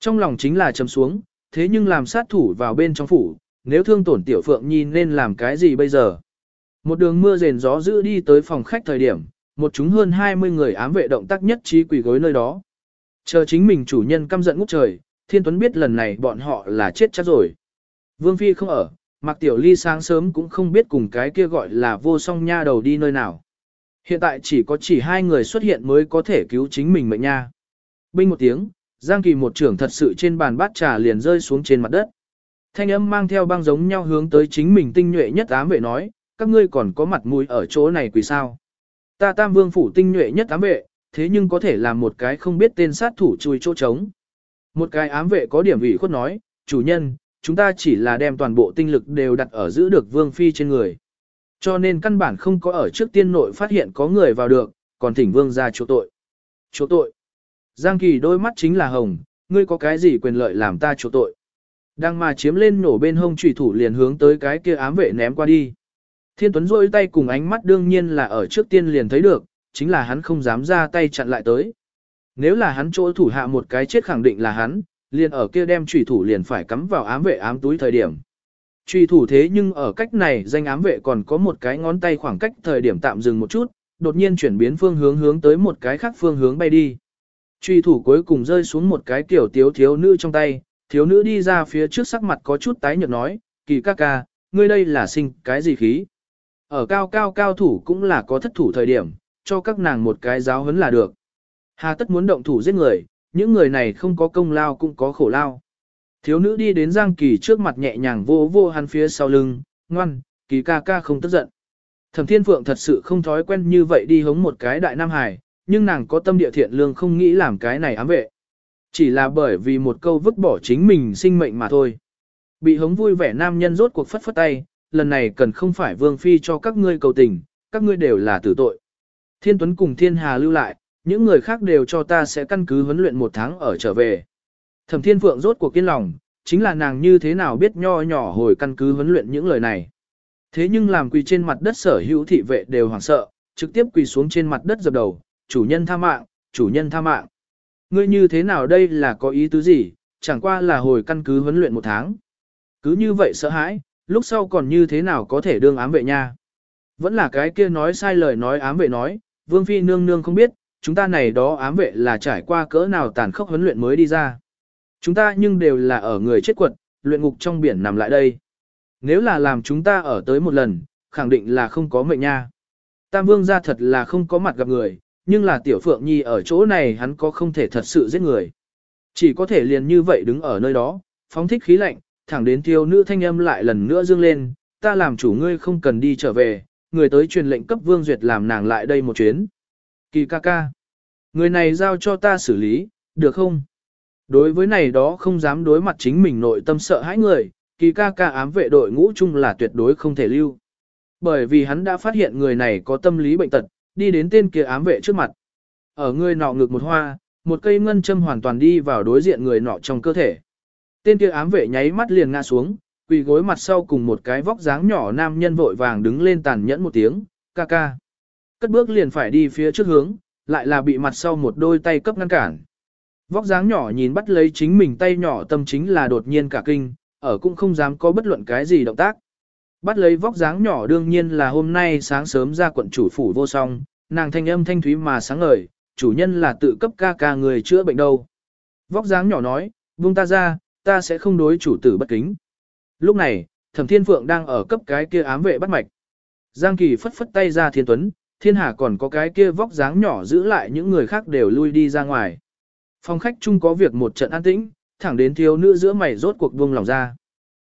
S1: Trong lòng chính là chấm xuống, thế nhưng làm sát thủ vào bên trong phủ, nếu thương tổn tiểu phượng nhi nên làm cái gì bây giờ? Một đường mưa rền gió dữ đi tới phòng khách thời điểm, một chúng hơn 20 người ám vệ động tác nhất trí quỷ gối nơi đó. Chờ chính mình chủ nhân căm giận ngút trời, Thiên Tuấn biết lần này bọn họ là chết chắc rồi. Vương Phi không ở, Mạc Tiểu Ly sáng sớm cũng không biết cùng cái kia gọi là vô song nha đầu đi nơi nào. Hiện tại chỉ có chỉ hai người xuất hiện mới có thể cứu chính mình mệnh nha. Binh một tiếng, Giang Kỳ một trưởng thật sự trên bàn bát trà liền rơi xuống trên mặt đất. Thanh âm mang theo băng giống nhau hướng tới chính mình tinh nhuệ nhất ám vệ nói, các ngươi còn có mặt mũi ở chỗ này quỳ sao. Ta tam vương phủ tinh nhuệ nhất ám vệ, thế nhưng có thể làm một cái không biết tên sát thủ chui chỗ trống. Một cái ám vệ có điểm ủy khuất nói, chủ nhân, chúng ta chỉ là đem toàn bộ tinh lực đều đặt ở giữ được vương phi trên người. Cho nên căn bản không có ở trước tiên nội phát hiện có người vào được, còn thỉnh vương ra chỗ tội. Chỗ tội. Giang Kỳ đôi mắt chính là hồng, ngươi có cái gì quyền lợi làm ta chỗ tội. Đang mà chiếm lên nổ bên hông trùy thủ liền hướng tới cái kia ám vệ ném qua đi. Thiên Tuấn rôi tay cùng ánh mắt đương nhiên là ở trước tiên liền thấy được, chính là hắn không dám ra tay chặn lại tới. Nếu là hắn chỗ thủ hạ một cái chết khẳng định là hắn, liền ở kia đem trùy thủ liền phải cắm vào ám vệ ám túi thời điểm. Trùy thủ thế nhưng ở cách này danh ám vệ còn có một cái ngón tay khoảng cách thời điểm tạm dừng một chút, đột nhiên chuyển biến phương hướng hướng tới một cái khác phương hướng bay đi. Trùy thủ cuối cùng rơi xuống một cái tiểu tiếu thiếu nữ trong tay, thiếu nữ đi ra phía trước sắc mặt có chút tái nhợt nói, kỳ ca ca, ngươi đây là sinh cái gì khí. Ở cao cao cao thủ cũng là có thất thủ thời điểm, cho các nàng một cái giáo huấn là được. Hà tất muốn động thủ giết người, những người này không có công lao cũng có khổ lao. Thiếu nữ đi đến Giang Kỳ trước mặt nhẹ nhàng vô vô hắn phía sau lưng, ngoan, Kỳ ca ca không tức giận. Thẩm Thiên Phượng thật sự không thói quen như vậy đi hống một cái đại nam hải, nhưng nàng có tâm địa thiện lương không nghĩ làm cái này ám vệ. Chỉ là bởi vì một câu vứt bỏ chính mình sinh mệnh mà thôi. Bị hống vui vẻ nam nhân rốt cuộc phất phất tay, lần này cần không phải vương phi cho các ngươi cầu tình, các ngươi đều là tử tội. Thiên Tuấn cùng Thiên Hà lưu lại, những người khác đều cho ta sẽ căn cứ huấn luyện một tháng ở trở về. Thẩm Thiên Phượng rốt cuộc kiên lòng, chính là nàng như thế nào biết nho nhỏ hồi căn cứ huấn luyện những lời này. Thế nhưng làm quỳ trên mặt đất sở hữu thị vệ đều hoảng sợ, trực tiếp quỳ xuống trên mặt đất dập đầu, chủ nhân tha mạng, chủ nhân tha mạng. Ngươi như thế nào đây là có ý tứ gì, chẳng qua là hồi căn cứ huấn luyện một tháng. Cứ như vậy sợ hãi, lúc sau còn như thế nào có thể đương ám vệ nha. Vẫn là cái kia nói sai lời nói ám vệ nói, Vương Phi nương nương không biết, chúng ta này đó ám vệ là trải qua cỡ nào tàn khốc huấn luyện mới đi ra. Chúng ta nhưng đều là ở người chết quật, luyện ngục trong biển nằm lại đây. Nếu là làm chúng ta ở tới một lần, khẳng định là không có mệnh nha. Tam Vương ra thật là không có mặt gặp người, nhưng là Tiểu Phượng Nhi ở chỗ này hắn có không thể thật sự giết người. Chỉ có thể liền như vậy đứng ở nơi đó, phóng thích khí lạnh, thẳng đến thiếu nữ thanh âm lại lần nữa dương lên, ta làm chủ ngươi không cần đi trở về, người tới truyền lệnh cấp Vương Duyệt làm nàng lại đây một chuyến. Kỳ ca ca. Người này giao cho ta xử lý, được không? Đối với này đó không dám đối mặt chính mình nội tâm sợ hãi người, kỳ ca ca ám vệ đội ngũ chung là tuyệt đối không thể lưu. Bởi vì hắn đã phát hiện người này có tâm lý bệnh tật, đi đến tên kia ám vệ trước mặt. Ở người nọ ngực một hoa, một cây ngân châm hoàn toàn đi vào đối diện người nọ trong cơ thể. Tên kia ám vệ nháy mắt liền ngã xuống, quỳ gối mặt sau cùng một cái vóc dáng nhỏ nam nhân vội vàng đứng lên tàn nhẫn một tiếng, ca ca. Cất bước liền phải đi phía trước hướng, lại là bị mặt sau một đôi tay cấp ngăn cản. Vóc dáng nhỏ nhìn bắt lấy chính mình tay nhỏ tâm chính là đột nhiên cả kinh, ở cũng không dám có bất luận cái gì động tác. Bắt lấy vóc dáng nhỏ đương nhiên là hôm nay sáng sớm ra quận chủ phủ vô song, nàng thanh âm thanh thúy mà sáng ngời, chủ nhân là tự cấp ca ca người chữa bệnh đâu. Vóc dáng nhỏ nói, buông ta ra, ta sẽ không đối chủ tử bất kính. Lúc này, thẩm thiên phượng đang ở cấp cái kia ám vệ bắt mạch. Giang kỳ phất phất tay ra thiên tuấn, thiên hà còn có cái kia vóc dáng nhỏ giữ lại những người khác đều lui đi ra ngoài. Phòng khách chung có việc một trận an tĩnh, thẳng đến thiếu nữ giữa mày rốt cuộc buông lòng ra.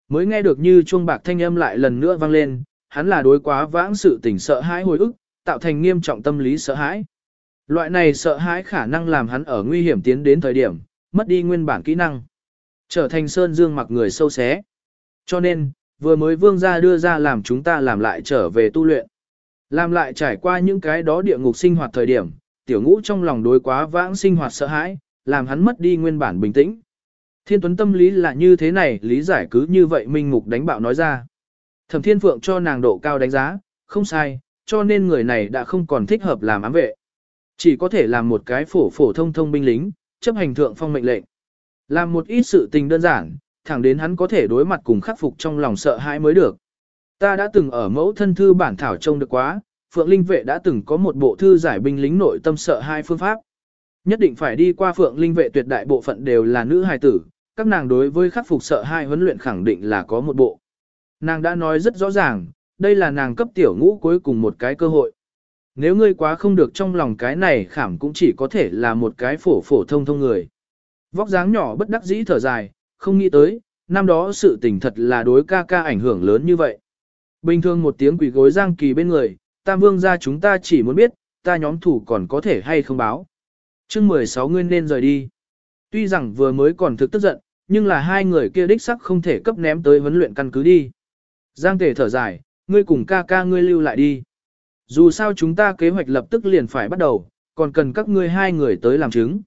S1: Mới nghe được như chuông bạc thanh âm lại lần nữa vang lên, hắn là đối quá vãng sự tình sợ hãi hồi ức, tạo thành nghiêm trọng tâm lý sợ hãi. Loại này sợ hãi khả năng làm hắn ở nguy hiểm tiến đến thời điểm, mất đi nguyên bản kỹ năng. Trở thành sơn dương mặc người sâu xé. Cho nên, vừa mới vương gia đưa ra làm chúng ta làm lại trở về tu luyện. Làm lại trải qua những cái đó địa ngục sinh hoạt thời điểm, tiểu ngũ trong lòng đối quá vãng sinh hoạt sợ hãi, làm hắn mất đi nguyên bản bình tĩnh. Thiên tuấn tâm lý là như thế này, lý giải cứ như vậy minh mục đánh bạo nói ra. Thẩm thiên phượng cho nàng độ cao đánh giá, không sai, cho nên người này đã không còn thích hợp làm ám vệ. Chỉ có thể làm một cái phổ phổ thông thông binh lính, chấp hành thượng phong mệnh lệnh. Làm một ít sự tình đơn giản, thẳng đến hắn có thể đối mặt cùng khắc phục trong lòng sợ hãi mới được. Ta đã từng ở mẫu thân thư bản thảo trông được quá, Phượng Linh Vệ đã từng có một bộ thư giải binh lính nội tâm sợ hai phương pháp. Nhất định phải đi qua Phượng Linh Vệ tuyệt đại bộ phận đều là nữ hài tử, các nàng đối với khắc phục sợ hai huấn luyện khẳng định là có một bộ. Nàng đã nói rất rõ ràng, đây là nàng cấp tiểu ngũ cuối cùng một cái cơ hội. Nếu ngươi quá không được trong lòng cái này khảm cũng chỉ có thể là một cái phổ phổ thông thông người. Vóc dáng nhỏ bất đắc dĩ thở dài, không nghĩ tới, năm đó sự tình thật là đối ca ca ảnh hưởng lớn như vậy. Bình thường một tiếng quỷ gối giang kỳ bên người, tam vương ra chúng ta chỉ muốn biết, ta nhóm thủ còn có thể hay không báo. chương 16 ngươi nên rời đi. Tuy rằng vừa mới còn thực tức giận, nhưng là hai người kia đích sắc không thể cấp ném tới huấn luyện căn cứ đi. Giang tề thở dài, ngươi cùng ca ca ngươi lưu lại đi. Dù sao chúng ta kế hoạch lập tức liền phải bắt đầu, còn cần các ngươi hai người tới làm chứng.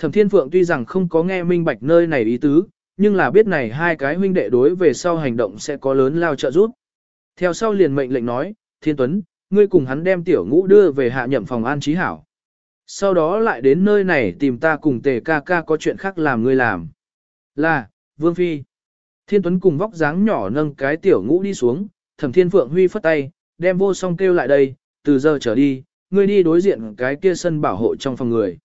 S1: Thẩm Thiên Phượng tuy rằng không có nghe minh bạch nơi này ý tứ, nhưng là biết này hai cái huynh đệ đối về sau hành động sẽ có lớn lao trợ giúp. Theo sau liền mệnh lệnh nói, Thiên Tuấn, ngươi cùng hắn đem tiểu ngũ đưa về hạ nhậm phòng an trí hảo. Sau đó lại đến nơi này tìm ta cùng tề ca ca có chuyện khác làm ngươi làm. Là, Vương Phi. Thiên Tuấn cùng vóc dáng nhỏ nâng cái tiểu ngũ đi xuống, thẩm thiên phượng huy phất tay, đem vô song kêu lại đây, từ giờ trở đi, ngươi đi đối diện cái kia sân bảo hộ trong phòng người.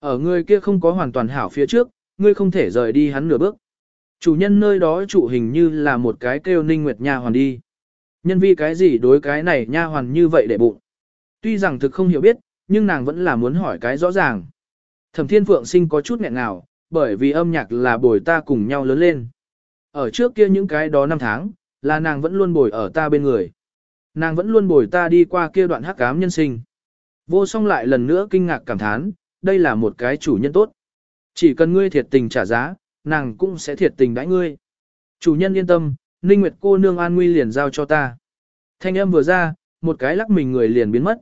S1: Ở người kia không có hoàn toàn hảo phía trước, ngươi không thể rời đi hắn nửa bước. Chủ nhân nơi đó trụ hình như là một cái kêu ninh nguyệt nha hoàn đi. Nhân vi cái gì đối cái này nha hoàn như vậy để bụng. Tuy rằng thực không hiểu biết, nhưng nàng vẫn là muốn hỏi cái rõ ràng. Thẩm thiên phượng sinh có chút nghẹn ngào, bởi vì âm nhạc là bồi ta cùng nhau lớn lên. Ở trước kia những cái đó năm tháng, là nàng vẫn luôn bồi ở ta bên người. Nàng vẫn luôn bồi ta đi qua kia đoạn hắc ám nhân sinh. Vô song lại lần nữa kinh ngạc cảm thán, đây là một cái chủ nhân tốt. Chỉ cần ngươi thiệt tình trả giá, nàng cũng sẽ thiệt tình đãi ngươi. Chủ nhân yên tâm, Ninh Nguyệt cô nương an nguy liền giao cho ta. Thanh âm vừa ra, một cái lắc mình người liền biến mất.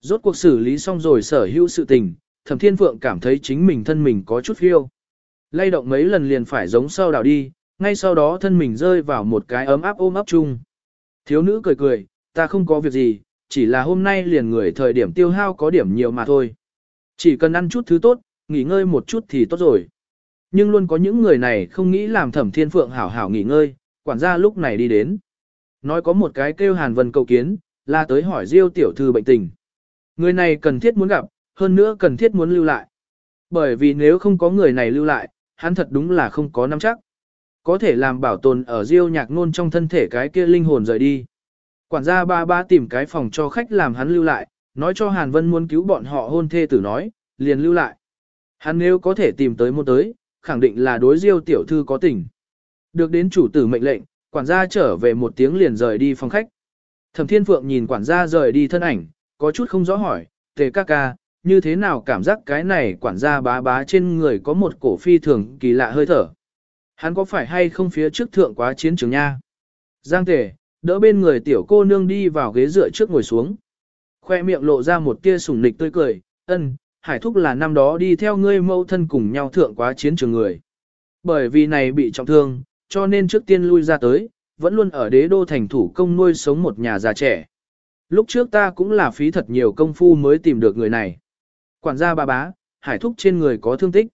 S1: Rốt cuộc xử lý xong rồi sở hữu sự tình, Thẩm Thiên Phượng cảm thấy chính mình thân mình có chút phiêu. Lay động mấy lần liền phải giống sau đảo đi, ngay sau đó thân mình rơi vào một cái ấm áp ôm ấp chung. Thiếu nữ cười cười, ta không có việc gì, chỉ là hôm nay liền người thời điểm tiêu hao có điểm nhiều mà thôi. Chỉ cần ăn chút thứ tốt, nghỉ ngơi một chút thì tốt rồi. Nhưng luôn có những người này không nghĩ làm thẩm thiên phượng hảo hảo nghỉ ngơi, quản gia lúc này đi đến. Nói có một cái kêu hàn vân cầu kiến, là tới hỏi diêu tiểu thư bệnh tình. Người này cần thiết muốn gặp, hơn nữa cần thiết muốn lưu lại. Bởi vì nếu không có người này lưu lại, hắn thật đúng là không có nắm chắc. Có thể làm bảo tồn ở diêu nhạc nôn trong thân thể cái kia linh hồn rời đi. Quản gia ba ba tìm cái phòng cho khách làm hắn lưu lại, nói cho Hàn Vân muốn cứu bọn họ hôn thê tử nói, liền lưu lại. Hắn nếu có thể tìm tới một tới, khẳng định là đối diêu tiểu thư có tình. Được đến chủ tử mệnh lệnh, quản gia trở về một tiếng liền rời đi phòng khách. Thẩm Thiên Phượng nhìn quản gia rời đi thân ảnh, có chút không rõ hỏi, tề ca ca, như thế nào cảm giác cái này quản gia bá bá trên người có một cổ phi thường kỳ lạ hơi thở. Hắn có phải hay không phía trước thượng quá chiến trường nha? Giang tề, đỡ bên người tiểu cô nương đi vào ghế dựa trước ngồi xuống. Khoe miệng lộ ra một tia sủng nịch tươi cười, ân, hải thúc là năm đó đi theo ngươi mâu thân cùng nhau thượng quá chiến trường người. Bởi vì này bị trọng thương, cho nên trước tiên lui ra tới, vẫn luôn ở đế đô thành thủ công nuôi sống một nhà già trẻ. Lúc trước ta cũng là phí thật nhiều công phu mới tìm được người này. Quản gia bà bá, hải thúc trên người có thương tích.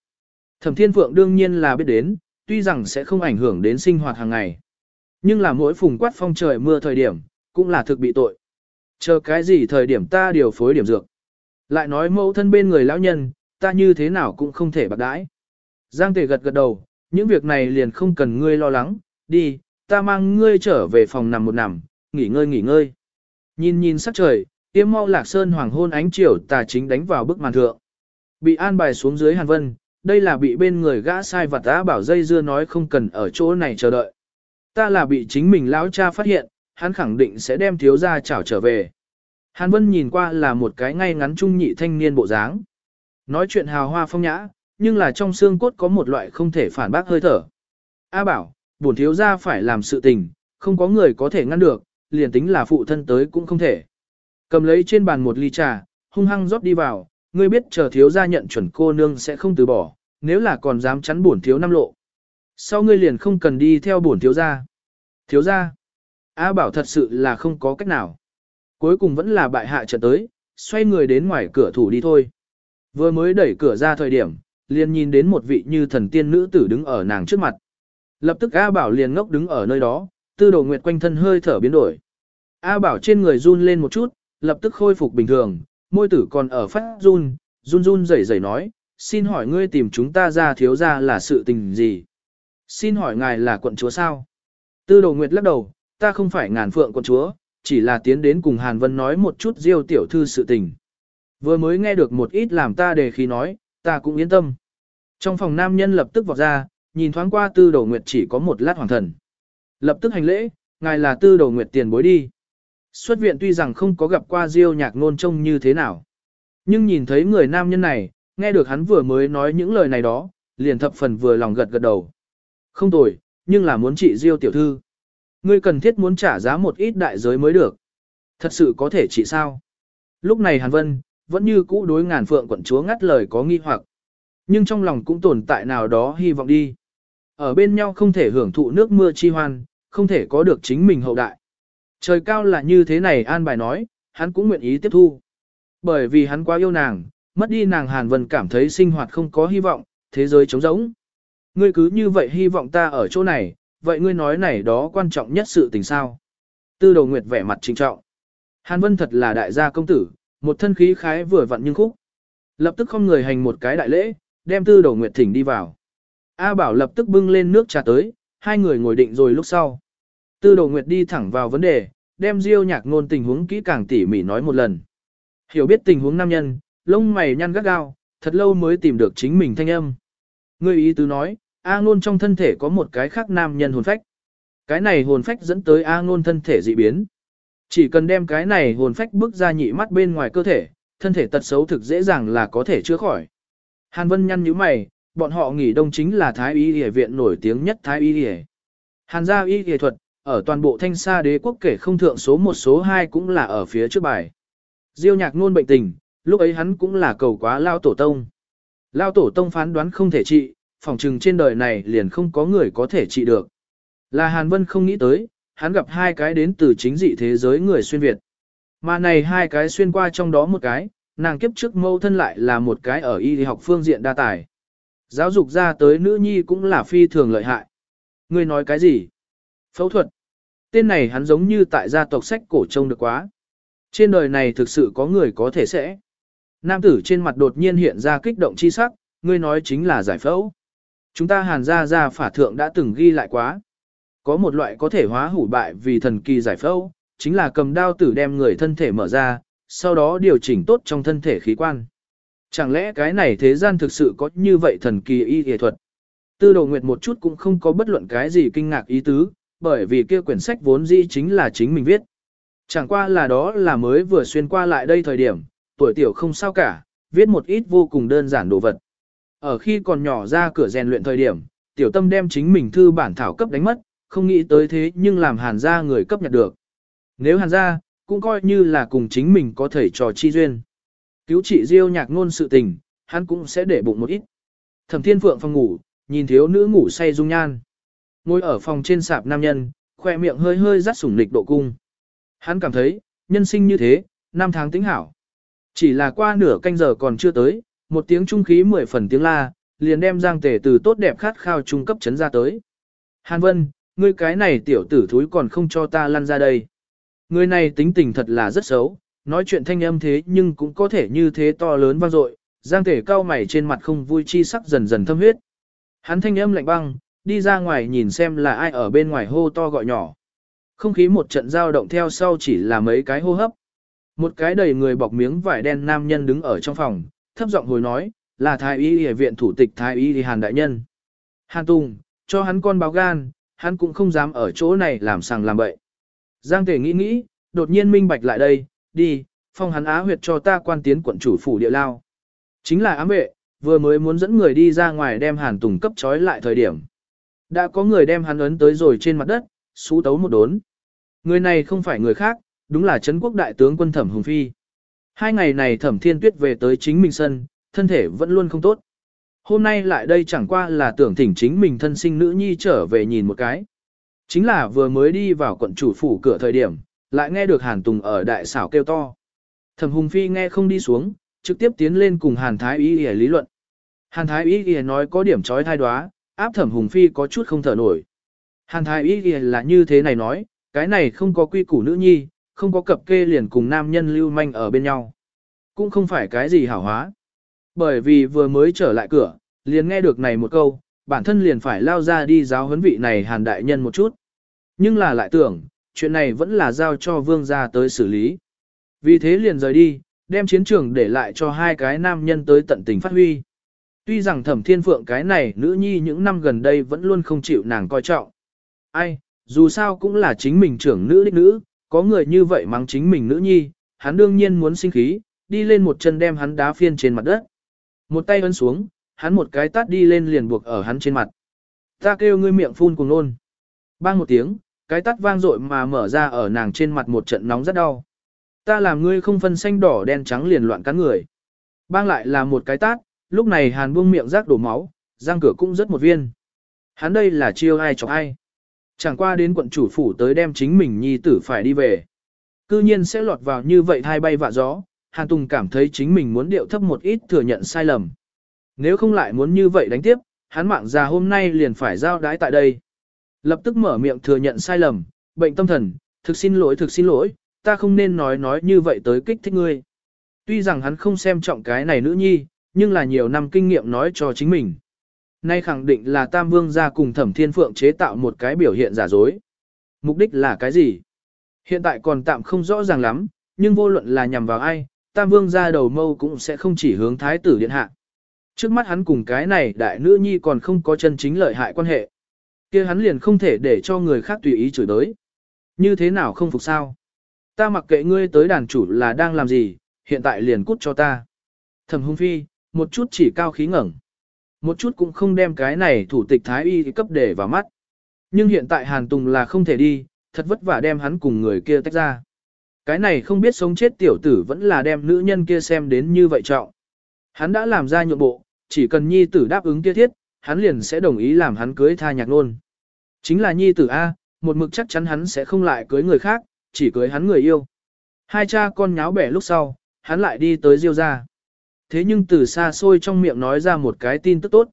S1: Thẩm Thiên Phượng đương nhiên là biết đến, tuy rằng sẽ không ảnh hưởng đến sinh hoạt hàng ngày. Nhưng là mỗi phùng quát phong trời mưa thời điểm, cũng là thực bị tội. Chờ cái gì thời điểm ta điều phối điểm dược. Lại nói mẫu thân bên người lão nhân, ta như thế nào cũng không thể bạc đãi. Giang tề gật gật đầu, những việc này liền không cần ngươi lo lắng, đi, ta mang ngươi trở về phòng nằm một nằm, nghỉ ngơi nghỉ ngơi. Nhìn nhìn sắc trời, tiêm mau lạc sơn hoàng hôn ánh chiều tà chính đánh vào bức màn thượng. Bị an bài xuống dưới hàn vân, đây là bị bên người gã sai vật á bảo dây dưa nói không cần ở chỗ này chờ đợi. Ta là bị chính mình lão cha phát hiện, hắn khẳng định sẽ đem thiếu gia chảo trở về. Hàn Vân nhìn qua là một cái ngay ngắn trung nhị thanh niên bộ dáng. Nói chuyện hào hoa phong nhã, nhưng là trong xương cốt có một loại không thể phản bác hơi thở. A bảo, bổn thiếu gia phải làm sự tình, không có người có thể ngăn được, liền tính là phụ thân tới cũng không thể. Cầm lấy trên bàn một ly trà, hung hăng rót đi vào, ngươi biết chờ thiếu gia nhận chuẩn cô nương sẽ không từ bỏ, nếu là còn dám chắn bổn thiếu năm lộ. Sau ngươi liền không cần đi theo bổn thiếu gia. Thiếu gia. A bảo thật sự là không có cách nào. Cuối cùng vẫn là bại hạ trận tới, xoay người đến ngoài cửa thủ đi thôi. Vừa mới đẩy cửa ra thời điểm, liền nhìn đến một vị như thần tiên nữ tử đứng ở nàng trước mặt. Lập tức A bảo liền ngốc đứng ở nơi đó, tư đồ nguyệt quanh thân hơi thở biến đổi. A bảo trên người run lên một chút, lập tức khôi phục bình thường, môi tử còn ở phát run, run run rẩy rẩy nói, xin hỏi ngươi tìm chúng ta ra thiếu ra là sự tình gì? Xin hỏi ngài là quận chúa sao? Tư đồ nguyệt lắc đầu, ta không phải ngàn phượng con chúa, chỉ là tiến đến cùng Hàn Vân nói một chút diêu tiểu thư sự tình. Vừa mới nghe được một ít làm ta đề khí nói, ta cũng yên tâm. Trong phòng nam nhân lập tức vọt ra, nhìn thoáng qua tư Đầu nguyệt chỉ có một lát hoàng thần. Lập tức hành lễ, ngài là tư Đầu nguyệt tiền bối đi. Xuất viện tuy rằng không có gặp qua diêu nhạc nôn trông như thế nào. Nhưng nhìn thấy người nam nhân này, nghe được hắn vừa mới nói những lời này đó, liền thập phần vừa lòng gật gật đầu. Không tồi, nhưng là muốn trị diêu tiểu thư. Ngươi cần thiết muốn trả giá một ít đại giới mới được. Thật sự có thể chỉ sao? Lúc này Hàn Vân, vẫn như cũ đối ngàn phượng quận chúa ngắt lời có nghi hoặc. Nhưng trong lòng cũng tồn tại nào đó hy vọng đi. Ở bên nhau không thể hưởng thụ nước mưa chi hoan, không thể có được chính mình hậu đại. Trời cao là như thế này an bài nói, hắn cũng nguyện ý tiếp thu. Bởi vì hắn quá yêu nàng, mất đi nàng Hàn Vân cảm thấy sinh hoạt không có hy vọng, thế giới trống rỗng. Ngươi cứ như vậy hy vọng ta ở chỗ này, vậy ngươi nói này đó quan trọng nhất sự tình sao. Tư đồ nguyệt vẻ mặt trinh trọng. Hàn Vân thật là đại gia công tử, một thân khí khái vừa vặn nhưng khúc. Lập tức không người hành một cái đại lễ, đem tư đồ nguyệt thỉnh đi vào. A Bảo lập tức bưng lên nước trà tới, hai người ngồi định rồi lúc sau. Tư đồ nguyệt đi thẳng vào vấn đề, đem diêu nhạc ngôn tình huống kỹ càng tỉ mỉ nói một lần. Hiểu biết tình huống nam nhân, lông mày nhăn gắt gao, thật lâu mới tìm được chính mình thanh âm. Ngươi ý tứ nói, A ngôn trong thân thể có một cái khác nam nhân hồn phách. Cái này hồn phách dẫn tới A ngôn thân thể dị biến. Chỉ cần đem cái này hồn phách bước ra nhị mắt bên ngoài cơ thể, thân thể tật xấu thực dễ dàng là có thể chữa khỏi. Hàn Vân nhăn nhíu mày, bọn họ nghỉ đông chính là Thái Y Y viện nổi tiếng nhất Thái Y Y. Hàn gia y y thuật, ở toàn bộ thanh sa đế quốc kể không thượng số một số hai cũng là ở phía trước bài. Diêu nhạc nôn bệnh tình, lúc ấy hắn cũng là cầu quá lao tổ tông. Lao tổ tông phán đoán không thể trị, phỏng chừng trên đời này liền không có người có thể trị được. Là Hàn Vân không nghĩ tới, hắn gặp hai cái đến từ chính dị thế giới người xuyên Việt. Mà này hai cái xuyên qua trong đó một cái, nàng kiếp trước mâu thân lại là một cái ở y học phương diện đa tài. Giáo dục ra tới nữ nhi cũng là phi thường lợi hại. Ngươi nói cái gì? Phẫu thuật. Tên này hắn giống như tại gia tộc sách cổ trông được quá. Trên đời này thực sự có người có thể sẽ. Nam tử trên mặt đột nhiên hiện ra kích động chi sắc, ngươi nói chính là giải phẫu. Chúng ta hàn gia gia phả thượng đã từng ghi lại quá. Có một loại có thể hóa hủ bại vì thần kỳ giải phẫu, chính là cầm đao tử đem người thân thể mở ra, sau đó điều chỉnh tốt trong thân thể khí quan. Chẳng lẽ cái này thế gian thực sự có như vậy thần kỳ y y thuật? Tư đồ nguyệt một chút cũng không có bất luận cái gì kinh ngạc ý tứ, bởi vì kia quyển sách vốn dĩ chính là chính mình viết. Chẳng qua là đó là mới vừa xuyên qua lại đây thời điểm, tuổi tiểu không sao cả, viết một ít vô cùng đơn giản đồ vật. Ở khi còn nhỏ ra cửa rèn luyện thời điểm, tiểu tâm đem chính mình thư bản thảo cấp đánh mất, không nghĩ tới thế nhưng làm hàn gia người cấp nhặt được. Nếu hàn gia, cũng coi như là cùng chính mình có thể trò chi duyên. Cứu trị diêu nhạc ngôn sự tình, hắn cũng sẽ để bụng một ít. Thẩm thiên phượng phòng ngủ, nhìn thiếu nữ ngủ say dung nhan. Ngồi ở phòng trên sạp nam nhân, khoe miệng hơi hơi rắt sủng lịch độ cung. Hắn cảm thấy, nhân sinh như thế, năm tháng tính hảo. Chỉ là qua nửa canh giờ còn chưa tới, một tiếng trung khí mười phần tiếng la, liền đem giang Tề từ tốt đẹp khát khao trung cấp chấn ra tới. Hàn Vân, ngươi cái này tiểu tử thúi còn không cho ta lăn ra đây. Người này tính tình thật là rất xấu, nói chuyện thanh âm thế nhưng cũng có thể như thế to lớn vang dội. Giang Tề cao mày trên mặt không vui chi sắc dần dần thâm huyết. Hắn thanh âm lạnh băng, đi ra ngoài nhìn xem là ai ở bên ngoài hô to gọi nhỏ. Không khí một trận giao động theo sau chỉ là mấy cái hô hấp. Một cái đầy người bọc miếng vải đen nam nhân đứng ở trong phòng, thấp giọng hồi nói, là thái y y viện thủ tịch thái y y hàn đại nhân. Hàn Tùng, cho hắn con báo gan, hắn cũng không dám ở chỗ này làm sàng làm bậy. Giang Tể nghĩ nghĩ, đột nhiên minh bạch lại đây, đi, phong hắn á huyệt cho ta quan tiến quận chủ phủ địa lao. Chính là ám vệ, vừa mới muốn dẫn người đi ra ngoài đem Hàn Tùng cấp trói lại thời điểm. Đã có người đem hắn ấn tới rồi trên mặt đất, xú tấu một đốn. Người này không phải người khác, đúng là Trấn quốc đại tướng quân Thẩm Hùng Phi. Hai ngày này Thẩm Thiên Tuyết về tới chính mình sân, thân thể vẫn luôn không tốt. Hôm nay lại đây chẳng qua là tưởng thỉnh chính mình thân sinh nữ nhi trở về nhìn một cái. Chính là vừa mới đi vào quận chủ phủ cửa thời điểm, lại nghe được Hàn Tùng ở đại xảo kêu to. Thẩm Hùng Phi nghe không đi xuống, trực tiếp tiến lên cùng Hàn Thái Y Y lý luận. Hàn Thái Y Y nói có điểm trói thai đoá, áp Thẩm Hùng Phi có chút không thở nổi. Hàn Thái Y Y là như thế này nói, cái này không có quy củ nữ nhi, không có cập kê liền cùng nam nhân lưu manh ở bên nhau. Cũng không phải cái gì hảo hóa. Bởi vì vừa mới trở lại cửa, liền nghe được này một câu, bản thân liền phải lao ra đi giáo huấn vị này hàn đại nhân một chút. Nhưng là lại tưởng, chuyện này vẫn là giao cho vương gia tới xử lý. Vì thế liền rời đi, đem chiến trường để lại cho hai cái nam nhân tới tận tình phát huy. Tuy rằng thẩm thiên phượng cái này nữ nhi những năm gần đây vẫn luôn không chịu nàng coi trọng. Ai, dù sao cũng là chính mình trưởng nữ đích nữ, có người như vậy mắng chính mình nữ nhi, hắn đương nhiên muốn sinh khí, đi lên một chân đem hắn đá phiên trên mặt đất. Một tay ấn xuống, hắn một cái tát đi lên liền buộc ở hắn trên mặt. Ta kêu ngươi miệng phun cùng nôn. Bang một tiếng, cái tát vang dội mà mở ra ở nàng trên mặt một trận nóng rất đau. Ta làm ngươi không phân xanh đỏ đen trắng liền loạn cắn người. Bang lại là một cái tát, lúc này hàn buông miệng rác đổ máu, răng cửa cũng rất một viên. Hắn đây là chiêu ai chọc ai. Chẳng qua đến quận chủ phủ tới đem chính mình nhi tử phải đi về. Cư nhiên sẽ lọt vào như vậy hai bay vạ gió, Hàn Tùng cảm thấy chính mình muốn điệu thấp một ít thừa nhận sai lầm. Nếu không lại muốn như vậy đánh tiếp, hắn mạng già hôm nay liền phải giao đái tại đây. Lập tức mở miệng thừa nhận sai lầm, bệnh tâm thần, thực xin lỗi thực xin lỗi, ta không nên nói nói như vậy tới kích thích ngươi. Tuy rằng hắn không xem trọng cái này nữ nhi, nhưng là nhiều năm kinh nghiệm nói cho chính mình. Nay khẳng định là Tam Vương gia cùng Thẩm Thiên Phượng chế tạo một cái biểu hiện giả dối. Mục đích là cái gì? Hiện tại còn tạm không rõ ràng lắm, nhưng vô luận là nhằm vào ai, Tam Vương gia đầu mâu cũng sẽ không chỉ hướng Thái tử Điện Hạ. Trước mắt hắn cùng cái này đại nữ nhi còn không có chân chính lợi hại quan hệ. kia hắn liền không thể để cho người khác tùy ý chửi đới, Như thế nào không phục sao? Ta mặc kệ ngươi tới đàn chủ là đang làm gì, hiện tại liền cút cho ta. Thẩm hung phi, một chút chỉ cao khí ngẩng. Một chút cũng không đem cái này thủ tịch thái y cấp để vào mắt. Nhưng hiện tại Hàn Tùng là không thể đi, thật vất vả đem hắn cùng người kia tách ra. Cái này không biết sống chết tiểu tử vẫn là đem nữ nhân kia xem đến như vậy trọng. Hắn đã làm ra nhượng bộ, chỉ cần nhi tử đáp ứng kia thiết, hắn liền sẽ đồng ý làm hắn cưới tha nhạc luôn. Chính là nhi tử A, một mực chắc chắn hắn sẽ không lại cưới người khác, chỉ cưới hắn người yêu. Hai cha con nháo bẻ lúc sau, hắn lại đi tới Diêu ra. Thế nhưng từ xa xôi trong miệng nói ra một cái tin tức tốt.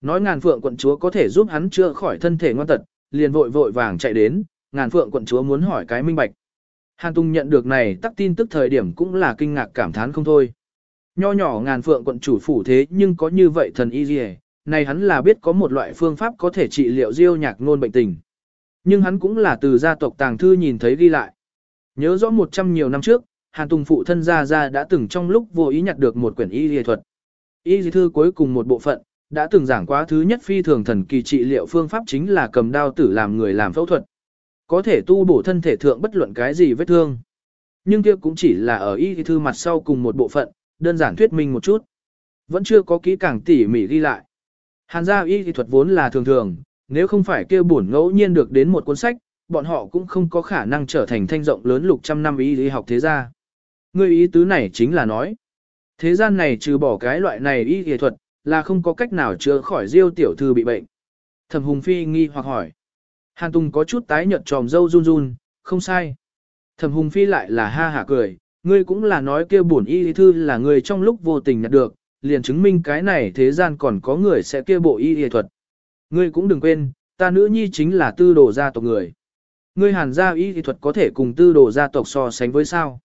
S1: Nói ngàn phượng quận chúa có thể giúp hắn chữa khỏi thân thể ngoan tật, liền vội vội vàng chạy đến, ngàn phượng quận chúa muốn hỏi cái minh bạch. Hàn Tung nhận được này tắc tin tức thời điểm cũng là kinh ngạc cảm thán không thôi. Nho nhỏ ngàn phượng quận chủ phủ thế nhưng có như vậy thần y gì này hắn là biết có một loại phương pháp có thể trị liệu diêu nhạc nôn bệnh tình. Nhưng hắn cũng là từ gia tộc tàng thư nhìn thấy ghi lại. Nhớ rõ một trăm nhiều năm trước, Hàn Tùng phụ thân gia gia đã từng trong lúc vô ý nhặt được một quyển y y thuật. Y y thư cuối cùng một bộ phận, đã từng giảng quá thứ nhất phi thường thần kỳ trị liệu phương pháp chính là cầm đao tử làm người làm phẫu thuật. Có thể tu bổ thân thể thượng bất luận cái gì vết thương. Nhưng kia cũng chỉ là ở y y thư mặt sau cùng một bộ phận, đơn giản thuyết minh một chút. Vẫn chưa có kỹ càng tỉ mỉ ghi lại. Hàn gia y y thuật vốn là thường thường, nếu không phải kia bổn ngẫu nhiên được đến một cuốn sách, bọn họ cũng không có khả năng trở thành thanh rộng lớn lục trăm năm y y học thế gia. Ngươi ý tứ này chính là nói, thế gian này trừ bỏ cái loại này y y thuật, là không có cách nào chữa khỏi diêu tiểu thư bị bệnh. Thẩm Hùng Phi nghi hoặc hỏi. Hàn Tùng có chút tái nhợt tròm dâu run run, không sai. Thẩm Hùng Phi lại là ha hả cười, ngươi cũng là nói kia buồn y y thư là người trong lúc vô tình nhặt được, liền chứng minh cái này thế gian còn có người sẽ kia bộ y y thuật. Ngươi cũng đừng quên, ta nữ nhi chính là tư đồ gia tộc người. Ngươi hàn gia y y thuật có thể cùng tư đồ gia tộc so sánh với sao?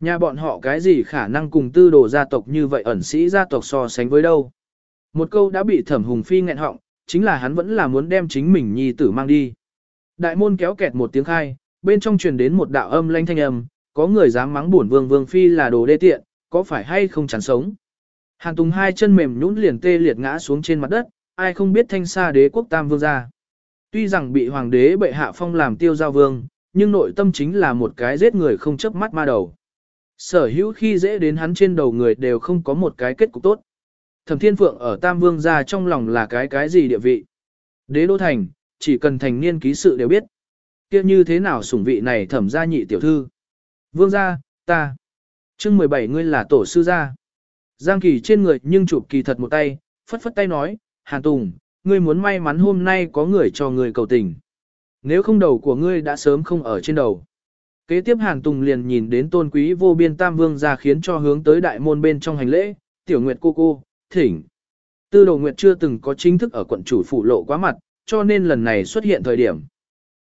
S1: Nhà bọn họ cái gì khả năng cùng tư đồ gia tộc như vậy ẩn sĩ gia tộc so sánh với đâu? Một câu đã bị thẩm hùng phi nghẹn họng, chính là hắn vẫn là muốn đem chính mình nhi tử mang đi. Đại môn kéo kẹt một tiếng khai, bên trong truyền đến một đạo âm lanh thanh âm, có người dám mắng bổn vương vương phi là đồ đê tiện, có phải hay không chán sống. Hàn Tùng hai chân mềm nhũn liền tê liệt ngã xuống trên mặt đất, ai không biết thanh xa đế quốc tam vương gia? Tuy rằng bị hoàng đế bệ hạ phong làm tiêu giao vương, nhưng nội tâm chính là một cái giết người không chớp mắt ma đầu. Sở hữu khi dễ đến hắn trên đầu người đều không có một cái kết cục tốt. Thẩm Thiên Phượng ở Tam Vương gia trong lòng là cái cái gì địa vị? Đế đô thành, chỉ cần thành niên ký sự đều biết. Kia như thế nào sủng vị này thẩm gia nhị tiểu thư? Vương gia, ta. Chương 17 ngươi là tổ sư gia. Giang Kỳ trên người nhưng chụp kỳ thật một tay, phất phất tay nói, Hàn Tùng, ngươi muốn may mắn hôm nay có người cho người cầu tình. Nếu không đầu của ngươi đã sớm không ở trên đầu. Kế tiếp Hàn Tùng liền nhìn đến tôn quý vô biên tam vương ra khiến cho hướng tới đại môn bên trong hành lễ, tiểu nguyệt cô cô, thỉnh. Tư đồ nguyệt chưa từng có chính thức ở quận chủ phủ lộ quá mặt, cho nên lần này xuất hiện thời điểm.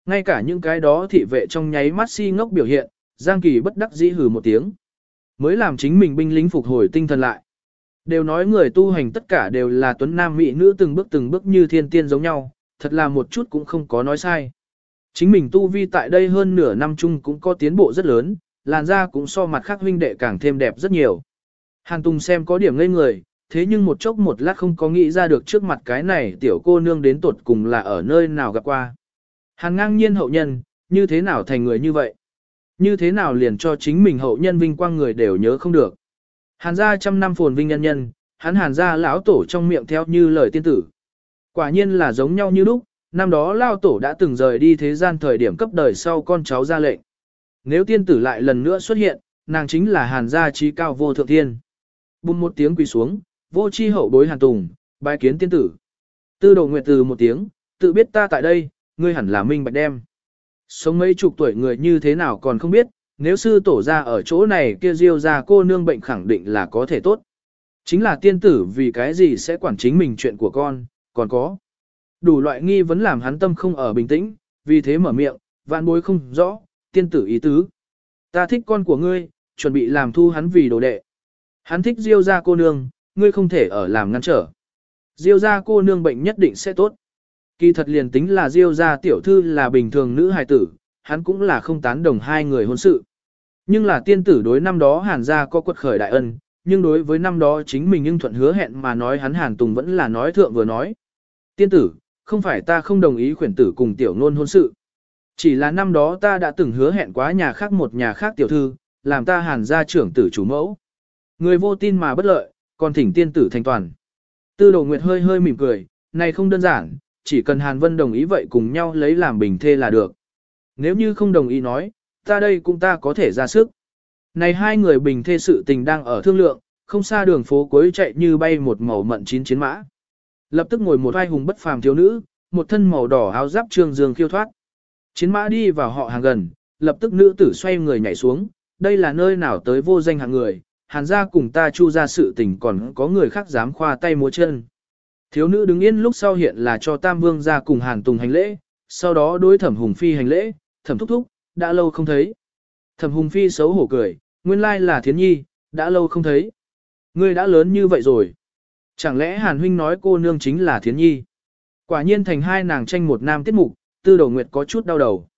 S1: Ngay cả những cái đó thị vệ trong nháy mắt si ngốc biểu hiện, Giang Kỳ bất đắc dĩ hừ một tiếng. Mới làm chính mình binh lính phục hồi tinh thần lại. Đều nói người tu hành tất cả đều là tuấn nam mỹ nữ từng bước từng bước như thiên tiên giống nhau, thật là một chút cũng không có nói sai. Chính mình tu vi tại đây hơn nửa năm chung cũng có tiến bộ rất lớn, làn da cũng so mặt khác huynh đệ càng thêm đẹp rất nhiều. Hàn Tùng xem có điểm ngây người, thế nhưng một chốc một lát không có nghĩ ra được trước mặt cái này tiểu cô nương đến tột cùng là ở nơi nào gặp qua. Hàn ngang nhiên hậu nhân, như thế nào thành người như vậy? Như thế nào liền cho chính mình hậu nhân vinh quang người đều nhớ không được. Hàn gia trăm năm phồn vinh nhân nhân, hắn hàn gia lão tổ trong miệng theo như lời tiên tử. Quả nhiên là giống nhau như lúc, năm đó lao tổ đã từng rời đi thế gian thời điểm cấp đời sau con cháu ra lệnh. Nếu tiên tử lại lần nữa xuất hiện, nàng chính là hàn gia trí cao vô thượng thiên. Bùm một tiếng quỳ xuống, vô chi hậu bối hàn tùng, bái kiến tiên tử. Tư đồ nguyệt từ một tiếng, tự biết ta tại đây, ngươi hẳn là minh bạch đem. Sống mấy chục tuổi người như thế nào còn không biết, nếu sư tổ ra ở chỗ này kia diêu ra cô nương bệnh khẳng định là có thể tốt. Chính là tiên tử vì cái gì sẽ quản chính mình chuyện của con, còn có. Đủ loại nghi vấn làm hắn tâm không ở bình tĩnh, vì thế mở miệng, vạn bối không rõ, tiên tử ý tứ. Ta thích con của ngươi, chuẩn bị làm thu hắn vì đồ đệ. Hắn thích diêu ra cô nương, ngươi không thể ở làm ngăn trở. Diêu ra cô nương bệnh nhất định sẽ tốt. Kỳ thật liền tính là diêu ra tiểu thư là bình thường nữ hài tử, hắn cũng là không tán đồng hai người hôn sự. Nhưng là tiên tử đối năm đó hàn gia có quật khởi đại ân, nhưng đối với năm đó chính mình nhưng thuận hứa hẹn mà nói hắn hàn tùng vẫn là nói thượng vừa nói. Tiên tử, không phải ta không đồng ý khuyển tử cùng tiểu nôn hôn sự. Chỉ là năm đó ta đã từng hứa hẹn quá nhà khác một nhà khác tiểu thư, làm ta hàn gia trưởng tử chủ mẫu. Người vô tin mà bất lợi, còn thỉnh tiên tử thành toàn. Tư đồ nguyệt hơi hơi mỉm cười, này không đơn giản, chỉ cần Hàn Vân đồng ý vậy cùng nhau lấy làm bình thê là được. Nếu như không đồng ý nói, ta đây cũng ta có thể ra sức. Này hai người bình thê sự tình đang ở thương lượng, không xa đường phố cuối chạy như bay một màu mận chín chiến mã. Lập tức ngồi một vai hùng bất phàm thiếu nữ, một thân màu đỏ áo giáp trương dương khiêu thoát. Chiến mã đi vào họ hàng gần, lập tức nữ tử xoay người nhảy xuống, đây là nơi nào tới vô danh hạng người, hàn gia cùng ta chu ra sự tình còn có người khác dám khoa tay múa chân. Thiếu nữ đứng yên lúc sau hiện là cho Tam Vương ra cùng hàn tùng hành lễ, sau đó đối thẩm hùng phi hành lễ, thẩm thúc thúc, đã lâu không thấy. Thẩm hùng phi xấu hổ cười, nguyên lai là thiến nhi, đã lâu không thấy. Ngươi đã lớn như vậy rồi. Chẳng lẽ hàn huynh nói cô nương chính là thiến nhi? Quả nhiên thành hai nàng tranh một nam tiết mục, tư đầu nguyệt có chút đau đầu.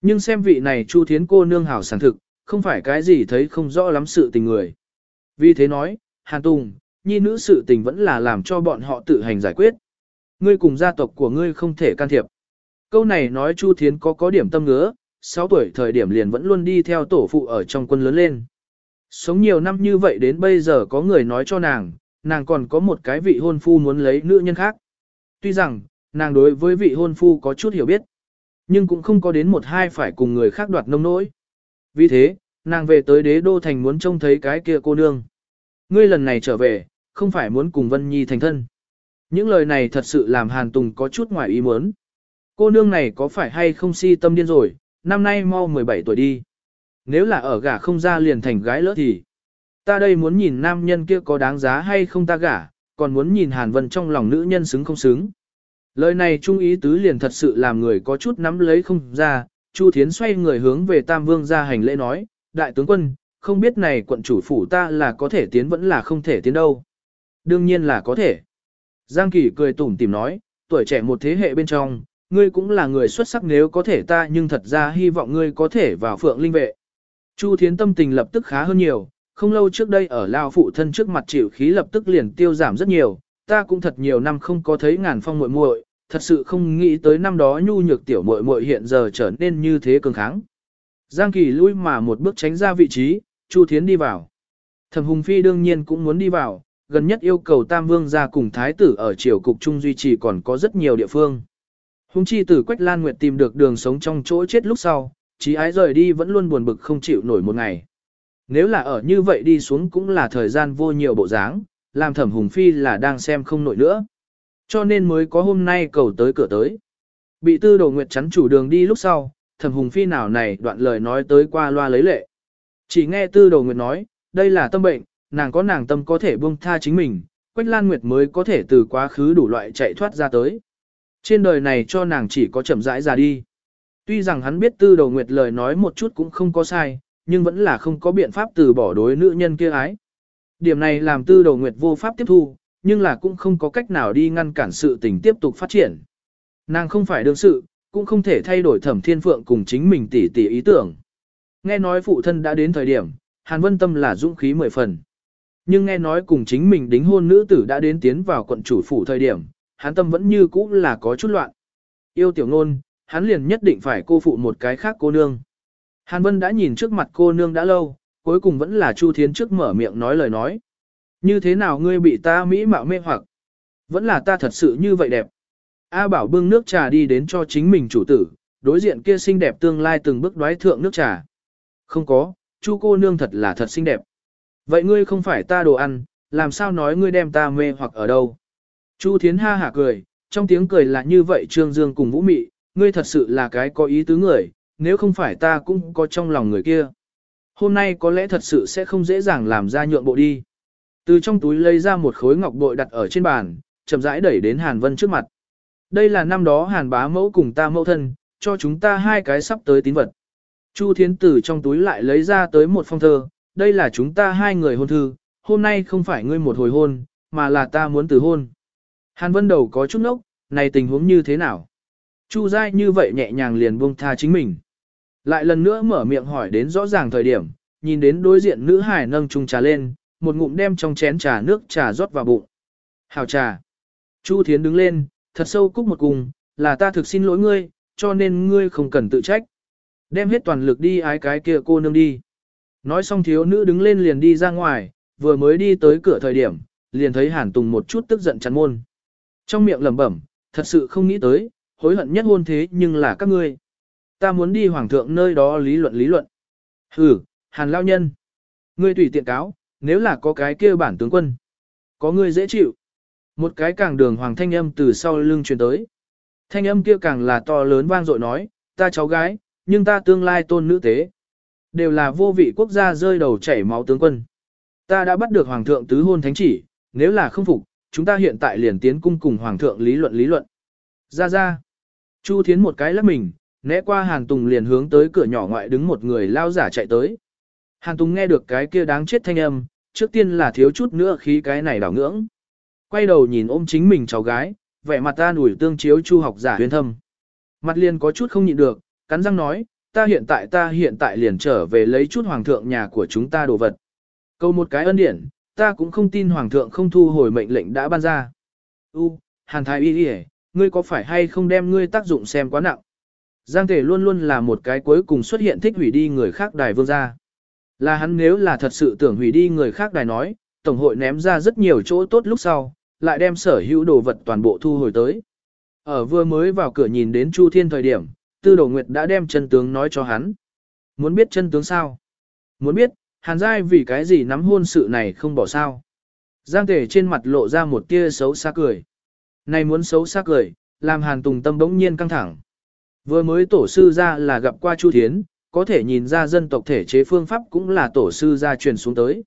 S1: Nhưng xem vị này chu thiến cô nương hảo sản thực, không phải cái gì thấy không rõ lắm sự tình người. Vì thế nói, hàn tùng, nhi nữ sự tình vẫn là làm cho bọn họ tự hành giải quyết. Ngươi cùng gia tộc của ngươi không thể can thiệp. Câu này nói Chu Thiến có có điểm tâm ngứa, 6 tuổi thời điểm liền vẫn luôn đi theo tổ phụ ở trong quân lớn lên. Sống nhiều năm như vậy đến bây giờ có người nói cho nàng, nàng còn có một cái vị hôn phu muốn lấy nữ nhân khác. Tuy rằng, nàng đối với vị hôn phu có chút hiểu biết, nhưng cũng không có đến một hai phải cùng người khác đoạt nông nỗi. Vì thế, nàng về tới đế đô thành muốn trông thấy cái kia cô nương. Ngươi lần này trở về, không phải muốn cùng Vân Nhi thành thân. Những lời này thật sự làm Hàn Tùng có chút ngoài ý muốn. Cô nương này có phải hay không si tâm điên rồi, năm nay mau 17 tuổi đi. Nếu là ở gả không ra liền thành gái lỡ thì. Ta đây muốn nhìn nam nhân kia có đáng giá hay không ta gả, còn muốn nhìn Hàn Vân trong lòng nữ nhân xứng không xứng. Lời này trung ý tứ liền thật sự làm người có chút nắm lấy không ra, Chu Thiến xoay người hướng về Tam Vương ra hành lễ nói, Đại tướng quân, không biết này quận chủ phủ ta là có thể tiến vẫn là không thể tiến đâu. Đương nhiên là có thể. Giang Kỳ cười tủm tìm nói, tuổi trẻ một thế hệ bên trong, ngươi cũng là người xuất sắc nếu có thể ta nhưng thật ra hy vọng ngươi có thể vào phượng linh vệ. Chu Thiến tâm tình lập tức khá hơn nhiều, không lâu trước đây ở Lao phụ thân trước mặt chịu khí lập tức liền tiêu giảm rất nhiều, ta cũng thật nhiều năm không có thấy ngàn phong muội muội, thật sự không nghĩ tới năm đó nhu nhược tiểu muội muội hiện giờ trở nên như thế cường kháng. Giang Kỳ lui mà một bước tránh ra vị trí, Chu Thiến đi vào. Thẩm Hùng Phi đương nhiên cũng muốn đi vào, gần nhất yêu cầu Tam Vương ra cùng Thái tử ở triều cục trung duy trì còn có rất nhiều địa phương. Hùng chi tử Quách Lan Nguyệt tìm được đường sống trong chỗ chết lúc sau, chí ái rời đi vẫn luôn buồn bực không chịu nổi một ngày. Nếu là ở như vậy đi xuống cũng là thời gian vô nhiều bộ dáng, làm thẩm hùng phi là đang xem không nổi nữa. Cho nên mới có hôm nay cầu tới cửa tới. Bị tư đồ nguyệt chắn chủ đường đi lúc sau, thẩm hùng phi nào này đoạn lời nói tới qua loa lấy lệ. Chỉ nghe tư đồ nguyệt nói, đây là tâm bệnh, nàng có nàng tâm có thể buông tha chính mình, Quách Lan Nguyệt mới có thể từ quá khứ đủ loại chạy thoát ra tới. Trên đời này cho nàng chỉ có chậm rãi ra đi. Tuy rằng hắn biết tư đầu nguyệt lời nói một chút cũng không có sai, nhưng vẫn là không có biện pháp từ bỏ đối nữ nhân kia ái. Điểm này làm tư đầu nguyệt vô pháp tiếp thu, nhưng là cũng không có cách nào đi ngăn cản sự tình tiếp tục phát triển. Nàng không phải đương sự, cũng không thể thay đổi thẩm thiên phượng cùng chính mình tỉ tỉ ý tưởng. Nghe nói phụ thân đã đến thời điểm, Hàn Vân Tâm là dũng khí mười phần. Nhưng nghe nói cùng chính mình đính hôn nữ tử đã đến tiến vào quận chủ phủ thời điểm, hắn tâm vẫn như cũ là có chút loạn. Yêu tiểu ngôn, hắn liền nhất định phải cô phụ một cái khác cô nương. Hàn Vân đã nhìn trước mặt cô nương đã lâu, cuối cùng vẫn là Chu Thiến trước mở miệng nói lời nói. Như thế nào ngươi bị ta mỹ mạo mê hoặc? Vẫn là ta thật sự như vậy đẹp. A Bảo bưng nước trà đi đến cho chính mình chủ tử, đối diện kia xinh đẹp tương lai từng bước đoái thượng nước trà. Không có, Chu cô nương thật là thật xinh đẹp. Vậy ngươi không phải ta đồ ăn, làm sao nói ngươi đem ta mê hoặc ở đâu? Chu Thiến ha hả cười, trong tiếng cười là như vậy Trương Dương cùng Vũ Mị, ngươi thật sự là cái có ý tứ người, nếu không phải ta cũng có trong lòng người kia. Hôm nay có lẽ thật sự sẽ không dễ dàng làm ra nhượng bộ đi. Từ trong túi lấy ra một khối ngọc bội đặt ở trên bàn, chậm rãi đẩy đến Hàn Vân trước mặt. Đây là năm đó Hàn bá mẫu cùng ta mẫu thân, cho chúng ta hai cái sắp tới tín vật. Chu Thiến Tử trong túi lại lấy ra tới một phong thơ, đây là chúng ta hai người hôn thư, hôm nay không phải ngươi một hồi hôn, mà là ta muốn từ hôn. Hàn Vân đầu có chút nốc, này tình huống như thế nào? Chu Giai như vậy nhẹ nhàng liền buông tha chính mình. Lại lần nữa mở miệng hỏi đến rõ ràng thời điểm, nhìn đến đối diện nữ hải nâng chung trà lên, một ngụm đem trong chén trà nước trà rót vào bụng. Hào trà. Chu Thiến đứng lên, thật sâu cúc một cùng, là ta thực xin lỗi ngươi, cho nên ngươi không cần tự trách. Đem hết toàn lực đi ái cái kia cô nương đi. Nói xong thiếu nữ đứng lên liền đi ra ngoài, vừa mới đi tới cửa thời điểm, liền thấy Hàn Tùng một chút tức giận chắn môn. Trong miệng lẩm bẩm, thật sự không nghĩ tới, hối hận nhất hôn thế nhưng là các ngươi. Ta muốn đi hoàng thượng nơi đó lý luận lý luận. Hừ, Hàn lao nhân. Ngươi tùy tiện cáo, nếu là có cái kia bản tướng quân. Có ngươi dễ chịu. Một cái càng đường hoàng thanh âm từ sau lưng truyền tới. Thanh âm kia càng là to lớn vang dội nói, ta cháu gái, nhưng ta tương lai tôn nữ tế. Đều là vô vị quốc gia rơi đầu chảy máu tướng quân. Ta đã bắt được hoàng thượng tứ hôn thánh chỉ, nếu là không phục, chúng ta hiện tại liền tiến cung cùng hoàng thượng lý luận lý luận. Ra ra. Chu Thiến một cái lắc mình, né qua Hàn Tùng liền hướng tới cửa nhỏ ngoại đứng một người lao giả chạy tới. Hàn Tùng nghe được cái kia đáng chết thanh âm, trước tiên là thiếu chút nữa khí cái này đảo ngưỡng. Quay đầu nhìn ôm chính mình cháu gái, vẻ mặt ta nủi tương chiếu chu học giả huyên thâm. Mặt liền có chút không nhịn được, cắn răng nói, ta hiện tại ta hiện tại liền trở về lấy chút hoàng thượng nhà của chúng ta đồ vật. Câu một cái ân điển, ta cũng không tin hoàng thượng không thu hồi mệnh lệnh đã ban ra. U, hàn thái y y ngươi có phải hay không đem ngươi tác dụng xem quá nặng. Giang thể luôn luôn là một cái cuối cùng xuất hiện thích hủy đi người khác đài vương gia. Là hắn nếu là thật sự tưởng hủy đi người khác đài nói, Tổng hội ném ra rất nhiều chỗ tốt lúc sau, lại đem sở hữu đồ vật toàn bộ thu hồi tới. Ở vừa mới vào cửa nhìn đến Chu Thiên thời điểm, Tư Đồ Nguyệt đã đem chân tướng nói cho hắn. Muốn biết chân tướng sao? Muốn biết, Hàn Giai vì cái gì nắm hôn sự này không bỏ sao? Giang Tể trên mặt lộ ra một tia xấu xa cười. Này muốn xấu xa cười, làm Hàn Tùng tâm bỗng nhiên căng thẳng. Vừa mới tổ sư ra là gặp qua Chu Thiến, có thể nhìn ra dân tộc thể chế phương pháp cũng là tổ sư ra truyền xuống tới.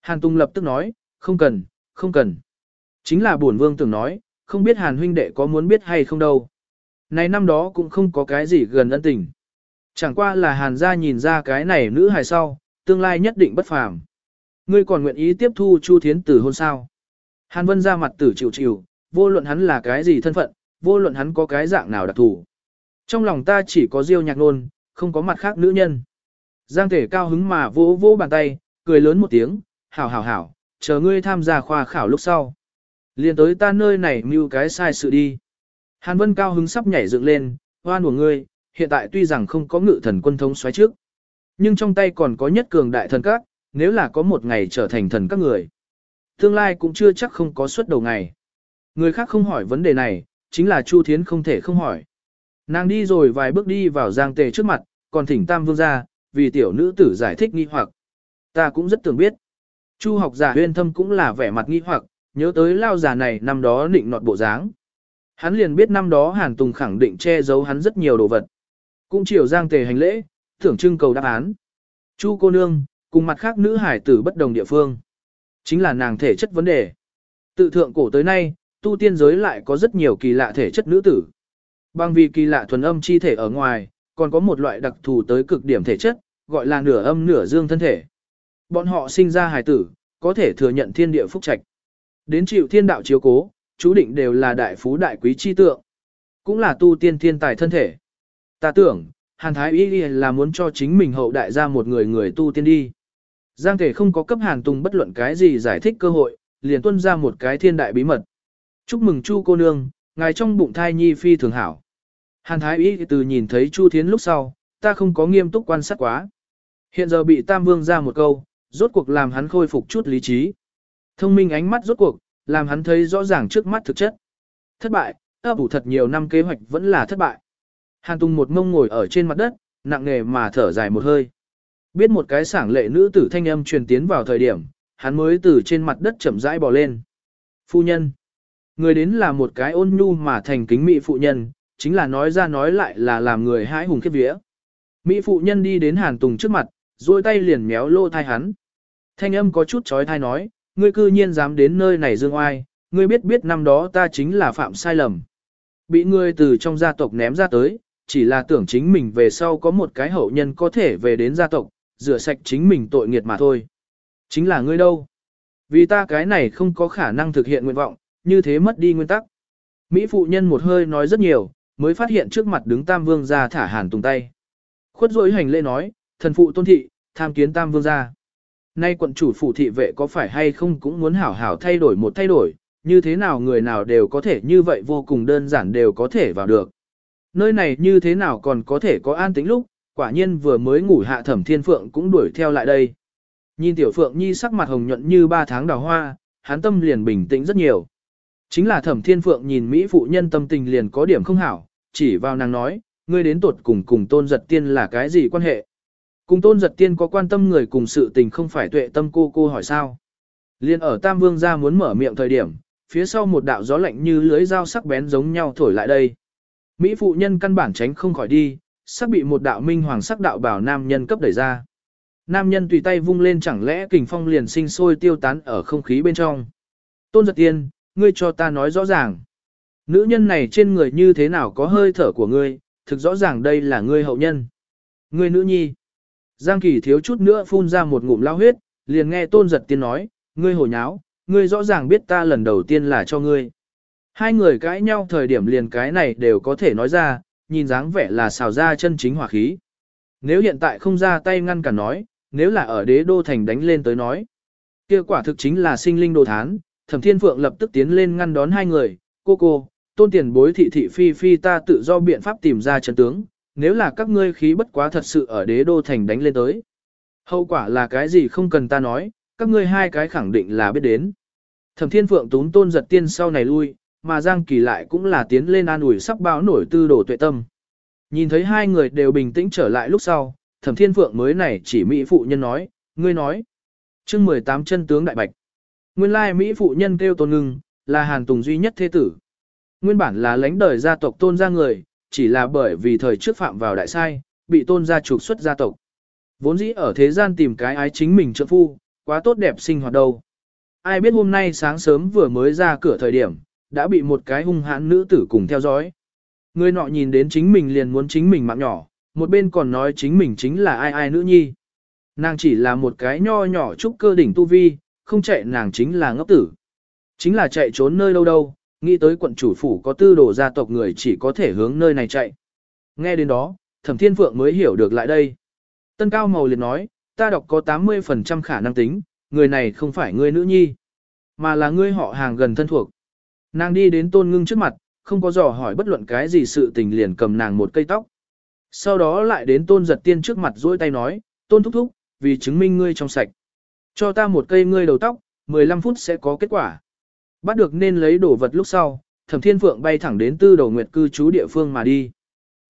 S1: Hàn Tùng lập tức nói, không cần, không cần. Chính là buồn vương tưởng nói, không biết Hàn huynh đệ có muốn biết hay không đâu. Này năm đó cũng không có cái gì gần ân tình. Chẳng qua là Hàn gia nhìn ra cái này nữ hài sau, tương lai nhất định bất phàm. Ngươi còn nguyện ý tiếp thu Chu Thiến tử hôn sao? Hàn Vân ra mặt tử chịu chịu, vô luận hắn là cái gì thân phận, vô luận hắn có cái dạng nào đặc thù. Trong lòng ta chỉ có Diêu Nhạc Nôn, không có mặt khác nữ nhân. Giang thể cao hứng mà vỗ vỗ bàn tay, cười lớn một tiếng, hảo hảo hảo, chờ ngươi tham gia khoa khảo lúc sau. Liên tới ta nơi này mưu cái sai sự đi. Hàn Vân cao hứng sắp nhảy dựng lên, hoan của ngươi, hiện tại tuy rằng không có ngự thần quân thống xoáy trước. Nhưng trong tay còn có nhất cường đại thần các, nếu là có một ngày trở thành thần các người. Tương lai cũng chưa chắc không có suất đầu ngày. Người khác không hỏi vấn đề này, chính là Chu Thiến không thể không hỏi. Nàng đi rồi vài bước đi vào giang tề trước mặt, còn thỉnh Tam Vương ra, vì tiểu nữ tử giải thích nghi hoặc. Ta cũng rất tưởng biết. Chu học giả huyên thâm cũng là vẻ mặt nghi hoặc, nhớ tới lao giả này năm đó định nọt bộ dáng. Hắn liền biết năm đó Hàn Tùng khẳng định che giấu hắn rất nhiều đồ vật. Cũng chiều giang tề hành lễ, thưởng trưng cầu đáp án. Chu cô nương, cùng mặt khác nữ hải tử bất đồng địa phương. Chính là nàng thể chất vấn đề. Tự thượng cổ tới nay, tu tiên giới lại có rất nhiều kỳ lạ thể chất nữ tử. Bằng vì kỳ lạ thuần âm chi thể ở ngoài, còn có một loại đặc thù tới cực điểm thể chất, gọi là nửa âm nửa dương thân thể. Bọn họ sinh ra hài tử, có thể thừa nhận thiên địa phúc trạch. Đến chịu thiên đạo chiếu cố, chú định đều là đại phú đại quý chi tượng. Cũng là tu tiên thiên tài thân thể. Ta tưởng, Hàn Thái Y là muốn cho chính mình hậu đại ra một người người tu tiên đi. Giang thể không có cấp Hàn Tùng bất luận cái gì giải thích cơ hội, liền tuân ra một cái thiên đại bí mật. Chúc mừng Chu cô nương, ngài trong bụng thai nhi phi thường hảo. Hàn Thái Y từ nhìn thấy Chu Thiến lúc sau, ta không có nghiêm túc quan sát quá. Hiện giờ bị Tam Vương ra một câu, rốt cuộc làm hắn khôi phục chút lý trí. Thông minh ánh mắt rốt cuộc, làm hắn thấy rõ ràng trước mắt thực chất. Thất bại, ấp ủ thật nhiều năm kế hoạch vẫn là thất bại. Hàn Tùng một mông ngồi ở trên mặt đất, nặng nề mà thở dài một hơi. Biết một cái sảng lệ nữ tử thanh âm truyền tiến vào thời điểm, hắn mới từ trên mặt đất chậm rãi bò lên. Phu nhân. Người đến là một cái ôn nhu mà thành kính mị phụ nhân, chính là nói ra nói lại là làm người hãi hùng khiếp vía. Mỹ phụ nhân đi đến Hàn Tùng trước mặt, duỗi tay liền méo lô thai hắn. Thanh âm có chút chói thai nói, ngươi cư nhiên dám đến nơi này dương oai, ngươi biết biết năm đó ta chính là phạm sai lầm. Bị ngươi từ trong gia tộc ném ra tới, chỉ là tưởng chính mình về sau có một cái hậu nhân có thể về đến gia tộc, rửa sạch chính mình tội nghiệt mà thôi. Chính là ngươi đâu? Vì ta cái này không có khả năng thực hiện nguyện vọng, như thế mất đi nguyên tắc. Mỹ phụ nhân một hơi nói rất nhiều, mới phát hiện trước mặt đứng Tam Vương ra thả hàn tùng tay. Khuất rỗi hành lễ nói, thần phụ tôn thị, tham kiến Tam Vương ra. Nay quận chủ phủ thị vệ có phải hay không cũng muốn hảo hảo thay đổi một thay đổi, như thế nào người nào đều có thể như vậy vô cùng đơn giản đều có thể vào được. Nơi này như thế nào còn có thể có an tĩnh lúc, quả nhiên vừa mới ngủ hạ thẩm thiên phượng cũng đuổi theo lại đây. Nhìn tiểu phượng nhi sắc mặt hồng nhuận như ba tháng đào hoa, hắn tâm liền bình tĩnh rất nhiều. Chính là thẩm thiên phượng nhìn Mỹ phụ nhân tâm tình liền có điểm không hảo, chỉ vào nàng nói, ngươi đến tuột cùng cùng tôn giật tiên là cái gì quan hệ. Cùng tôn giật tiên có quan tâm người cùng sự tình không phải tuệ tâm cô cô hỏi sao. Liên ở Tam Vương ra muốn mở miệng thời điểm, phía sau một đạo gió lạnh như lưới dao sắc bén giống nhau thổi lại đây. Mỹ phụ nhân căn bản tránh không khỏi đi, sắc bị một đạo minh hoàng sắc đạo bảo nam nhân cấp đẩy ra. Nam nhân tùy tay vung lên chẳng lẽ kình phong liền sinh sôi tiêu tán ở không khí bên trong. Tôn giật tiên, ngươi cho ta nói rõ ràng. Nữ nhân này trên người như thế nào có hơi thở của ngươi, thực rõ ràng đây là ngươi hậu nhân. Ngươi nữ nhi. Giang kỳ thiếu chút nữa phun ra một ngụm lao huyết, liền nghe tôn giật tiên nói, ngươi hồ nháo, ngươi rõ ràng biết ta lần đầu tiên là cho ngươi. Hai người cãi nhau thời điểm liền cái này đều có thể nói ra, nhìn dáng vẻ là xào ra chân chính hỏa khí. Nếu hiện tại không ra tay ngăn cản nói, nếu là ở đế đô thành đánh lên tới nói. kia quả thực chính là sinh linh đồ thán, thẩm thiên phượng lập tức tiến lên ngăn đón hai người, cô cô, tôn tiền bối thị thị phi phi ta tự do biện pháp tìm ra chân tướng, nếu là các ngươi khí bất quá thật sự ở đế đô thành đánh lên tới. Hậu quả là cái gì không cần ta nói, các ngươi hai cái khẳng định là biết đến. Thẩm thiên phượng tún tôn giật tiên sau này lui, mà Giang Kỳ lại cũng là tiến lên an ủi sắp báo nổi tư đổ tuệ tâm. Nhìn thấy hai người đều bình tĩnh trở lại lúc sau, thẩm thiên phượng mới này chỉ Mỹ phụ nhân nói, ngươi nói. chương 18 chân tướng đại bạch. Nguyên lai Mỹ phụ nhân kêu tôn ngưng, là hàn tùng duy nhất thế tử. Nguyên bản là lãnh đời gia tộc tôn gia người, chỉ là bởi vì thời trước phạm vào đại sai, bị tôn gia trục xuất gia tộc. Vốn dĩ ở thế gian tìm cái ái chính mình trợ phu, quá tốt đẹp sinh hoạt đâu. Ai biết hôm nay sáng sớm vừa mới ra cửa thời điểm, đã bị một cái hung hãn nữ tử cùng theo dõi. Người nọ nhìn đến chính mình liền muốn chính mình mạng nhỏ, một bên còn nói chính mình chính là ai ai nữ nhi. Nàng chỉ là một cái nho nhỏ trúc cơ đỉnh tu vi, không chạy nàng chính là ngốc tử. Chính là chạy trốn nơi đâu đâu, nghĩ tới quận chủ phủ có tư đồ gia tộc người chỉ có thể hướng nơi này chạy. Nghe đến đó, thẩm thiên phượng mới hiểu được lại đây. Tân cao màu liệt nói, ta đọc có 80% khả năng tính, người này không phải ngươi nữ nhi, mà là ngươi họ hàng gần thân thuộc. Nàng đi đến tôn ngưng trước mặt, không có dò hỏi bất luận cái gì sự tình liền cầm nàng một cây tóc. Sau đó lại đến tôn giật tiên trước mặt duỗi tay nói, tôn thúc thúc, vì chứng minh ngươi trong sạch. Cho ta một cây ngươi đầu tóc, 15 phút sẽ có kết quả. Bắt được nên lấy đồ vật lúc sau, thẩm thiên phượng bay thẳng đến tư đầu nguyệt cư trú địa phương mà đi.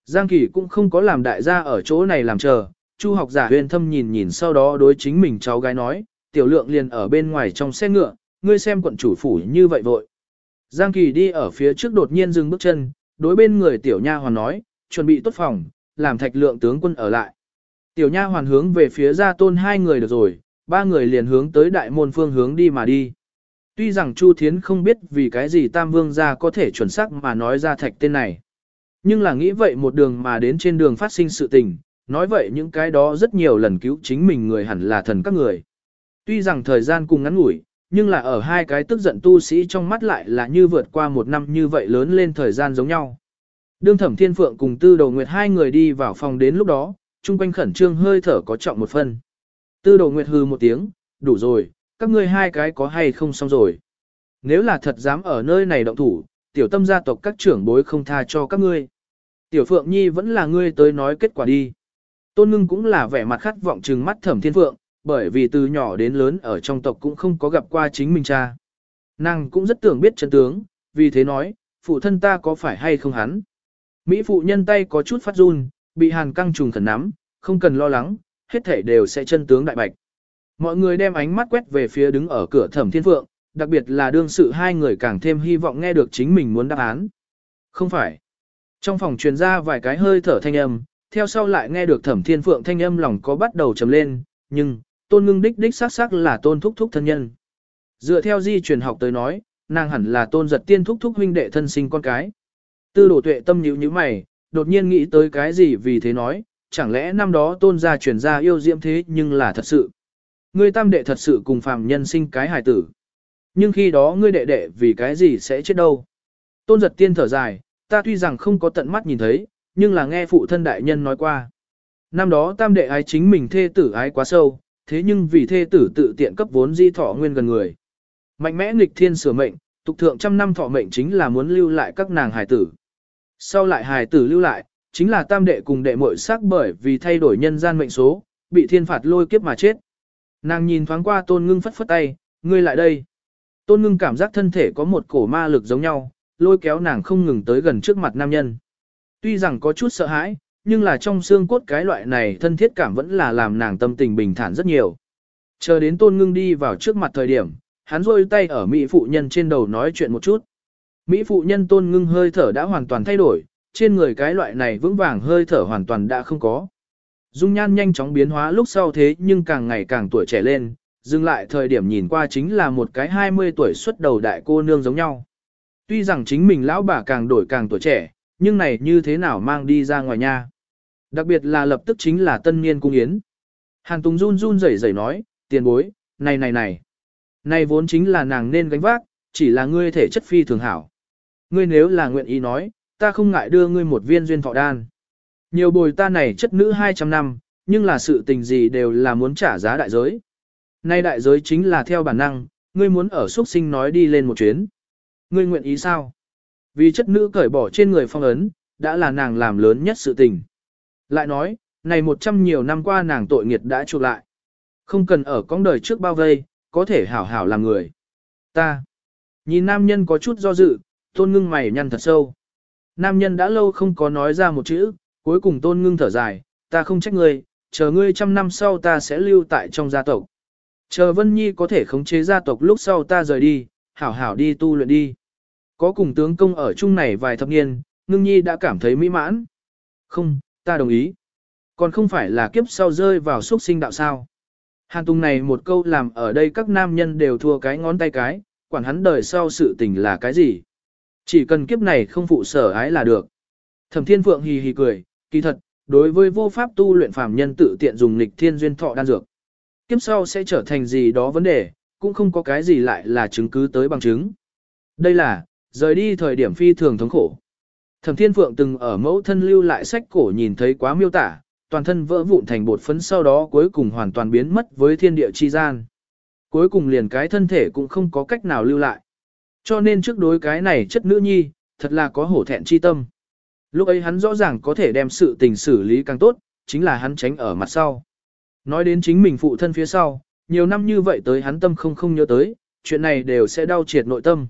S1: Giang Kỳ cũng không có làm đại gia ở chỗ này làm chờ, Chu học giả huyền thâm nhìn nhìn sau đó đối chính mình cháu gái nói, tiểu lượng liền ở bên ngoài trong xe ngựa, ngươi xem quận chủ phủ như vậy vội. Giang Kỳ đi ở phía trước đột nhiên dừng bước chân, đối bên người tiểu nha hoàn nói, chuẩn bị tốt phòng, làm thạch lượng tướng quân ở lại. Tiểu nha hoàn hướng về phía gia tôn hai người được rồi, ba người liền hướng tới đại môn phương hướng đi mà đi. Tuy rằng Chu Thiến không biết vì cái gì Tam Vương gia có thể chuẩn xác mà nói ra thạch tên này. Nhưng là nghĩ vậy một đường mà đến trên đường phát sinh sự tình, nói vậy những cái đó rất nhiều lần cứu chính mình người hẳn là thần các người. Tuy rằng thời gian cùng ngắn ngủi, nhưng là ở hai cái tức giận tu sĩ trong mắt lại là như vượt qua một năm như vậy lớn lên thời gian giống nhau. Đương thẩm thiên phượng cùng tư đầu nguyệt hai người đi vào phòng đến lúc đó, chung quanh khẩn trương hơi thở có trọng một phân. Tư đầu nguyệt hư một tiếng, đủ rồi, các ngươi hai cái có hay không xong rồi. Nếu là thật dám ở nơi này động thủ, tiểu tâm gia tộc các trưởng bối không tha cho các ngươi. Tiểu Phượng Nhi vẫn là ngươi tới nói kết quả đi. Tôn ngưng cũng là vẻ mặt khát vọng trừng mắt thẩm thiên phượng, bởi vì từ nhỏ đến lớn ở trong tộc cũng không có gặp qua chính mình cha. Nàng cũng rất tưởng biết chân tướng, vì thế nói, phụ thân ta có phải hay không hắn. Mỹ phụ nhân tay có chút phát run, bị hàn căng trùng thần nắm, không cần lo lắng, hết thể đều sẽ chân tướng đại bạch. Mọi người đem ánh mắt quét về phía đứng ở cửa thẩm thiên phượng, đặc biệt là đương sự hai người càng thêm hy vọng nghe được chính mình muốn đáp án. Không phải. Trong phòng truyền ra vài cái hơi thở thanh âm, theo sau lại nghe được thẩm thiên phượng thanh âm lòng có bắt đầu trầm lên, nhưng, tôn ngưng đích đích xác xác là tôn thúc thúc thân nhân. Dựa theo di truyền học tới nói, nàng hẳn là tôn giật tiên thúc thúc huynh đệ thân sinh con cái. Tư đổ tuệ tâm nhíu như mày, đột nhiên nghĩ tới cái gì vì thế nói, chẳng lẽ năm đó tôn gia truyền ra yêu diễm thế nhưng là thật sự. Ngươi tam đệ thật sự cùng phàm nhân sinh cái hài tử. Nhưng khi đó ngươi đệ đệ vì cái gì sẽ chết đâu. Tôn giật tiên thở dài, ta tuy rằng không có tận mắt nhìn thấy, nhưng là nghe phụ thân đại nhân nói qua. Năm đó tam đệ ái chính mình thê tử ái quá sâu, thế nhưng vì thê tử tự tiện cấp vốn di thọ nguyên gần người. Mạnh mẽ nghịch thiên sửa mệnh, tục thượng trăm năm thọ mệnh chính là muốn lưu lại các nàng hài tử. Sau lại hài tử lưu lại, chính là tam đệ cùng đệ muội sắc bởi vì thay đổi nhân gian mệnh số, bị thiên phạt lôi kiếp mà chết. Nàng nhìn thoáng qua tôn ngưng phất phất tay, ngươi lại đây. Tôn ngưng cảm giác thân thể có một cổ ma lực giống nhau, lôi kéo nàng không ngừng tới gần trước mặt nam nhân. Tuy rằng có chút sợ hãi, nhưng là trong xương cốt cái loại này thân thiết cảm vẫn là làm nàng tâm tình bình thản rất nhiều. Chờ đến tôn ngưng đi vào trước mặt thời điểm, hắn rôi tay ở Mỹ phụ nhân trên đầu nói chuyện một chút. Mỹ phụ nhân tôn ngưng hơi thở đã hoàn toàn thay đổi, trên người cái loại này vững vàng hơi thở hoàn toàn đã không có. Dung nhan nhanh chóng biến hóa lúc sau thế nhưng càng ngày càng tuổi trẻ lên, dừng lại thời điểm nhìn qua chính là một cái 20 tuổi xuất đầu đại cô nương giống nhau. Tuy rằng chính mình lão bà càng đổi càng tuổi trẻ, nhưng này như thế nào mang đi ra ngoài nha. Đặc biệt là lập tức chính là tân niên cung yến. Hàn Tùng run run rẩy rẩy nói, tiền bối, này này này. Này vốn chính là nàng nên gánh vác, chỉ là ngươi thể chất phi thường hảo. Ngươi nếu là nguyện ý nói, ta không ngại đưa ngươi một viên duyên thọ đan. Nhiều bồi ta này chất nữ 200 năm, nhưng là sự tình gì đều là muốn trả giá đại giới. Nay đại giới chính là theo bản năng, ngươi muốn ở xuất sinh nói đi lên một chuyến. Ngươi nguyện ý sao? Vì chất nữ cởi bỏ trên người phong ấn, đã là nàng làm lớn nhất sự tình. Lại nói, này một trăm nhiều năm qua nàng tội nghiệt đã chuộc lại. Không cần ở con đời trước bao vây, có thể hảo hảo làm người. Ta. Nhìn nam nhân có chút do dự, tôn ngưng mày nhăn thật sâu. Nam nhân đã lâu không có nói ra một chữ, cuối cùng tôn ngưng thở dài, ta không trách ngươi, chờ ngươi trăm năm sau ta sẽ lưu tại trong gia tộc. Chờ Vân Nhi có thể khống chế gia tộc lúc sau ta rời đi, hảo hảo đi tu luyện đi. Có cùng tướng công ở chung này vài thập niên, ngưng nhi đã cảm thấy mỹ mãn. Không, ta đồng ý. Còn không phải là kiếp sau rơi vào xuất sinh đạo sao. Hàn Tùng này một câu làm ở đây các nam nhân đều thua cái ngón tay cái, quản hắn đời sau sự tình là cái gì. Chỉ cần kiếp này không phụ sở ái là được. Thẩm Thiên Phượng hì hì cười, kỳ thật, đối với vô pháp tu luyện phàm nhân tự tiện dùng nghịch thiên duyên thọ đan dược. Kiếp sau sẽ trở thành gì đó vấn đề, cũng không có cái gì lại là chứng cứ tới bằng chứng. Đây là, rời đi thời điểm phi thường thống khổ. Thẩm Thiên Phượng từng ở mẫu thân lưu lại sách cổ nhìn thấy quá miêu tả, toàn thân vỡ vụn thành bột phấn sau đó cuối cùng hoàn toàn biến mất với thiên địa chi gian. Cuối cùng liền cái thân thể cũng không có cách nào lưu lại. Cho nên trước đối cái này chất nữ nhi, thật là có hổ thẹn chi tâm. Lúc ấy hắn rõ ràng có thể đem sự tình xử lý càng tốt, chính là hắn tránh ở mặt sau. Nói đến chính mình phụ thân phía sau, nhiều năm như vậy tới hắn tâm không không nhớ tới, chuyện này đều sẽ đau triệt nội tâm.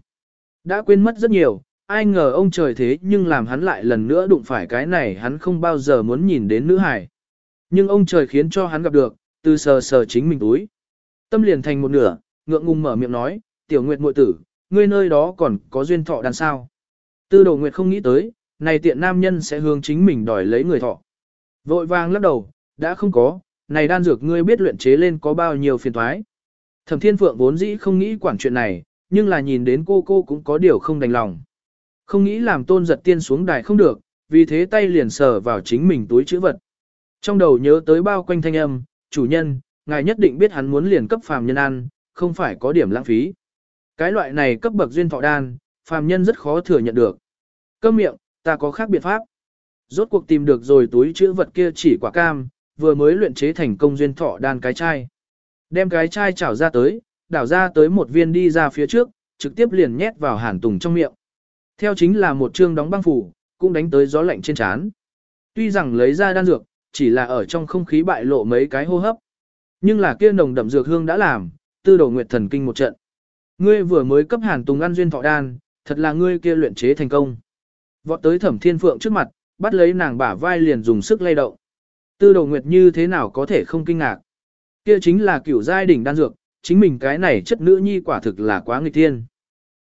S1: Đã quên mất rất nhiều, ai ngờ ông trời thế nhưng làm hắn lại lần nữa đụng phải cái này hắn không bao giờ muốn nhìn đến nữ hải. Nhưng ông trời khiến cho hắn gặp được, từ sờ sờ chính mình túi. Tâm liền thành một nửa, ngượng ngùng mở miệng nói, tiểu nguyệt muội tử, ngươi nơi đó còn có duyên thọ đàn sao. Tư đồ nguyệt không nghĩ tới, này tiện nam nhân sẽ hướng chính mình đòi lấy người thọ. Vội vàng lắc đầu, đã không có, này đan dược ngươi biết luyện chế lên có bao nhiêu phiền thoái. Thẩm thiên phượng vốn dĩ không nghĩ quản chuyện này, nhưng là nhìn đến cô cô cũng có điều không đành lòng. Không nghĩ làm tôn giật tiên xuống đài không được, vì thế tay liền sờ vào chính mình túi chữ vật. Trong đầu nhớ tới bao quanh thanh âm, chủ nhân, ngài nhất định biết hắn muốn liền cấp phàm nhân ăn, không phải có điểm lãng phí. Cái loại này cấp bậc duyên thọ đan, phàm nhân rất khó thừa nhận được. Câm miệng, ta có khác biện pháp. Rốt cuộc tìm được rồi túi chữ vật kia chỉ quả cam, vừa mới luyện chế thành công duyên thọ đan cái chai. Đem cái chai chảo ra tới, đảo ra tới một viên đi ra phía trước, trực tiếp liền nhét vào hàn tùng trong miệng. Theo chính là một chương đóng băng phủ, cũng đánh tới gió lạnh trên trán. Tuy rằng lấy ra đan dược, chỉ là ở trong không khí bại lộ mấy cái hô hấp. Nhưng là kia nồng đậm dược hương đã làm, tư đồ nguyệt thần kinh một trận. Ngươi vừa mới cấp hàn tùng ăn duyên thọ đan, thật là ngươi kia luyện chế thành công. Vọt tới thẩm thiên phượng trước mặt, bắt lấy nàng bả vai liền dùng sức lay động. Tư đồ nguyệt như thế nào có thể không kinh ngạc. Kia chính là kiểu giai đỉnh đan dược, chính mình cái này chất nữ nhi quả thực là quá nghịch thiên.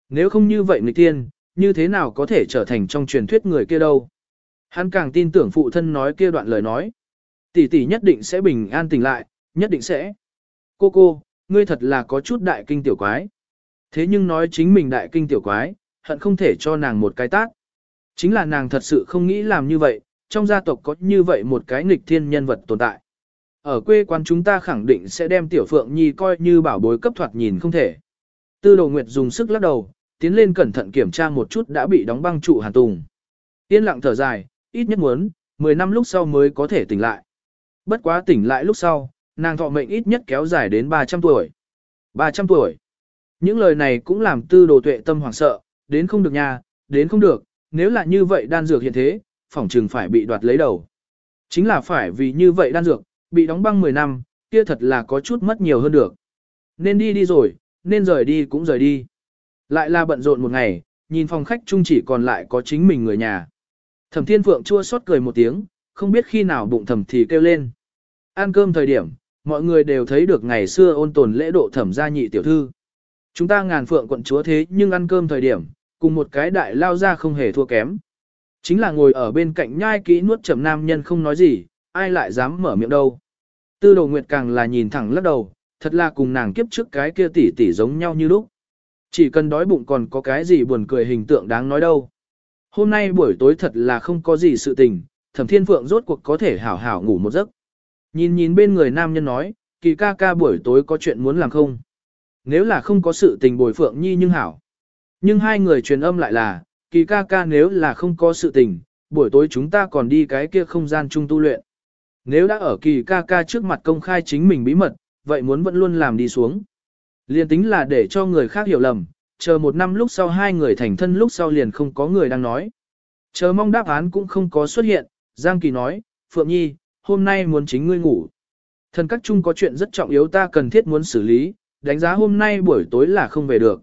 S1: Nếu không như vậy nghịch thiên, như thế nào có thể trở thành trong truyền thuyết người kia đâu. Hắn càng tin tưởng phụ thân nói kia đoạn lời nói. Tỷ tỷ nhất định sẽ bình an tỉnh lại, nhất định sẽ. Cô cô, ngươi thật là có chút đại kinh tiểu quái. Thế nhưng nói chính mình đại kinh tiểu quái, hận không thể cho nàng một cái tác. Chính là nàng thật sự không nghĩ làm như vậy, trong gia tộc có như vậy một cái nghịch thiên nhân vật tồn tại. Ở quê quán chúng ta khẳng định sẽ đem tiểu phượng nhi coi như bảo bối cấp thoạt nhìn không thể. Tư đồ nguyệt dùng sức lắc đầu, tiến lên cẩn thận kiểm tra một chút đã bị đóng băng trụ hàn tùng. Yên lặng thở dài, ít nhất muốn, 10 năm lúc sau mới có thể tỉnh lại. Bất quá tỉnh lại lúc sau, nàng thọ mệnh ít nhất kéo dài đến 300 tuổi. 300 tuổi. Những lời này cũng làm tư đồ tuệ tâm hoảng sợ, đến không được nha, đến không được, nếu là như vậy đan dược hiện thế, phỏng trừng phải bị đoạt lấy đầu. Chính là phải vì như vậy đan dược, bị đóng băng 10 năm, kia thật là có chút mất nhiều hơn được. Nên đi đi rồi, nên rời đi cũng rời đi. Lại là bận rộn một ngày, nhìn phòng khách chung chỉ còn lại có chính mình người nhà. Thẩm Thiên Phượng chua xót cười một tiếng, không biết khi nào bụng thẩm thì kêu lên. Ăn cơm thời điểm, mọi người đều thấy được ngày xưa ôn tồn lễ độ thẩm gia nhị tiểu thư. Chúng ta ngàn phượng quận chúa thế nhưng ăn cơm thời điểm, cùng một cái đại lao ra không hề thua kém. Chính là ngồi ở bên cạnh nhai kỹ nuốt chậm nam nhân không nói gì, ai lại dám mở miệng đâu. Tư đồ nguyệt càng là nhìn thẳng lắc đầu, thật là cùng nàng kiếp trước cái kia tỷ tỷ giống nhau như lúc. Chỉ cần đói bụng còn có cái gì buồn cười hình tượng đáng nói đâu. Hôm nay buổi tối thật là không có gì sự tình, thẩm thiên phượng rốt cuộc có thể hảo hảo ngủ một giấc. Nhìn nhìn bên người nam nhân nói, kỳ ca ca buổi tối có chuyện muốn làm không? Nếu là không có sự tình bồi phượng nhi nhưng hảo. Nhưng hai người truyền âm lại là, kỳ ca ca nếu là không có sự tình, buổi tối chúng ta còn đi cái kia không gian chung tu luyện. Nếu đã ở kỳ ca ca trước mặt công khai chính mình bí mật, vậy muốn vẫn luôn làm đi xuống. Liên tính là để cho người khác hiểu lầm, chờ một năm lúc sau hai người thành thân lúc sau liền không có người đang nói. Chờ mong đáp án cũng không có xuất hiện, Giang Kỳ nói, Phượng Nhi, hôm nay muốn chính ngươi ngủ. Thần các chung có chuyện rất trọng yếu ta cần thiết muốn xử lý, đánh giá hôm nay buổi tối là không về được.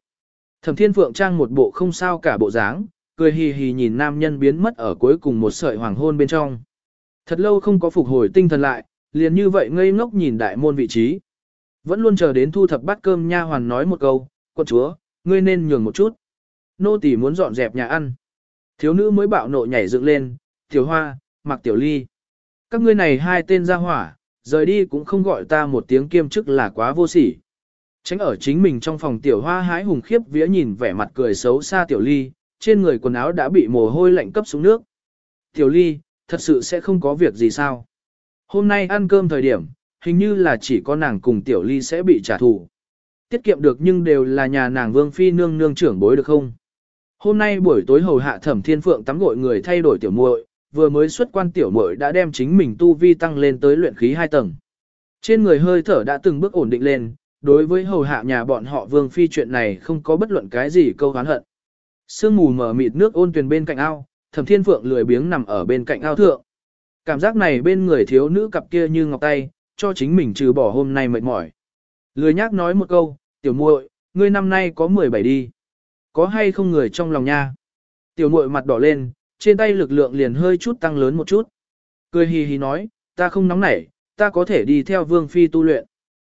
S1: Thẩm Thiên Phượng trang một bộ không sao cả bộ dáng, cười hì hì nhìn nam nhân biến mất ở cuối cùng một sợi hoàng hôn bên trong. Thật lâu không có phục hồi tinh thần lại, liền như vậy ngây ngốc nhìn đại môn vị trí. Vẫn luôn chờ đến thu thập bát cơm nha hoàn nói một câu, quân chúa, ngươi nên nhường một chút. Nô tỳ muốn dọn dẹp nhà ăn. Thiếu nữ mới bạo nộ nhảy dựng lên, tiểu hoa, mặc tiểu ly. Các ngươi này hai tên ra hỏa, rời đi cũng không gọi ta một tiếng kiêm chức là quá vô sỉ. Tránh ở chính mình trong phòng tiểu hoa hái hùng khiếp vía nhìn vẻ mặt cười xấu xa tiểu ly, trên người quần áo đã bị mồ hôi lạnh cấp xuống nước. Tiểu ly, thật sự sẽ không có việc gì sao. Hôm nay ăn cơm thời điểm, hình như là chỉ có nàng cùng tiểu ly sẽ bị trả thù. Tiết kiệm được nhưng đều là nhà nàng vương phi nương nương trưởng bối được không? Hôm nay buổi tối hầu hạ thẩm thiên phượng tắm gội người thay đổi tiểu muội, vừa mới xuất quan tiểu muội đã đem chính mình tu vi tăng lên tới luyện khí hai tầng. Trên người hơi thở đã từng bước ổn định lên, đối với hầu hạ nhà bọn họ vương phi chuyện này không có bất luận cái gì câu hán hận. Sương mù mở mịt nước ôn tuyền bên cạnh ao, thẩm thiên phượng lười biếng nằm ở bên cạnh ao thượng. Cảm giác này bên người thiếu nữ cặp kia như ngọc tay, cho chính mình trừ bỏ hôm nay mệt mỏi. Lười nhác nói một câu, tiểu muội, ngươi năm nay có 17 đi. Có hay không người trong lòng nha? Tiểu muội mặt đỏ lên, trên tay lực lượng liền hơi chút tăng lớn một chút. Cười hì hì nói, ta không nóng nảy, ta có thể đi theo vương phi tu luyện.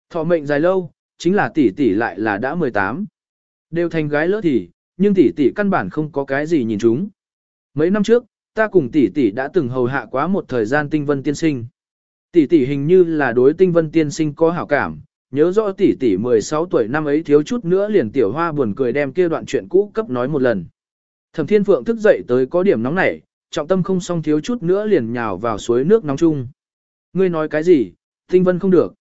S1: Thọ mệnh dài lâu, chính là tỷ tỷ lại là đã 18. Đều thành gái lỡ thì, nhưng tỷ tỷ căn bản không có cái gì nhìn chúng. Mấy năm trước, ta cùng tỷ tỷ đã từng hầu hạ quá một thời gian tinh vân tiên sinh. Tỷ tỷ hình như là đối tinh vân tiên sinh có hảo cảm, nhớ rõ tỷ tỷ 16 tuổi năm ấy thiếu chút nữa liền tiểu hoa buồn cười đem kia đoạn chuyện cũ cấp nói một lần. Thẩm Thiên Phượng thức dậy tới có điểm nóng nảy, trọng tâm không xong thiếu chút nữa liền nhào vào suối nước nóng chung. Ngươi nói cái gì, tinh vân không được.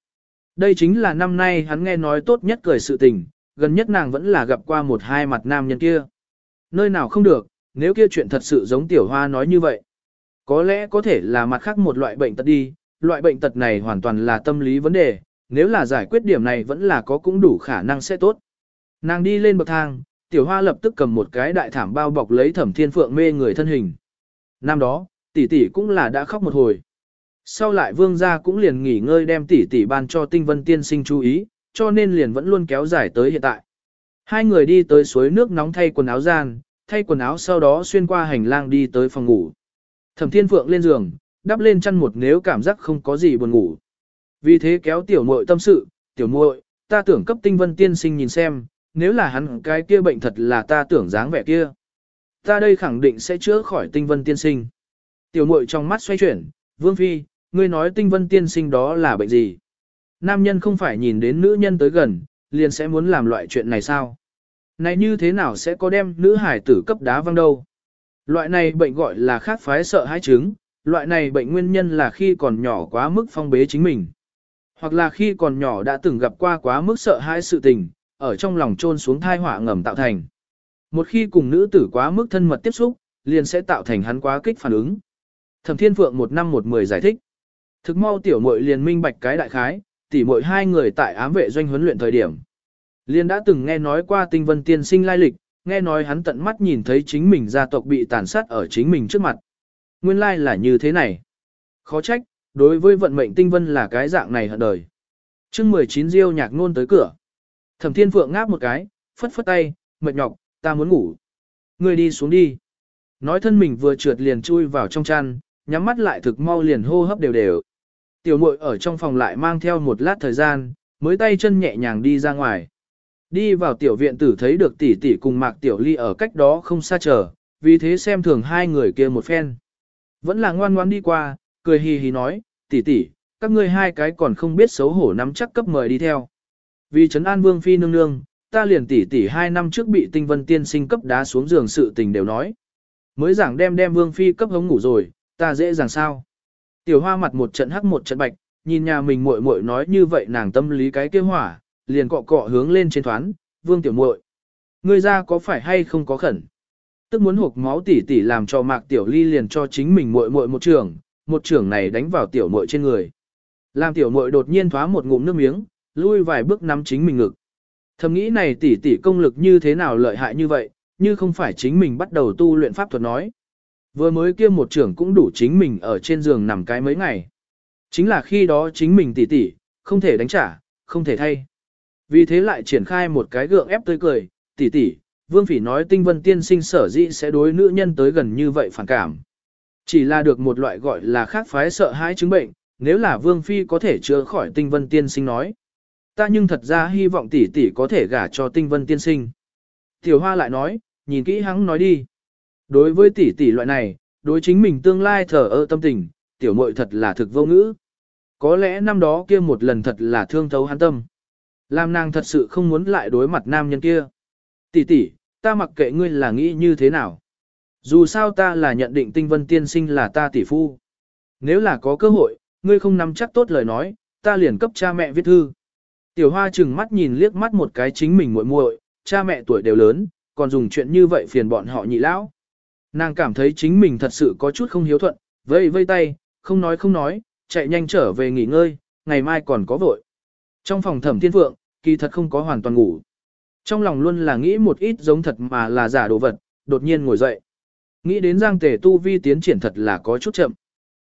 S1: Đây chính là năm nay hắn nghe nói tốt nhất cười sự tình, gần nhất nàng vẫn là gặp qua một hai mặt nam nhân kia. Nơi nào không được, nếu kia chuyện thật sự giống tiểu hoa nói như vậy. Có lẽ có thể là mặt khác một loại bệnh tật đi, loại bệnh tật này hoàn toàn là tâm lý vấn đề, nếu là giải quyết điểm này vẫn là có cũng đủ khả năng sẽ tốt. Nàng đi lên bậc thang, tiểu hoa lập tức cầm một cái đại thảm bao bọc lấy thẩm thiên phượng mê người thân hình. Năm đó, tỷ tỷ cũng là đã khóc một hồi. Sau lại vương gia cũng liền nghỉ ngơi đem tỷ tỷ ban cho tinh vân tiên sinh chú ý, cho nên liền vẫn luôn kéo dài tới hiện tại. Hai người đi tới suối nước nóng thay quần áo gian, thay quần áo sau đó xuyên qua hành lang đi tới phòng ngủ. Thẩm Thiên Phượng lên giường, đắp lên chăn một nếu cảm giác không có gì buồn ngủ. Vì thế kéo tiểu muội tâm sự, tiểu muội, ta tưởng cấp tinh vân tiên sinh nhìn xem, nếu là hắn cái kia bệnh thật là ta tưởng dáng vẻ kia. Ta đây khẳng định sẽ chữa khỏi tinh vân tiên sinh. Tiểu muội trong mắt xoay chuyển, Vương Phi, ngươi nói tinh vân tiên sinh đó là bệnh gì? Nam nhân không phải nhìn đến nữ nhân tới gần, liền sẽ muốn làm loại chuyện này sao? Này như thế nào sẽ có đem nữ hải tử cấp đá văng đâu? Loại này bệnh gọi là khác phái sợ hãi chứng, loại này bệnh nguyên nhân là khi còn nhỏ quá mức phong bế chính mình. Hoặc là khi còn nhỏ đã từng gặp qua quá mức sợ hãi sự tình, ở trong lòng trôn xuống thai họa ngầm tạo thành. Một khi cùng nữ tử quá mức thân mật tiếp xúc, liền sẽ tạo thành hắn quá kích phản ứng. Thẩm Thiên Phượng một năm một mười giải thích. Thực mau tiểu muội liền minh bạch cái đại khái, tỉ muội hai người tại ám vệ doanh huấn luyện thời điểm. Liên đã từng nghe nói qua tinh vân tiên sinh lai lịch, nghe nói hắn tận mắt nhìn thấy chính mình gia tộc bị tàn sát ở chính mình trước mặt. Nguyên lai là như thế này. Khó trách, đối với vận mệnh tinh vân là cái dạng này hận đời. chương 19 diêu nhạc nôn tới cửa. Thẩm thiên phượng ngáp một cái, phất phất tay, mệt nhọc, ta muốn ngủ. Ngươi đi xuống đi. Nói thân mình vừa trượt liền chui vào trong chăn, nhắm mắt lại thực mau liền hô hấp đều đều. Tiểu muội ở trong phòng lại mang theo một lát thời gian, mới tay chân nhẹ nhàng đi ra ngoài. Đi vào tiểu viện tử thấy được tỷ tỷ cùng mạc tiểu ly ở cách đó không xa chờ, vì thế xem thường hai người kia một phen. Vẫn là ngoan ngoan đi qua, cười hì hì nói, tỷ tỷ, các ngươi hai cái còn không biết xấu hổ nắm chắc cấp mời đi theo. Vì trấn an vương phi nương nương, ta liền tỷ tỷ hai năm trước bị tinh vân tiên sinh cấp đá xuống giường sự tình đều nói. Mới giảng đem đem vương phi cấp hống ngủ rồi, ta dễ dàng sao. Tiểu hoa mặt một trận hắc một trận bạch, nhìn nhà mình muội muội nói như vậy nàng tâm lý cái kia hỏa, liền cọ cọ hướng lên trên thoán, vương tiểu muội, Ngươi ra có phải hay không có khẩn? Tức muốn hộp máu tỉ tỉ làm cho mạc tiểu ly liền cho chính mình muội muội một trường, một trường này đánh vào tiểu muội trên người. Làm tiểu muội đột nhiên thoá một ngụm nước miếng, lui vài bước nắm chính mình ngực. Thầm nghĩ này tỉ tỉ công lực như thế nào lợi hại như vậy, như không phải chính mình bắt đầu tu luyện pháp thuật nói. Vừa mới kia một trưởng cũng đủ chính mình ở trên giường nằm cái mấy ngày. Chính là khi đó chính mình tỉ tỉ, không thể đánh trả, không thể thay. Vì thế lại triển khai một cái gượng ép tươi cười, tỉ tỉ, vương phỉ nói tinh vân tiên sinh sở dĩ sẽ đối nữ nhân tới gần như vậy phản cảm. Chỉ là được một loại gọi là khác phái sợ hãi chứng bệnh, nếu là vương phi có thể chữa khỏi tinh vân tiên sinh nói. Ta nhưng thật ra hy vọng tỷ tỷ có thể gả cho tinh vân tiên sinh. Tiểu hoa lại nói, nhìn kỹ hắn nói đi. Đối với tỷ tỷ loại này, đối chính mình tương lai thở ơ tâm tình, tiểu muội thật là thực vô ngữ. Có lẽ năm đó kia một lần thật là thương thấu hắn tâm. Làm nàng thật sự không muốn lại đối mặt nam nhân kia. Tỷ tỷ, ta mặc kệ ngươi là nghĩ như thế nào. Dù sao ta là nhận định tinh vân tiên sinh là ta tỷ phu. Nếu là có cơ hội, ngươi không nắm chắc tốt lời nói, ta liền cấp cha mẹ viết thư. Tiểu hoa chừng mắt nhìn liếc mắt một cái chính mình muội muội, cha mẹ tuổi đều lớn, còn dùng chuyện như vậy phiền bọn họ nhị lão. Nàng cảm thấy chính mình thật sự có chút không hiếu thuận, vây vây tay, không nói không nói, chạy nhanh trở về nghỉ ngơi, ngày mai còn có vội. Trong phòng thẩm thiên phượng, kỳ thật không có hoàn toàn ngủ. Trong lòng luôn là nghĩ một ít giống thật mà là giả đồ vật, đột nhiên ngồi dậy. Nghĩ đến giang tề tu vi tiến triển thật là có chút chậm.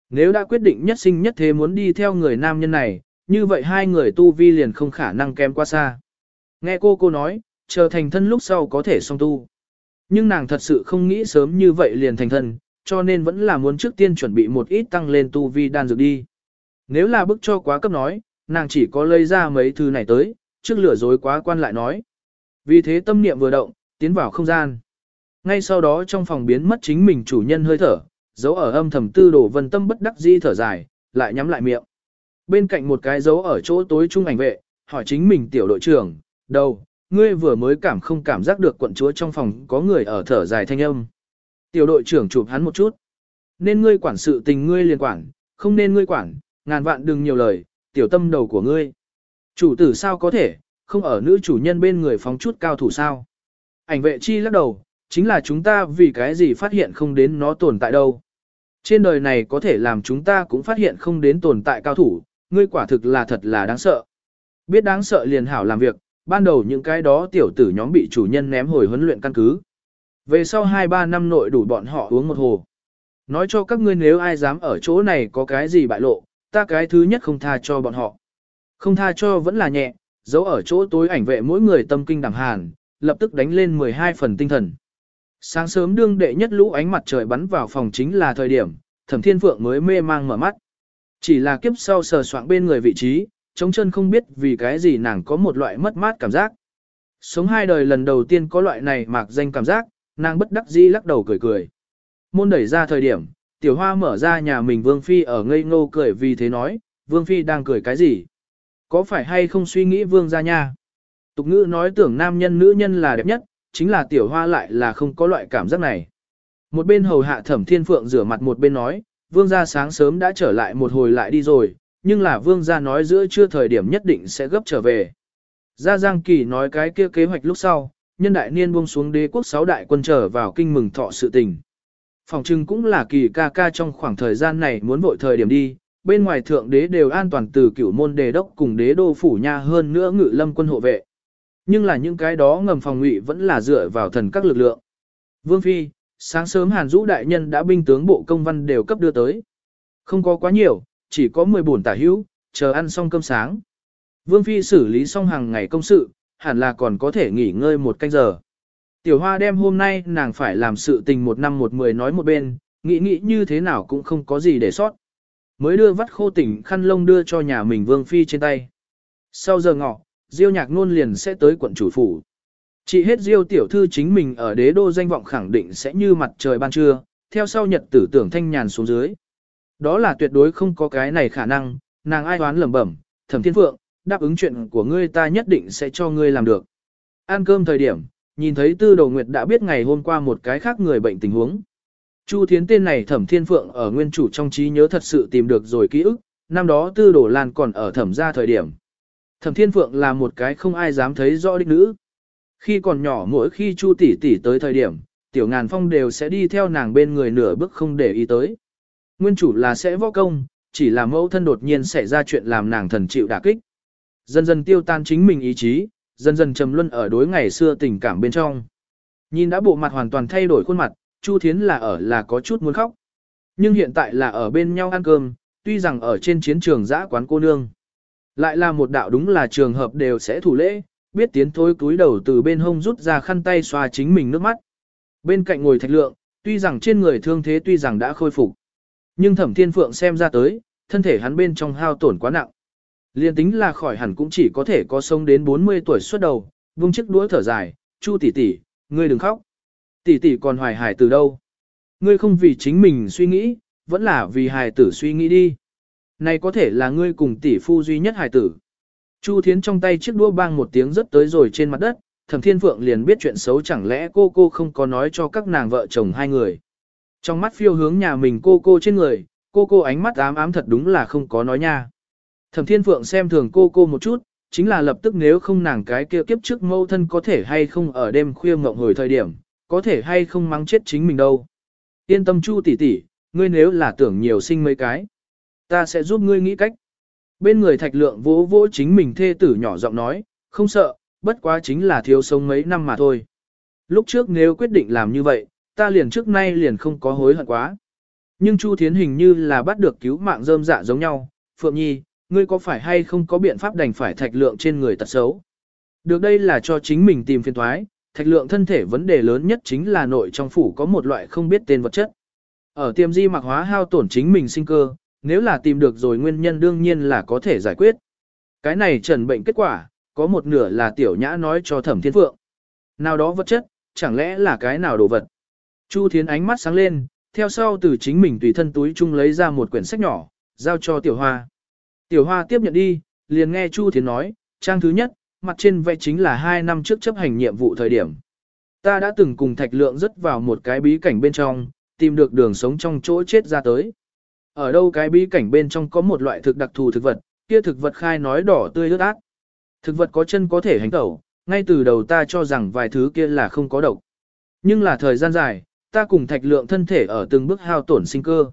S1: Nếu đã quyết định nhất sinh nhất thế muốn đi theo người nam nhân này, như vậy hai người tu vi liền không khả năng kém qua xa. Nghe cô cô nói, chờ thành thân lúc sau có thể song tu. Nhưng nàng thật sự không nghĩ sớm như vậy liền thành thân, cho nên vẫn là muốn trước tiên chuẩn bị một ít tăng lên tu vi đan dược đi. Nếu là bức cho quá cấp nói, nàng chỉ có lấy ra mấy thứ này tới, trước lửa dối quá quan lại nói. Vì thế tâm niệm vừa động, tiến vào không gian. Ngay sau đó trong phòng biến mất chính mình chủ nhân hơi thở, dấu ở âm thầm tư đổ vân tâm bất đắc di thở dài, lại nhắm lại miệng. Bên cạnh một cái dấu ở chỗ tối trung ảnh vệ, hỏi chính mình tiểu đội trưởng, đâu, ngươi vừa mới cảm không cảm giác được quận chúa trong phòng có người ở thở dài thanh âm. Tiểu đội trưởng chụp hắn một chút. Nên ngươi quản sự tình ngươi liền quản, không nên ngươi quản, ngàn vạn đừng nhiều lời, tiểu tâm đầu của ngươi. Chủ tử sao có thể, không ở nữ chủ nhân bên người phóng chút cao thủ sao. Ảnh vệ chi lắc đầu, chính là chúng ta vì cái gì phát hiện không đến nó tồn tại đâu. Trên đời này có thể làm chúng ta cũng phát hiện không đến tồn tại cao thủ, ngươi quả thực là thật là đáng sợ. Biết đáng sợ liền hảo làm việc, ban đầu những cái đó tiểu tử nhóm bị chủ nhân ném hồi huấn luyện căn cứ. Về sau 2-3 năm nội đủ bọn họ uống một hồ. Nói cho các ngươi nếu ai dám ở chỗ này có cái gì bại lộ, ta cái thứ nhất không tha cho bọn họ. Không tha cho vẫn là nhẹ, giấu ở chỗ tối ảnh vệ mỗi người tâm kinh đẳng hàn, lập tức đánh lên 12 phần tinh thần. Sáng sớm đương đệ nhất lũ ánh mặt trời bắn vào phòng chính là thời điểm, thẩm thiên phượng mới mê mang mở mắt. Chỉ là kiếp sau sờ soạng bên người vị trí, chống chân không biết vì cái gì nàng có một loại mất mát cảm giác. Sống hai đời lần đầu tiên có loại này mạc danh cảm giác, nàng bất đắc dĩ lắc đầu cười cười. Môn đẩy ra thời điểm, tiểu hoa mở ra nhà mình Vương Phi ở ngây ngô cười vì thế nói, Vương Phi đang cười cái gì? Có phải hay không suy nghĩ Vương ra nha? Tục ngữ nói tưởng nam nhân nữ nhân là đẹp nhất, chính là tiểu hoa lại là không có loại cảm giác này. Một bên hầu hạ thẩm thiên phượng rửa mặt một bên nói, Vương gia sáng sớm đã trở lại một hồi lại đi rồi, nhưng là Vương gia nói giữa trưa thời điểm nhất định sẽ gấp trở về. Gia Giang Kỳ nói cái kia kế hoạch lúc sau, nhân đại niên buông xuống đế quốc sáu đại quân trở vào kinh mừng thọ sự tình. Phòng trưng cũng là kỳ ca ca trong khoảng thời gian này muốn vội thời điểm đi, bên ngoài thượng đế đều an toàn từ cửu môn đề đốc cùng đế đô phủ nha hơn nữa ngự lâm quân hộ vệ. Nhưng là những cái đó ngầm phòng ngụy vẫn là dựa vào thần các lực lượng. Vương Phi, sáng sớm Hàn Dũ đại nhân đã binh tướng bộ công văn đều cấp đưa tới. Không có quá nhiều, chỉ có 10 buồn tả hữu, chờ ăn xong cơm sáng. Vương Phi xử lý xong hàng ngày công sự, hẳn là còn có thể nghỉ ngơi một canh giờ. Tiểu hoa đem hôm nay nàng phải làm sự tình một năm một mười nói một bên, nghĩ nghĩ như thế nào cũng không có gì để sót. Mới đưa vắt khô tỉnh khăn lông đưa cho nhà mình vương phi trên tay. Sau giờ ngọ, diêu nhạc nôn liền sẽ tới quận chủ phủ. Chị hết diêu tiểu thư chính mình ở đế đô danh vọng khẳng định sẽ như mặt trời ban trưa, theo sau nhật tử tưởng thanh nhàn xuống dưới. Đó là tuyệt đối không có cái này khả năng, nàng ai đoán lẩm bẩm, thẩm thiên phượng, đáp ứng chuyện của ngươi ta nhất định sẽ cho ngươi làm được. Ăn cơm thời điểm, nhìn thấy tư đầu nguyệt đã biết ngày hôm qua một cái khác người bệnh tình huống. Chu Thiến tên này thẩm thiên phượng ở nguyên chủ trong trí nhớ thật sự tìm được rồi ký ức, năm đó tư Đồ lan còn ở thẩm gia thời điểm. Thẩm thiên phượng là một cái không ai dám thấy rõ đích nữ. Khi còn nhỏ mỗi khi Chu tỷ tỷ tới thời điểm, tiểu ngàn phong đều sẽ đi theo nàng bên người nửa bước không để ý tới. Nguyên chủ là sẽ võ công, chỉ là mẫu thân đột nhiên xảy ra chuyện làm nàng thần chịu đả kích. Dần dần tiêu tan chính mình ý chí, dần dần trầm luân ở đối ngày xưa tình cảm bên trong. Nhìn đã bộ mặt hoàn toàn thay đổi khuôn mặt, Chu Thiến là ở là có chút muốn khóc. Nhưng hiện tại là ở bên nhau ăn cơm, tuy rằng ở trên chiến trường giã quán cô nương. Lại là một đạo đúng là trường hợp đều sẽ thủ lễ, biết tiến thối túi đầu từ bên hông rút ra khăn tay xoa chính mình nước mắt. Bên cạnh ngồi thạch lượng, tuy rằng trên người thương thế tuy rằng đã khôi phục. Nhưng thẩm thiên phượng xem ra tới, thân thể hắn bên trong hao tổn quá nặng. Liên tính là khỏi hẳn cũng chỉ có thể có sống đến 40 tuổi suốt đầu, vung chiếc đũa thở dài, chu tỷ tỷ, ngươi đừng khóc. Tỷ tỷ còn hoài hải từ đâu? Ngươi không vì chính mình suy nghĩ, vẫn là vì hài tử suy nghĩ đi. Này có thể là ngươi cùng tỷ phu duy nhất hài tử. Chu Thiến trong tay chiếc đũa bang một tiếng rất tới rồi trên mặt đất, Thẩm Thiên Phượng liền biết chuyện xấu chẳng lẽ cô cô không có nói cho các nàng vợ chồng hai người. Trong mắt phiêu hướng nhà mình cô cô trên người, cô cô ánh mắt ám ám thật đúng là không có nói nha. Thẩm Thiên Phượng xem thường cô cô một chút, chính là lập tức nếu không nàng cái kia kiếp trước mâu thân có thể hay không ở đêm khuya ngộng hồi thời điểm, có thể hay không mắng chết chính mình đâu. Yên tâm Chu tỷ tỷ, ngươi nếu là tưởng nhiều sinh mấy cái, ta sẽ giúp ngươi nghĩ cách. Bên người thạch lượng vỗ vỗ chính mình thê tử nhỏ giọng nói, không sợ, bất quá chính là thiếu sống mấy năm mà thôi. Lúc trước nếu quyết định làm như vậy, ta liền trước nay liền không có hối hận quá. Nhưng Chu Thiến hình như là bắt được cứu mạng rơm dạ giống nhau, Phượng Nhi, ngươi có phải hay không có biện pháp đành phải thạch lượng trên người tật xấu. Được đây là cho chính mình tìm phiền thoái, thạch lượng thân thể vấn đề lớn nhất chính là nội trong phủ có một loại không biết tên vật chất. Ở tiềm di mạc hóa hao tổn chính mình sinh cơ, nếu là tìm được rồi nguyên nhân đương nhiên là có thể giải quyết. Cái này trần bệnh kết quả, có một nửa là tiểu nhã nói cho thẩm thiên phượng. Nào đó vật chất, chẳng lẽ là cái nào đồ vật. Chu Thiến ánh mắt sáng lên, theo sau từ chính mình tùy thân túi chung lấy ra một quyển sách nhỏ, giao cho tiểu hoa. Tiểu hoa tiếp nhận đi, liền nghe Chu Thiến nói, trang thứ nhất, mặt trên vẽ chính là hai năm trước chấp hành nhiệm vụ thời điểm. Ta đã từng cùng thạch lượng rất vào một cái bí cảnh bên trong, tìm được đường sống trong chỗ chết ra tới. Ở đâu cái bí cảnh bên trong có một loại thực đặc thù thực vật, kia thực vật khai nói đỏ tươi ướt át. Thực vật có chân có thể hành tẩu, ngay từ đầu ta cho rằng vài thứ kia là không có độc. Nhưng là thời gian dài, ta cùng thạch lượng thân thể ở từng bước hao tổn sinh cơ.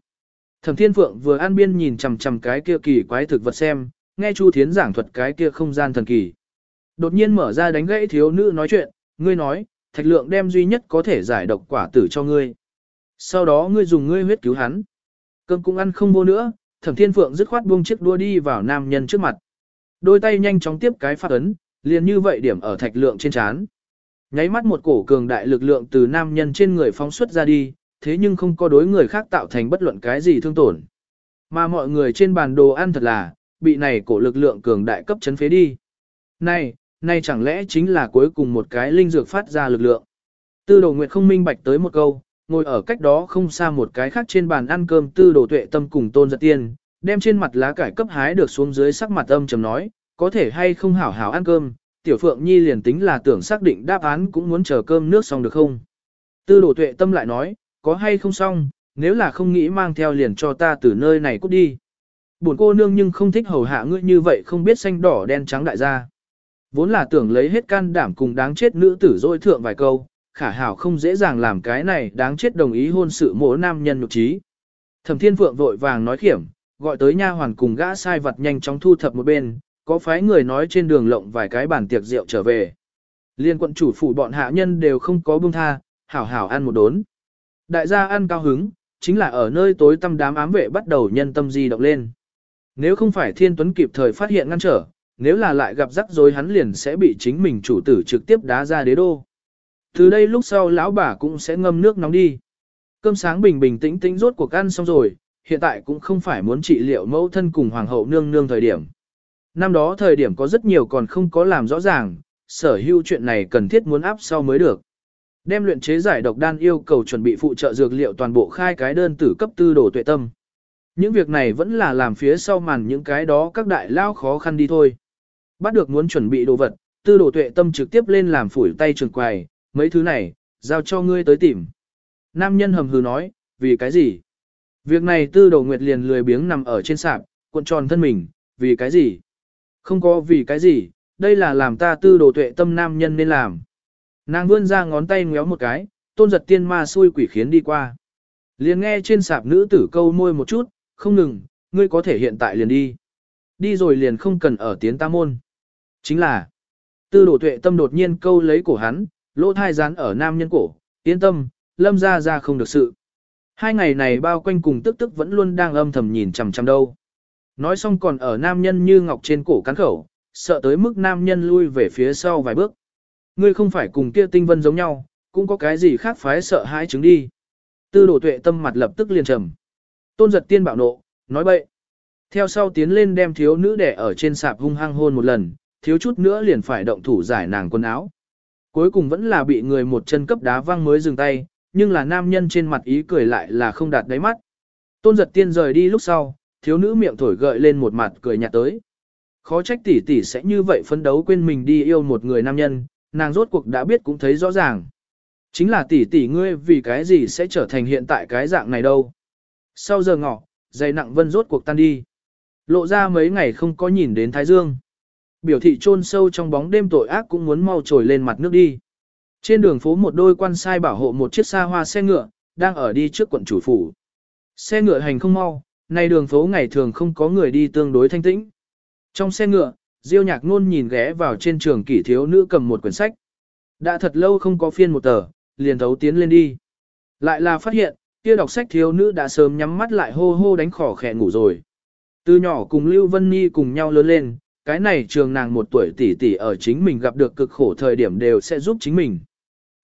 S1: Thẩm Thiên Phượng vừa an biên nhìn chằm chằm cái kia kỳ quái thực vật xem, nghe Chu Thiến giảng thuật cái kia không gian thần kỳ. Đột nhiên mở ra đánh gãy thiếu nữ nói chuyện, ngươi nói, thạch lượng đem duy nhất có thể giải độc quả tử cho ngươi. Sau đó ngươi dùng ngươi huyết cứu hắn. Cơm cũng ăn không vô nữa, Thẩm Thiên Phượng dứt khoát buông chiếc đua đi vào nam nhân trước mặt. Đôi tay nhanh chóng tiếp cái phát ấn, liền như vậy điểm ở thạch lượng trên trán. Nháy mắt một cổ cường đại lực lượng từ nam nhân trên người phóng xuất ra đi, thế nhưng không có đối người khác tạo thành bất luận cái gì thương tổn. Mà mọi người trên bàn đồ ăn thật là, bị này cổ lực lượng cường đại cấp chấn phế đi. Này, này chẳng lẽ chính là cuối cùng một cái linh dược phát ra lực lượng. Tư đồ nguyệt không minh bạch tới một câu, ngồi ở cách đó không xa một cái khác trên bàn ăn cơm tư đồ tuệ tâm cùng tôn giật tiên, đem trên mặt lá cải cấp hái được xuống dưới sắc mặt âm trầm nói, có thể hay không hảo hảo ăn cơm, tiểu phượng nhi liền tính là tưởng xác định đáp án cũng muốn chờ cơm nước xong được không. Tư đổ tuệ tâm lại nói, có hay không xong, nếu là không nghĩ mang theo liền cho ta từ nơi này cút đi. Buồn cô nương nhưng không thích hầu hạ ngươi như vậy không biết xanh đỏ đen trắng đại gia. Vốn là tưởng lấy hết can đảm cùng đáng chết nữ tử dôi thượng vài câu, khả hảo không dễ dàng làm cái này đáng chết đồng ý hôn sự mỗ nam nhân nhục trí. Thẩm thiên phượng vội vàng nói khiểm, gọi tới nha hoàn cùng gã sai vật nhanh chóng thu thập một bên, có phái người nói trên đường lộng vài cái bàn tiệc rượu trở về. Liên quận chủ phủ bọn hạ nhân đều không có buông tha, hảo hảo ăn một đốn. Đại gia ăn cao hứng, chính là ở nơi tối tăm đám ám vệ bắt đầu nhân tâm di động lên. Nếu không phải Thiên Tuấn kịp thời phát hiện ngăn trở, nếu là lại gặp rắc rối hắn liền sẽ bị chính mình chủ tử trực tiếp đá ra đế đô. Từ đây lúc sau lão bà cũng sẽ ngâm nước nóng đi. Cơm sáng bình bình tĩnh tĩnh rốt cuộc ăn xong rồi, hiện tại cũng không phải muốn trị liệu mẫu thân cùng hoàng hậu nương nương thời điểm. Năm đó thời điểm có rất nhiều còn không có làm rõ ràng, sở hữu chuyện này cần thiết muốn áp sau mới được. Đem luyện chế giải độc đan yêu cầu chuẩn bị phụ trợ dược liệu toàn bộ khai cái đơn tử cấp tư đồ tuệ tâm. Những việc này vẫn là làm phía sau màn những cái đó các đại lao khó khăn đi thôi. Bắt được muốn chuẩn bị đồ vật, tư đồ tuệ tâm trực tiếp lên làm phủi tay trường quài, mấy thứ này, giao cho ngươi tới tìm. Nam nhân hầm hừ nói, vì cái gì? Việc này tư đồ nguyệt liền lười biếng nằm ở trên sạp, cuộn tròn thân mình, vì cái gì? Không có vì cái gì, đây là làm ta tư đồ tuệ tâm nam nhân nên làm. Nàng vươn ra ngón tay ngéo một cái, tôn giật tiên ma xui quỷ khiến đi qua. Liền nghe trên sạp nữ tử câu môi một chút, không ngừng, ngươi có thể hiện tại liền đi. Đi rồi liền không cần ở tiến ta môn. Chính là, tư đồ tuệ tâm đột nhiên câu lấy cổ hắn, lỗ thai rán ở nam nhân cổ, yên tâm, lâm ra ra không được sự. Hai ngày này bao quanh cùng tức tức vẫn luôn đang âm thầm nhìn chằm chằm đâu. Nói xong còn ở nam nhân như ngọc trên cổ cắn khẩu, sợ tới mức nam nhân lui về phía sau vài bước. Ngươi không phải cùng kia tinh vân giống nhau, cũng có cái gì khác phái sợ hãi chứng đi. Tư đổ tuệ tâm mặt lập tức liền trầm. Tôn giật tiên bạo nộ, nói bậy. Theo sau tiến lên đem thiếu nữ đẻ ở trên sạp hung hăng hôn một lần, thiếu chút nữa liền phải động thủ giải nàng quần áo. Cuối cùng vẫn là bị người một chân cấp đá văng mới dừng tay, nhưng là nam nhân trên mặt ý cười lại là không đạt đáy mắt. Tôn giật tiên rời đi lúc sau, thiếu nữ miệng thổi gợi lên một mặt cười nhạt tới. Khó trách tỷ tỷ sẽ như vậy phấn đấu quên mình đi yêu một người nam nhân, nàng rốt cuộc đã biết cũng thấy rõ ràng. Chính là tỷ tỷ ngươi vì cái gì sẽ trở thành hiện tại cái dạng này đâu. Sau giờ ngọ, dày nặng vân rốt cuộc tan đi. Lộ ra mấy ngày không có nhìn đến Thái Dương. Biểu thị chôn sâu trong bóng đêm tội ác cũng muốn mau trồi lên mặt nước đi. Trên đường phố một đôi quan sai bảo hộ một chiếc xa hoa xe ngựa, đang ở đi trước quận chủ phủ. Xe ngựa hành không mau, nay đường phố ngày thường không có người đi tương đối thanh tĩnh. Trong xe ngựa, Diêu nhạc nôn nhìn ghé vào trên trường kỷ thiếu nữ cầm một quyển sách. Đã thật lâu không có phiên một tờ, liền thấu tiến lên đi. Lại là phát hiện, kia đọc sách thiếu nữ đã sớm nhắm mắt lại hô hô đánh khỏ khẽ ngủ rồi. Từ nhỏ cùng Lưu Vân Nhi cùng nhau lớn lên, cái này trường nàng một tuổi tỷ tỷ ở chính mình gặp được cực khổ thời điểm đều sẽ giúp chính mình.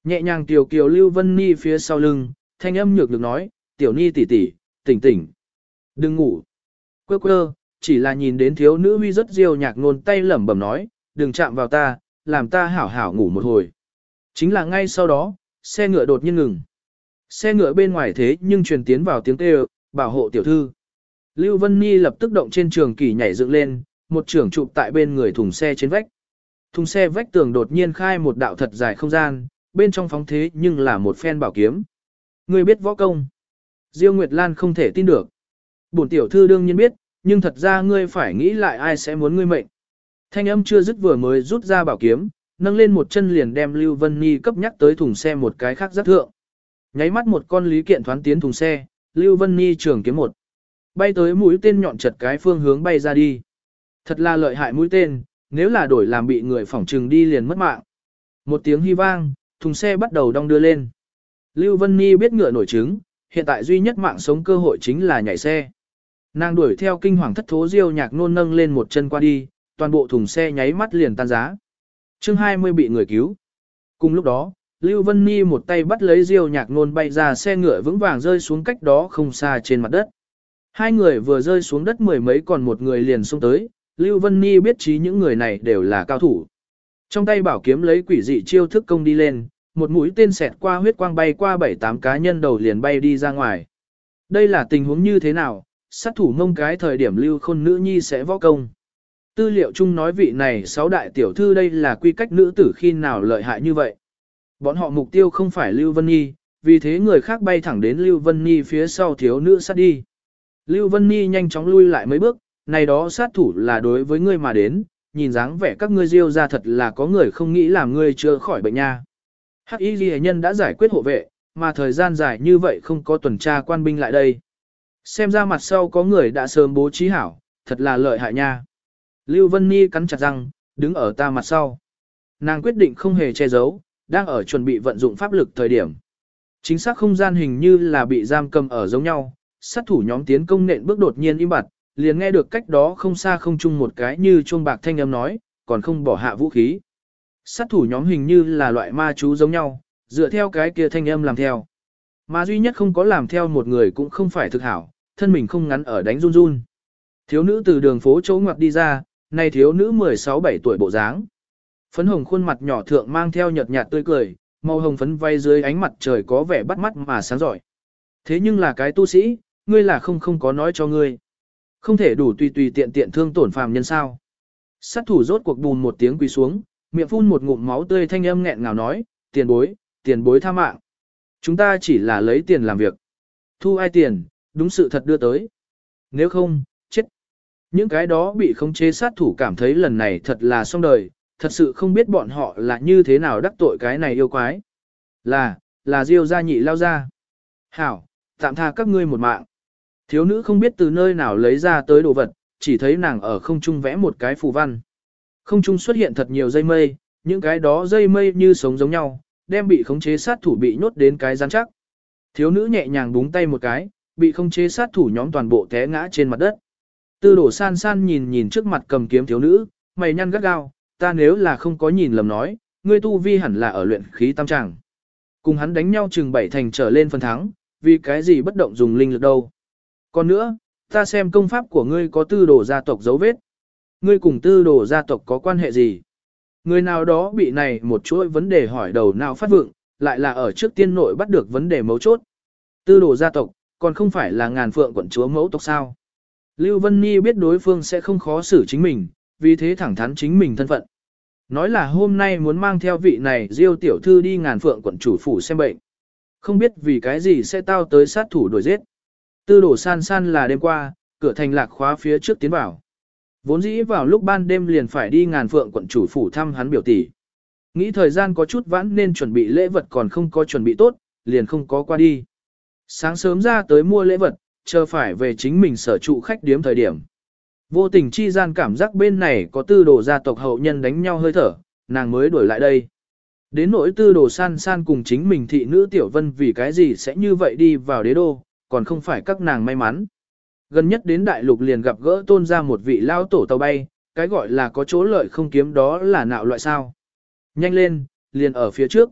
S1: Nhẹ nhàng tiểu kiều Lưu Vân Nhi phía sau lưng, thanh âm nhược được nói, tiểu Nhi tỷ tỷ, tỉnh tỉnh. Đừng ngủ. Quơ quơ, chỉ là nhìn đến thiếu nữ huy rất diêu nhạc nôn tay lẩm bẩm nói, đừng chạm vào ta, làm ta hảo hảo ngủ một hồi. Chính là ngay sau đó, xe ngựa đột nhiên ngừng. Xe ngựa bên ngoài thế nhưng truyền tiến vào tiếng kêu, bảo hộ tiểu thư. Lưu Vân Nhi lập tức động trên trường kỳ nhảy dựng lên, một trưởng chụp tại bên người thùng xe trên vách. Thùng xe vách tường đột nhiên khai một đạo thật dài không gian, bên trong phóng thế nhưng là một phen bảo kiếm. Người biết võ công. Diêu Nguyệt Lan không thể tin được. Bổn tiểu thư đương nhiên biết, nhưng thật ra ngươi phải nghĩ lại ai sẽ muốn ngươi mệnh. Thanh âm chưa dứt vừa mới rút ra bảo kiếm, nâng lên một chân liền đem Lưu Vân Nhi cấp nhắc tới thùng xe một cái khác rất thượng. Nháy mắt một con lý kiện thoán tiến thùng xe, Lưu Vân Nhi trường kiếm một. Bay tới mũi tên nhọn chật cái phương hướng bay ra đi. Thật là lợi hại mũi tên, nếu là đổi làm bị người phỏng trừng đi liền mất mạng. Một tiếng hy vang, thùng xe bắt đầu đong đưa lên. Lưu Vân Nhi biết ngựa nổi trứng, hiện tại duy nhất mạng sống cơ hội chính là nhảy xe. Nàng đuổi theo kinh hoàng thất thố diêu nhạc nôn nâng lên một chân qua đi, toàn bộ thùng xe nháy mắt liền tan giá. chương 20 bị người cứu. Cùng lúc đó, Lưu Vân Ni một tay bắt lấy diêu nhạc nôn bay ra xe ngựa vững vàng rơi xuống cách đó không xa trên mặt đất. Hai người vừa rơi xuống đất mười mấy còn một người liền xông tới, Lưu Vân Ni biết trí những người này đều là cao thủ. Trong tay bảo kiếm lấy quỷ dị chiêu thức công đi lên, một mũi tên xẹt qua huyết quang bay qua bảy tám cá nhân đầu liền bay đi ra ngoài. Đây là tình huống như thế nào, sát thủ mông cái thời điểm lưu khôn nữ nhi sẽ võ công. Tư liệu chung nói vị này sáu đại tiểu thư đây là quy cách nữ tử khi nào lợi hại như vậy. Bọn họ mục tiêu không phải Lưu Vân Nhi, vì thế người khác bay thẳng đến Lưu Vân Nhi phía sau thiếu nữ sát đi. Lưu Vân Nhi nhanh chóng lui lại mấy bước, này đó sát thủ là đối với ngươi mà đến, nhìn dáng vẻ các ngươi diêu ra thật là có người không nghĩ làm ngươi chưa khỏi bệnh nha. Hắc Y Ghi Nhân đã giải quyết hộ vệ, mà thời gian dài như vậy không có tuần tra quan binh lại đây. Xem ra mặt sau có người đã sớm bố trí hảo, thật là lợi hại nha. Lưu Vân Ni cắn chặt răng, đứng ở ta mặt sau. Nàng quyết định không hề che giấu, đang ở chuẩn bị vận dụng pháp lực thời điểm. Chính xác không gian hình như là bị giam cầm ở giống nhau, sát thủ nhóm tiến công nện bước đột nhiên im bặt, liền nghe được cách đó không xa không chung một cái như chuông bạc thanh âm nói, còn không bỏ hạ vũ khí. Sát thủ nhóm hình như là loại ma chú giống nhau, dựa theo cái kia thanh âm làm theo. Mà duy nhất không có làm theo một người cũng không phải thực hảo, thân mình không ngắn ở đánh run run. Thiếu nữ từ đường phố chỗ ngoặt đi ra, này thiếu nữ 16-17 tuổi bộ dáng. Phấn hồng khuôn mặt nhỏ thượng mang theo nhợt nhạt tươi cười, màu hồng phấn vay dưới ánh mặt trời có vẻ bắt mắt mà sáng giỏi. Thế nhưng là cái tu sĩ, ngươi là không không có nói cho ngươi. Không thể đủ tùy tùy tiện tiện thương tổn phàm nhân sao. Sát thủ rốt cuộc bùn một tiếng quỳ xuống, miệng phun một ngụm máu tươi thanh âm nghẹn ngào nói, tiền bối, tiền bối tha mạng. Chúng ta chỉ là lấy tiền làm việc. Thu ai tiền, đúng sự thật đưa tới. Nếu không, chết. Những cái đó bị khống chế sát thủ cảm thấy lần này thật là xong đời, thật sự không biết bọn họ là như thế nào đắc tội cái này yêu quái. Là, là Diêu gia nhị lao ra. Hảo, tạm tha các ngươi một mạng. Thiếu nữ không biết từ nơi nào lấy ra tới đồ vật, chỉ thấy nàng ở không trung vẽ một cái phù văn. Không trung xuất hiện thật nhiều dây mây, những cái đó dây mây như sống giống nhau, đem bị khống chế sát thủ bị nhốt đến cái rắn chắc. Thiếu nữ nhẹ nhàng búng tay một cái, bị không chế sát thủ nhóm toàn bộ té ngã trên mặt đất. Tư đổ san san nhìn nhìn trước mặt cầm kiếm thiếu nữ, mày nhăn gắt gao, ta nếu là không có nhìn lầm nói, ngươi tu vi hẳn là ở luyện khí tam tràng. Cùng hắn đánh nhau chừng bảy thành trở lên phân thắng, vì cái gì bất động dùng linh lực đâu. Còn nữa, ta xem công pháp của ngươi có tư đồ gia tộc dấu vết. Ngươi cùng tư đồ gia tộc có quan hệ gì? Người nào đó bị này một chuỗi vấn đề hỏi đầu nào phát vượng, lại là ở trước tiên nội bắt được vấn đề mấu chốt. Tư đồ gia tộc, còn không phải là ngàn phượng quận chúa mẫu tộc sao. Lưu Vân Nhi biết đối phương sẽ không khó xử chính mình, vì thế thẳng thắn chính mình thân phận. Nói là hôm nay muốn mang theo vị này diêu tiểu thư đi ngàn phượng quận chủ phủ xem bệnh. Không biết vì cái gì sẽ tao tới sát thủ đuổi giết. Tư đổ san san là đêm qua, cửa thành lạc khóa phía trước tiến vào. Vốn dĩ vào lúc ban đêm liền phải đi ngàn phượng quận chủ phủ thăm hắn biểu tỷ. Nghĩ thời gian có chút vãn nên chuẩn bị lễ vật còn không có chuẩn bị tốt, liền không có qua đi. Sáng sớm ra tới mua lễ vật, chờ phải về chính mình sở trụ khách điếm thời điểm. Vô tình chi gian cảm giác bên này có tư đồ gia tộc hậu nhân đánh nhau hơi thở, nàng mới đuổi lại đây. Đến nỗi tư đồ san san cùng chính mình thị nữ tiểu vân vì cái gì sẽ như vậy đi vào đế đô, còn không phải các nàng may mắn. Gần nhất đến đại lục liền gặp gỡ tôn ra một vị lao tổ tàu bay, cái gọi là có chỗ lợi không kiếm đó là nạo loại sao. Nhanh lên, liền ở phía trước.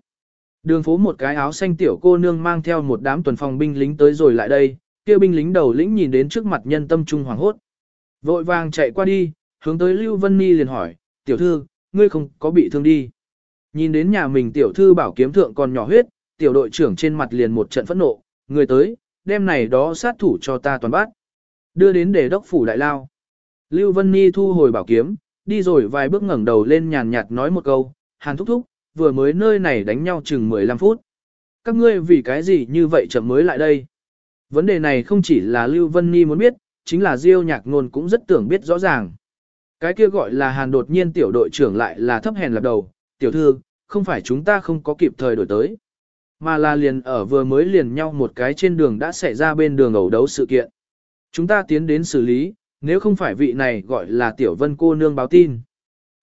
S1: Đường phố một cái áo xanh tiểu cô nương mang theo một đám tuần phòng binh lính tới rồi lại đây, kia binh lính đầu lĩnh nhìn đến trước mặt nhân tâm trung hoàng hốt. Vội vàng chạy qua đi, hướng tới Lưu Vân Ni liền hỏi, tiểu thư, ngươi không có bị thương đi. Nhìn đến nhà mình tiểu thư bảo kiếm thượng còn nhỏ huyết, tiểu đội trưởng trên mặt liền một trận phẫn nộ, người tới, đem này đó sát thủ cho ta toàn bắt. Đưa đến để đốc phủ đại lao. Lưu Vân Ni thu hồi bảo kiếm, đi rồi vài bước ngẩng đầu lên nhàn nhạt nói một câu, hàn thúc thúc, vừa mới nơi này đánh nhau chừng 15 phút. Các ngươi vì cái gì như vậy chậm mới lại đây? Vấn đề này không chỉ là Lưu Vân Ni muốn biết, chính là Diêu nhạc ngôn cũng rất tưởng biết rõ ràng. Cái kia gọi là hàn đột nhiên tiểu đội trưởng lại là thấp hèn lập đầu, tiểu thư, không phải chúng ta không có kịp thời đổi tới. Mà là liền ở vừa mới liền nhau một cái trên đường đã xảy ra bên đường ẩu đấu sự kiện. Chúng ta tiến đến xử lý, nếu không phải vị này gọi là tiểu vân cô nương báo tin.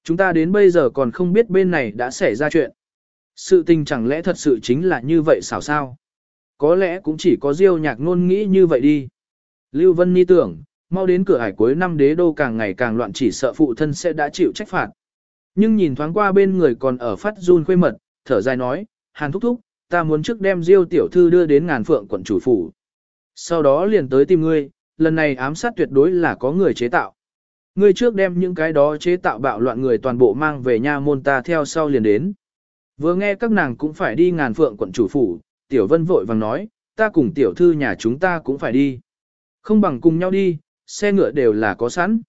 S1: Chúng ta đến bây giờ còn không biết bên này đã xảy ra chuyện. Sự tình chẳng lẽ thật sự chính là như vậy xảo sao? Có lẽ cũng chỉ có Diêu nhạc ngôn nghĩ như vậy đi. Lưu Vân Ni tưởng, mau đến cửa hải cuối năm đế đô càng ngày càng loạn chỉ sợ phụ thân sẽ đã chịu trách phạt. Nhưng nhìn thoáng qua bên người còn ở phát run khuê mật, thở dài nói, Hàn thúc thúc, ta muốn trước đem Diêu tiểu thư đưa đến ngàn phượng quận chủ phủ. Sau đó liền tới tìm ngươi, lần này ám sát tuyệt đối là có người chế tạo. Ngươi trước đem những cái đó chế tạo bạo loạn người toàn bộ mang về nha môn ta theo sau liền đến. Vừa nghe các nàng cũng phải đi ngàn phượng quận chủ phủ, tiểu vân vội vàng nói, ta cùng tiểu thư nhà chúng ta cũng phải đi. Không bằng cùng nhau đi, xe ngựa đều là có sẵn.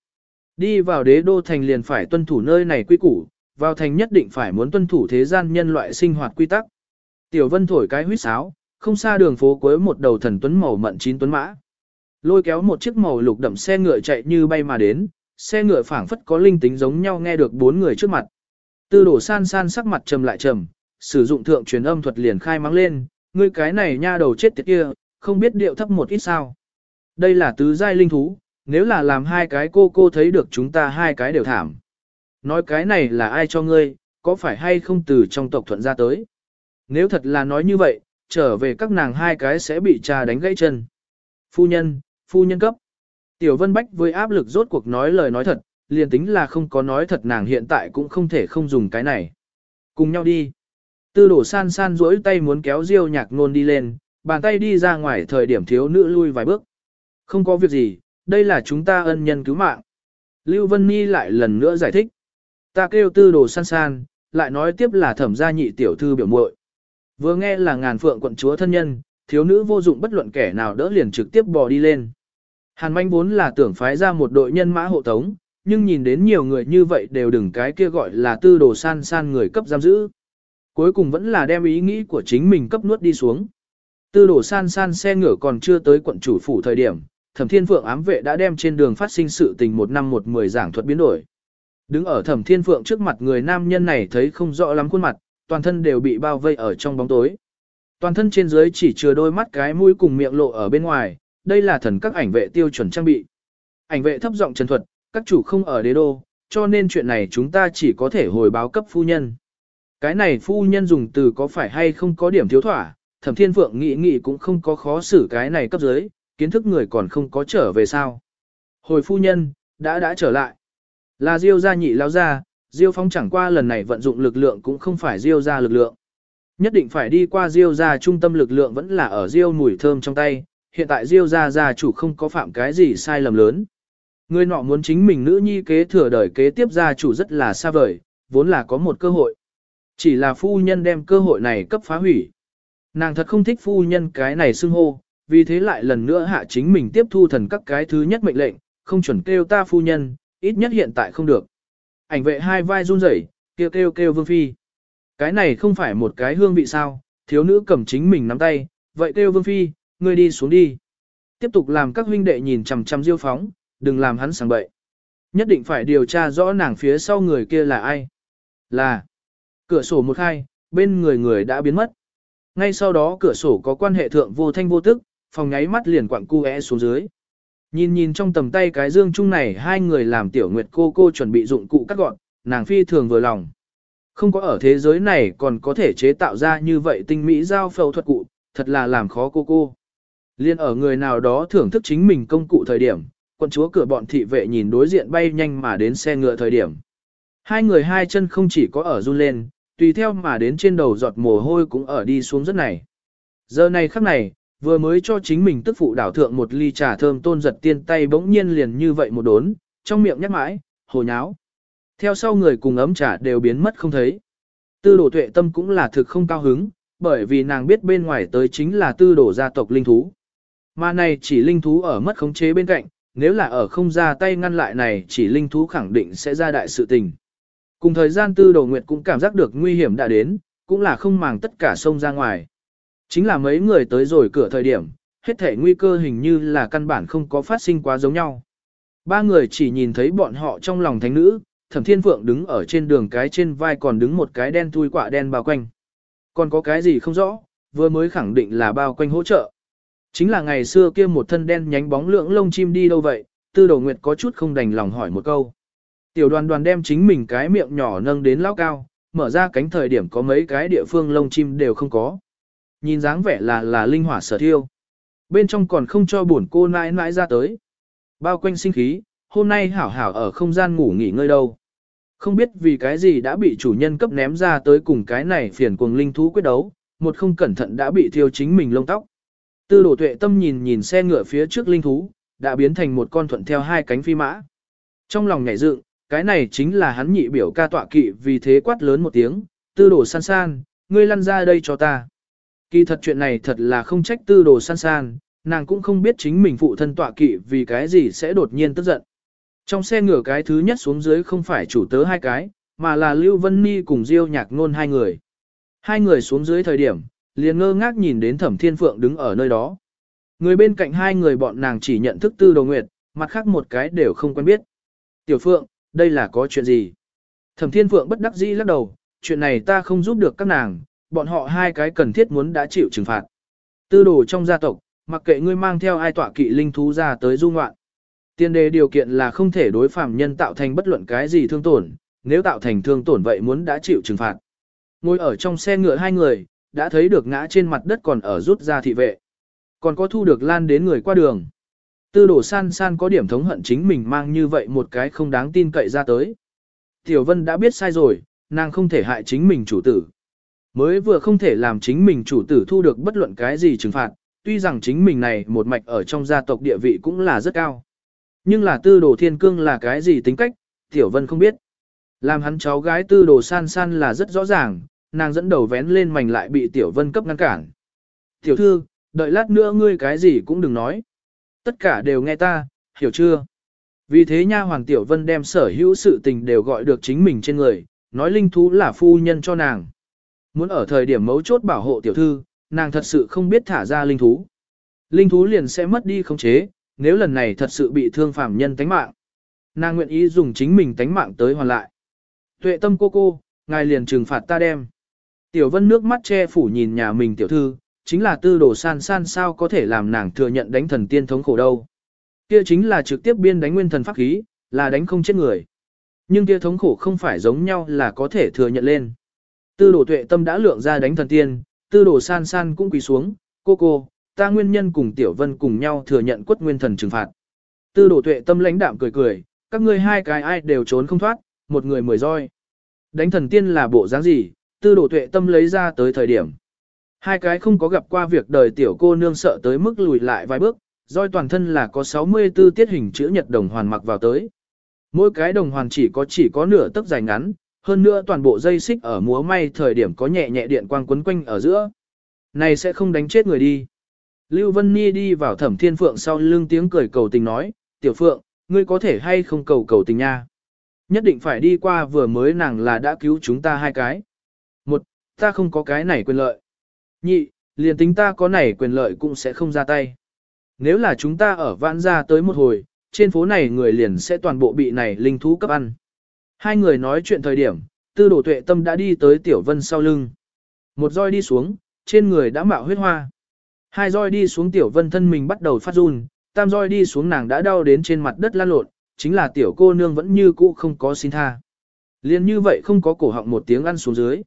S1: Đi vào đế đô thành liền phải tuân thủ nơi này quy củ, vào thành nhất định phải muốn tuân thủ thế gian nhân loại sinh hoạt quy tắc. Tiểu vân thổi cái huýt sáo, không xa đường phố cuối một đầu thần tuấn màu mận chín tuấn mã. Lôi kéo một chiếc màu lục đậm xe ngựa chạy như bay mà đến, xe ngựa phảng phất có linh tính giống nhau nghe được bốn người trước mặt. Tư đổ san san sắc mặt trầm lại trầm, sử dụng thượng truyền âm thuật liền khai mắng lên, ngươi cái này nha đầu chết tiệt kia, không biết điệu thấp một ít sao. Đây là tứ giai linh thú, nếu là làm hai cái cô cô thấy được chúng ta hai cái đều thảm. Nói cái này là ai cho ngươi, có phải hay không từ trong tộc thuận ra tới. Nếu thật là nói như vậy, trở về các nàng hai cái sẽ bị cha đánh gãy chân. Phu nhân, phu nhân cấp. Tiểu Vân Bách với áp lực rốt cuộc nói lời nói thật, liền tính là không có nói thật nàng hiện tại cũng không thể không dùng cái này. Cùng nhau đi. Tư đổ san san duỗi tay muốn kéo diêu nhạc nôn đi lên, bàn tay đi ra ngoài thời điểm thiếu nữ lui vài bước. Không có việc gì, đây là chúng ta ân nhân cứu mạng. Lưu Vân Ni lại lần nữa giải thích. Ta kêu tư đồ san san, lại nói tiếp là thẩm gia nhị tiểu thư biểu muội. Vừa nghe là ngàn phượng quận chúa thân nhân, thiếu nữ vô dụng bất luận kẻ nào đỡ liền trực tiếp bò đi lên. Hàn manh vốn là tưởng phái ra một đội nhân mã hộ tống, nhưng nhìn đến nhiều người như vậy đều đừng cái kia gọi là tư đồ san san người cấp giam giữ. Cuối cùng vẫn là đem ý nghĩ của chính mình cấp nuốt đi xuống. Tư đồ san san xe ngựa còn chưa tới quận chủ phủ thời điểm, thẩm thiên phượng ám vệ đã đem trên đường phát sinh sự tình một năm một mười giảng thuật biến đổi. Đứng ở thẩm thiên phượng trước mặt người nam nhân này thấy không rõ lắm khuôn mặt, toàn thân đều bị bao vây ở trong bóng tối. Toàn thân trên dưới chỉ chừa đôi mắt cái mũi cùng miệng lộ ở bên ngoài, đây là thần các ảnh vệ tiêu chuẩn trang bị. Ảnh vệ thấp giọng trần thuật, các chủ không ở đế đô, cho nên chuyện này chúng ta chỉ có thể hồi báo cấp phu nhân. Cái này phu nhân dùng từ có phải hay không có điểm thiếu thỏa, thẩm thiên phượng nghĩ nghĩ cũng không có khó xử cái này cấp dưới, kiến thức người còn không có trở về sao. Hồi phu nhân, đã đã trở lại. Là Diêu gia nhị lao ra, Diêu phong chẳng qua lần này vận dụng lực lượng cũng không phải Diêu gia lực lượng. Nhất định phải đi qua Diêu gia trung tâm lực lượng vẫn là ở Diêu mùi thơm trong tay, hiện tại Diêu gia gia chủ không có phạm cái gì sai lầm lớn. Người nọ muốn chính mình nữ nhi kế thừa đời kế tiếp gia chủ rất là xa vời, vốn là có một cơ hội. Chỉ là phu nhân đem cơ hội này cấp phá hủy. Nàng thật không thích phu nhân cái này xưng hô, vì thế lại lần nữa hạ chính mình tiếp thu thần các cái thứ nhất mệnh lệnh, không chuẩn kêu ta phu nhân, ít nhất hiện tại không được. Ảnh vệ hai vai run rẩy, kêu kêu kêu vương phi. Cái này không phải một cái hương vị sao, thiếu nữ cầm chính mình nắm tay, vậy kêu vương phi, ngươi đi xuống đi. Tiếp tục làm các huynh đệ nhìn chằm chằm diêu phóng, đừng làm hắn sảng bậy. Nhất định phải điều tra rõ nàng phía sau người kia là ai. Là, cửa sổ một khai, bên người người đã biến mất. Ngay sau đó cửa sổ có quan hệ thượng vô thanh vô tức, phòng nháy mắt liền quặng cu é xuống dưới. Nhìn nhìn trong tầm tay cái dương chung này hai người làm tiểu nguyệt cô cô chuẩn bị dụng cụ cắt gọn, nàng phi thường vừa lòng. Không có ở thế giới này còn có thể chế tạo ra như vậy tinh mỹ giao phẫu thuật cụ, thật là làm khó cô cô. Liên ở người nào đó thưởng thức chính mình công cụ thời điểm, quân chúa cửa bọn thị vệ nhìn đối diện bay nhanh mà đến xe ngựa thời điểm. Hai người hai chân không chỉ có ở run lên, tùy theo mà đến trên đầu giọt mồ hôi cũng ở đi xuống rất này. Giờ này khắc này, vừa mới cho chính mình tức phụ đảo thượng một ly trà thơm tôn giật tiên tay bỗng nhiên liền như vậy một đốn, trong miệng nhắc mãi, hồ nháo. Theo sau người cùng ấm trà đều biến mất không thấy. Tư đổ tuệ tâm cũng là thực không cao hứng, bởi vì nàng biết bên ngoài tới chính là tư đổ gia tộc linh thú. Mà này chỉ linh thú ở mất khống chế bên cạnh, nếu là ở không ra tay ngăn lại này chỉ linh thú khẳng định sẽ ra đại sự tình. Cùng thời gian tư đồ nguyệt cũng cảm giác được nguy hiểm đã đến, cũng là không màng tất cả sông ra ngoài. Chính là mấy người tới rồi cửa thời điểm, hết thể nguy cơ hình như là căn bản không có phát sinh quá giống nhau. Ba người chỉ nhìn thấy bọn họ trong lòng thánh nữ, thẩm thiên phượng đứng ở trên đường cái trên vai còn đứng một cái đen thui quạ đen bao quanh. Còn có cái gì không rõ, vừa mới khẳng định là bao quanh hỗ trợ. Chính là ngày xưa kia một thân đen nhánh bóng lượng lông chim đi đâu vậy, tư đầu nguyệt có chút không đành lòng hỏi một câu. Tiểu đoàn đoàn đem chính mình cái miệng nhỏ nâng đến lao cao, mở ra cánh thời điểm có mấy cái địa phương lông chim đều không có. Nhìn dáng vẻ là là linh hỏa sở thiêu. Bên trong còn không cho buồn cô nãi nãi ra tới. Bao quanh sinh khí, hôm nay hảo hảo ở không gian ngủ nghỉ ngơi đâu. Không biết vì cái gì đã bị chủ nhân cấp ném ra tới cùng cái này phiền cuồng linh thú quyết đấu, một không cẩn thận đã bị thiêu chính mình lông tóc. Tư đổ tuệ tâm nhìn nhìn xe ngựa phía trước linh thú, đã biến thành một con thuận theo hai cánh phi mã. Trong lòng nhảy dựng, cái này chính là hắn nhị biểu ca tọa kỵ vì thế quát lớn một tiếng, tư đồ san san, ngươi lăn ra đây cho ta. Kỳ thật chuyện này thật là không trách tư đồ san san, nàng cũng không biết chính mình phụ thân tọa kỵ vì cái gì sẽ đột nhiên tức giận. Trong xe ngửa cái thứ nhất xuống dưới không phải chủ tớ hai cái, mà là Lưu Vân Ni cùng Diêu Nhạc Nôn hai người. Hai người xuống dưới thời điểm, liền ngơ ngác nhìn đến Thẩm Thiên Phượng đứng ở nơi đó. Người bên cạnh hai người bọn nàng chỉ nhận thức tư đồ nguyệt, mặt khác một cái đều không quen biết. Tiểu Phượng, đây là có chuyện gì? Thẩm Thiên Phượng bất đắc dĩ lắc đầu, chuyện này ta không giúp được các nàng, bọn họ hai cái cần thiết muốn đã chịu trừng phạt. Tư đồ trong gia tộc, mặc kệ ngươi mang theo ai tọa kỵ linh thú ra tới du ngoạn. Tiên đề điều kiện là không thể đối phạm nhân tạo thành bất luận cái gì thương tổn, nếu tạo thành thương tổn vậy muốn đã chịu trừng phạt. Ngồi ở trong xe ngựa hai người, đã thấy được ngã trên mặt đất còn ở rút ra thị vệ. Còn có thu được lan đến người qua đường. Tư đổ san san có điểm thống hận chính mình mang như vậy một cái không đáng tin cậy ra tới. Tiểu Vân đã biết sai rồi, nàng không thể hại chính mình chủ tử. Mới vừa không thể làm chính mình chủ tử thu được bất luận cái gì trừng phạt, tuy rằng chính mình này một mạch ở trong gia tộc địa vị cũng là rất cao. Nhưng là tư đồ thiên cương là cái gì tính cách, Tiểu Vân không biết. Làm hắn cháu gái tư đồ san san là rất rõ ràng, nàng dẫn đầu vén lên mảnh lại bị Tiểu Vân cấp ngăn cản. Tiểu thư, đợi lát nữa ngươi cái gì cũng đừng nói. Tất cả đều nghe ta, hiểu chưa? Vì thế nha hoàng Tiểu Vân đem sở hữu sự tình đều gọi được chính mình trên người, nói linh thú là phu nhân cho nàng. Muốn ở thời điểm mấu chốt bảo hộ tiểu thư, nàng thật sự không biết thả ra linh thú. Linh thú liền sẽ mất đi khống chế, nếu lần này thật sự bị thương phàm nhân tánh mạng. Nàng nguyện ý dùng chính mình tánh mạng tới hoàn lại. Tuệ tâm cô cô, ngài liền trừng phạt ta đem. Tiểu vân nước mắt che phủ nhìn nhà mình tiểu thư, chính là tư đồ san san sao có thể làm nàng thừa nhận đánh thần tiên thống khổ đâu. Kia chính là trực tiếp biên đánh nguyên thần pháp khí, là đánh không chết người. Nhưng kia thống khổ không phải giống nhau là có thể thừa nhận lên. Tư đồ tuệ tâm đã lượng ra đánh thần tiên, tư đồ san san cũng quỳ xuống, cô cô, ta nguyên nhân cùng tiểu vân cùng nhau thừa nhận quất nguyên thần trừng phạt. Tư đồ tuệ tâm lãnh đạm cười cười, các ngươi hai cái ai đều trốn không thoát, một người mười roi. Đánh thần tiên là bộ dáng gì, tư đồ tuệ tâm lấy ra tới thời điểm. Hai cái không có gặp qua việc đời tiểu cô nương sợ tới mức lùi lại vài bước, roi toàn thân là có 64 tiết hình chữ nhật đồng hoàn mặc vào tới. Mỗi cái đồng hoàn chỉ có chỉ có nửa tấc dài ngắn, hơn nữa toàn bộ dây xích ở múa may thời điểm có nhẹ nhẹ điện quang quấn quanh ở giữa. Này sẽ không đánh chết người đi. Lưu Vân Ni đi vào thẩm thiên phượng sau lưng tiếng cười cầu tình nói, tiểu phượng, ngươi có thể hay không cầu cầu tình nha. Nhất định phải đi qua vừa mới nàng là đã cứu chúng ta hai cái. Ta không có cái này quyền lợi. Nhị, liền tính ta có này quyền lợi cũng sẽ không ra tay. Nếu là chúng ta ở vãn ra tới một hồi, trên phố này người liền sẽ toàn bộ bị này linh thú cấp ăn. Hai người nói chuyện thời điểm, tư đồ tuệ tâm đã đi tới tiểu vân sau lưng. Một roi đi xuống, trên người đã mạo huyết hoa. Hai roi đi xuống tiểu vân thân mình bắt đầu phát run, tam roi đi xuống nàng đã đau đến trên mặt đất lan lộn, chính là tiểu cô nương vẫn như cũ không có xin tha. Liên như vậy không có cổ họng một tiếng ăn xuống dưới.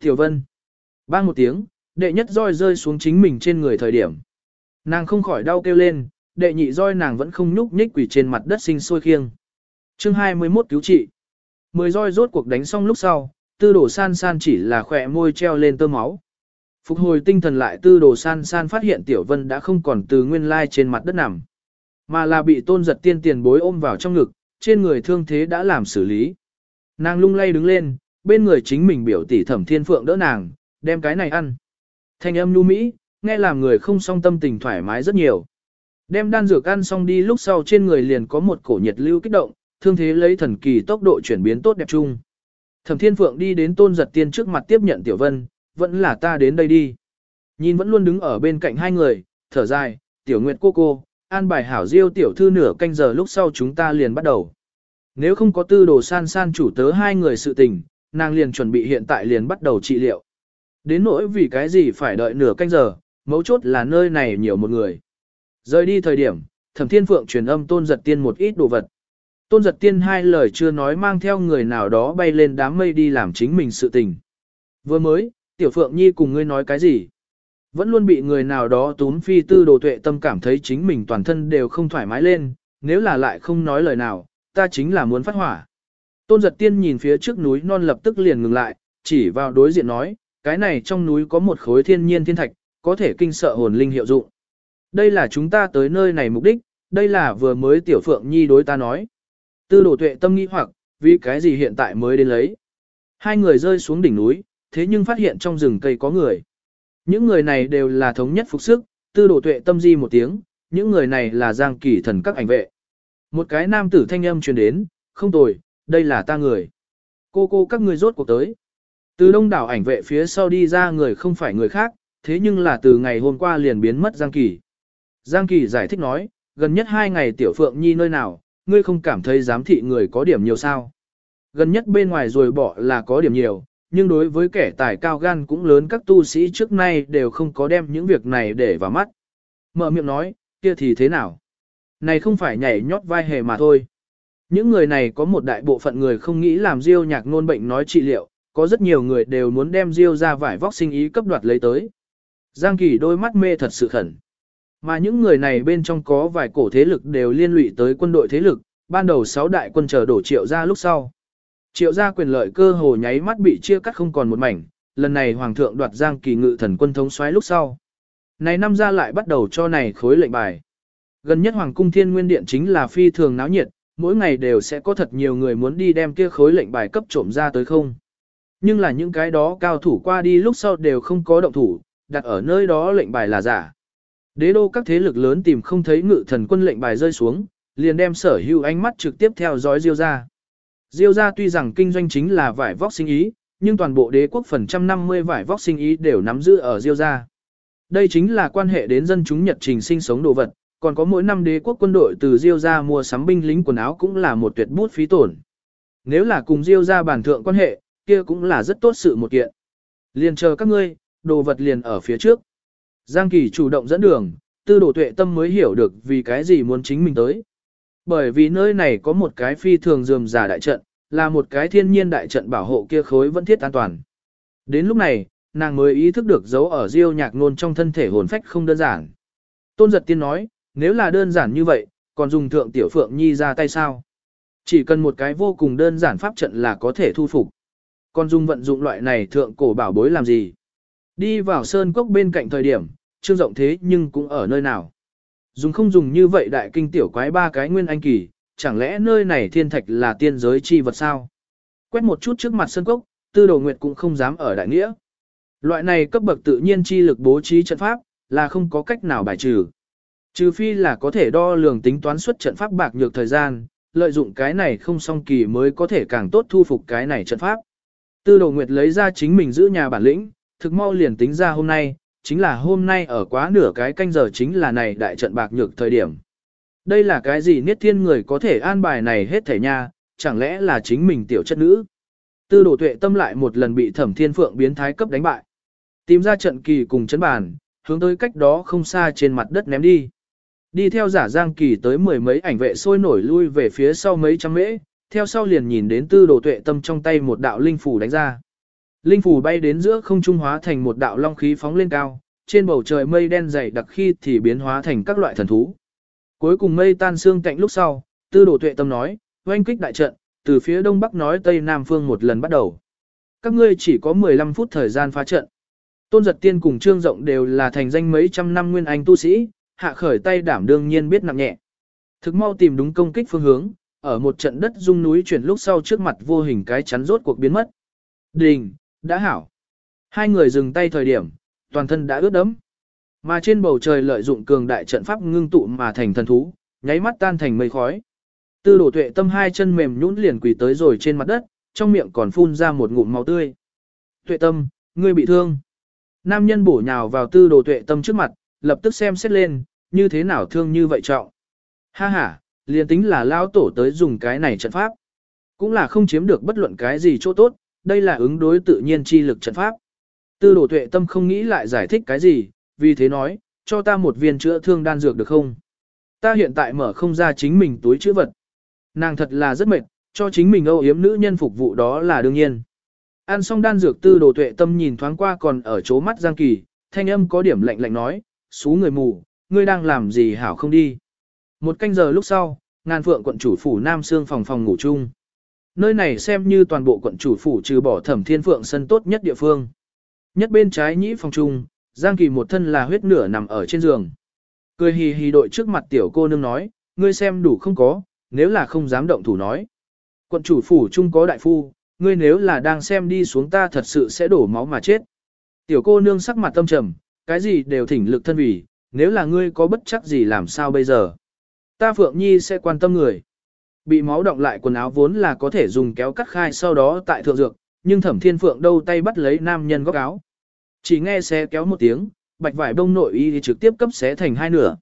S1: Tiểu vân, bang một tiếng, đệ nhất roi rơi xuống chính mình trên người thời điểm. Nàng không khỏi đau kêu lên, đệ nhị roi nàng vẫn không nhúc nhích quỷ trên mặt đất sinh sôi khiêng. Chương 21 cứu trị. Mười roi rốt cuộc đánh xong lúc sau, tư đồ san san chỉ là khỏe môi treo lên tơ máu. Phục hồi tinh thần lại tư đồ san san phát hiện tiểu vân đã không còn từ nguyên lai trên mặt đất nằm. Mà là bị tôn giật tiên tiền bối ôm vào trong ngực, trên người thương thế đã làm xử lý. Nàng lung lay đứng lên, bên người chính mình biểu tỷ thẩm thiên phượng đỡ nàng, đem cái này ăn. Thanh âm nu mỹ, nghe làm người không song tâm tình thoải mái rất nhiều. Đem đan dược ăn xong đi lúc sau trên người liền có một cổ nhiệt lưu kích động, thương thế lấy thần kỳ tốc độ chuyển biến tốt đẹp chung. Thẩm Thiên Phượng đi đến Tôn Giật Tiên trước mặt tiếp nhận Tiểu Vân, vẫn là ta đến đây đi. Nhìn vẫn luôn đứng ở bên cạnh hai người, thở dài, Tiểu Nguyệt cô cô, an bài hảo diêu tiểu thư nửa canh giờ lúc sau chúng ta liền bắt đầu. Nếu không có tư đồ san san chủ tớ hai người sự tình, nàng liền chuẩn bị hiện tại liền bắt đầu trị liệu. Đến nỗi vì cái gì phải đợi nửa canh giờ, mấu chốt là nơi này nhiều một người. Rời đi thời điểm, thẩm thiên phượng truyền âm tôn giật tiên một ít đồ vật. Tôn giật tiên hai lời chưa nói mang theo người nào đó bay lên đám mây đi làm chính mình sự tình. Vừa mới, tiểu phượng nhi cùng ngươi nói cái gì? Vẫn luôn bị người nào đó tún phi tư đồ tuệ tâm cảm thấy chính mình toàn thân đều không thoải mái lên, nếu là lại không nói lời nào, ta chính là muốn phát hỏa. Tôn giật tiên nhìn phía trước núi non lập tức liền ngừng lại, chỉ vào đối diện nói, cái này trong núi có một khối thiên nhiên thiên thạch, có thể kinh sợ hồn linh hiệu dụng. Đây là chúng ta tới nơi này mục đích, đây là vừa mới tiểu phượng nhi đối ta nói. Tư đồ tuệ tâm nghĩ hoặc, vì cái gì hiện tại mới đến lấy. Hai người rơi xuống đỉnh núi, thế nhưng phát hiện trong rừng cây có người. Những người này đều là thống nhất phục sức, tư đồ tuệ tâm di một tiếng, những người này là giang kỳ thần các ảnh vệ. Một cái nam tử thanh âm truyền đến, không tồi, đây là ta người. Cô cô các người rốt cuộc tới. Từ đông đảo ảnh vệ phía sau đi ra người không phải người khác, thế nhưng là từ ngày hôm qua liền biến mất Giang Kỳ. Giang Kỳ giải thích nói, gần nhất hai ngày tiểu phượng nhi nơi nào, ngươi không cảm thấy giám thị người có điểm nhiều sao. Gần nhất bên ngoài rồi bỏ là có điểm nhiều, nhưng đối với kẻ tài cao gan cũng lớn các tu sĩ trước nay đều không có đem những việc này để vào mắt. Mở miệng nói, kia thì thế nào? Này không phải nhảy nhót vai hề mà thôi. Những người này có một đại bộ phận người không nghĩ làm diêu nhạc nôn bệnh nói trị liệu, có rất nhiều người đều muốn đem diêu ra vải vóc sinh ý cấp đoạt lấy tới. Giang Kỳ đôi mắt mê thật sự khẩn. Mà những người này bên trong có vài cổ thế lực đều liên lụy tới quân đội thế lực, ban đầu 6 đại quân chờ đổ triệu ra lúc sau. Triệu gia quyền lợi cơ hồ nháy mắt bị chia cắt không còn một mảnh, lần này hoàng thượng đoạt Giang Kỳ ngự thần quân thống xoáy lúc sau. Này năm ra lại bắt đầu cho này khối lệnh bài. Gần nhất Hoàng cung Thiên Nguyên Điện chính là phi thường náo nhiệt, mỗi ngày đều sẽ có thật nhiều người muốn đi đem kia khối lệnh bài cấp trộm ra tới không. Nhưng là những cái đó cao thủ qua đi lúc sau đều không có động thủ, đặt ở nơi đó lệnh bài là giả. Đế đô các thế lực lớn tìm không thấy ngự thần quân lệnh bài rơi xuống, liền đem sở hữu ánh mắt trực tiếp theo dõi Diêu gia. Diêu gia tuy rằng kinh doanh chính là vải vóc sinh ý, nhưng toàn bộ đế quốc phần trăm năm mươi vải vóc sinh ý đều nắm giữ ở Diêu gia. Đây chính là quan hệ đến dân chúng Nhật trình sinh sống đồ vật, còn có mỗi năm đế quốc quân đội từ Diêu ra mua sắm binh lính quần áo cũng là một tuyệt bút phí tổn. Nếu là cùng Diêu ra bản thượng quan hệ, kia cũng là rất tốt sự một kiện. Liền chờ các ngươi, đồ vật liền ở phía trước. Giang Kỳ chủ động dẫn đường, tư đồ tuệ tâm mới hiểu được vì cái gì muốn chính mình tới. Bởi vì nơi này có một cái phi thường dườm giả đại trận, là một cái thiên nhiên đại trận bảo hộ kia khối vẫn thiết an toàn. Đến lúc này, nàng mới ý thức được dấu ở diêu nhạc nôn trong thân thể hồn phách không đơn giản. Tôn giật tiên nói, nếu là đơn giản như vậy, còn dùng thượng tiểu phượng nhi ra tay sao? Chỉ cần một cái vô cùng đơn giản pháp trận là có thể thu phục. Còn dùng vận dụng loại này thượng cổ bảo bối làm gì? Đi vào sơn cốc bên cạnh thời điểm, trương rộng thế nhưng cũng ở nơi nào? Dùng không dùng như vậy đại kinh tiểu quái ba cái nguyên anh kỳ, chẳng lẽ nơi này thiên thạch là tiên giới chi vật sao? Quét một chút trước mặt sơn cốc, tư đồ nguyệt cũng không dám ở đại nghĩa. Loại này cấp bậc tự nhiên chi lực bố trí trận pháp, là không có cách nào bài trừ. Trừ phi là có thể đo lường tính toán suất trận pháp bạc nhược thời gian, lợi dụng cái này không song kỳ mới có thể càng tốt thu phục cái này trận pháp. Tư đồ nguyệt lấy ra chính mình giữ nhà bản lĩnh, thực mau liền tính ra hôm nay, chính là hôm nay ở quá nửa cái canh giờ chính là này đại trận bạc nhược thời điểm. Đây là cái gì niết thiên người có thể an bài này hết thể nha, chẳng lẽ là chính mình tiểu chất nữ. Tư đồ tuệ tâm lại một lần bị thẩm thiên phượng biến thái cấp đánh bại. Tìm ra trận kỳ cùng chấn bàn, hướng tới cách đó không xa trên mặt đất ném đi. Đi theo giả giang kỳ tới mười mấy ảnh vệ sôi nổi lui về phía sau mấy trăm mễ, theo sau liền nhìn đến tư đồ tuệ tâm trong tay một đạo linh phủ đánh ra. Linh phủ bay đến giữa không trung hóa thành một đạo long khí phóng lên cao, trên bầu trời mây đen dày đặc khi thì biến hóa thành các loại thần thú. Cuối cùng mây tan xương cạnh lúc sau, tư đồ tuệ tâm nói, oanh kích đại trận, từ phía đông bắc nói tây nam phương một lần bắt đầu. Các ngươi chỉ có 15 phút thời gian phá trận. Tôn giật tiên cùng trương rộng đều là thành danh mấy trăm năm nguyên anh tu sĩ, hạ khởi tay đảm đương nhiên biết nặng nhẹ. Thực mau tìm đúng công kích phương hướng, ở một trận đất rung núi chuyển lúc sau trước mặt vô hình cái chắn rốt cuộc biến mất. Đình, đã hảo. Hai người dừng tay thời điểm, toàn thân đã ướt đẫm. Mà trên bầu trời lợi dụng cường đại trận pháp ngưng tụ mà thành thần thú, nháy mắt tan thành mây khói. Tư đổ tuệ tâm hai chân mềm nhũn liền quỳ tới rồi trên mặt đất, trong miệng còn phun ra một ngụm máu tươi. Tuệ tâm, ngươi bị thương. Nam nhân bổ nhào vào tư đồ tuệ tâm trước mặt, lập tức xem xét lên, như thế nào thương như vậy trọng. Ha ha, liền tính là lao tổ tới dùng cái này trận pháp. Cũng là không chiếm được bất luận cái gì chỗ tốt, đây là ứng đối tự nhiên chi lực trận pháp. Tư đồ tuệ tâm không nghĩ lại giải thích cái gì, vì thế nói, cho ta một viên chữa thương đan dược được không? Ta hiện tại mở không ra chính mình túi chữa vật. Nàng thật là rất mệt, cho chính mình âu yếm nữ nhân phục vụ đó là đương nhiên. Ăn xong đan dược tư đồ tuệ tâm nhìn thoáng qua còn ở chỗ mắt Giang Kỳ, thanh âm có điểm lạnh lạnh nói, xú người mù, ngươi đang làm gì hảo không đi. Một canh giờ lúc sau, ngàn phượng quận chủ phủ Nam Sương phòng phòng ngủ chung. Nơi này xem như toàn bộ quận chủ phủ trừ bỏ thẩm thiên phượng sân tốt nhất địa phương. Nhất bên trái nhĩ phòng chung, Giang Kỳ một thân là huyết nửa nằm ở trên giường. Cười hì hì đội trước mặt tiểu cô nương nói, ngươi xem đủ không có, nếu là không dám động thủ nói. Quận chủ phủ chung có đại phu, ngươi nếu là đang xem đi xuống ta thật sự sẽ đổ máu mà chết. Tiểu cô nương sắc mặt tâm trầm, cái gì đều thỉnh lực thân vì, nếu là ngươi có bất chắc gì làm sao bây giờ. Ta Phượng Nhi sẽ quan tâm người. Bị máu động lại quần áo vốn là có thể dùng kéo cắt khai sau đó tại thượng dược, nhưng thẩm thiên phượng đâu tay bắt lấy nam nhân góc áo. Chỉ nghe xé kéo một tiếng, bạch vải bông nội y thì trực tiếp cấp xé thành hai nửa.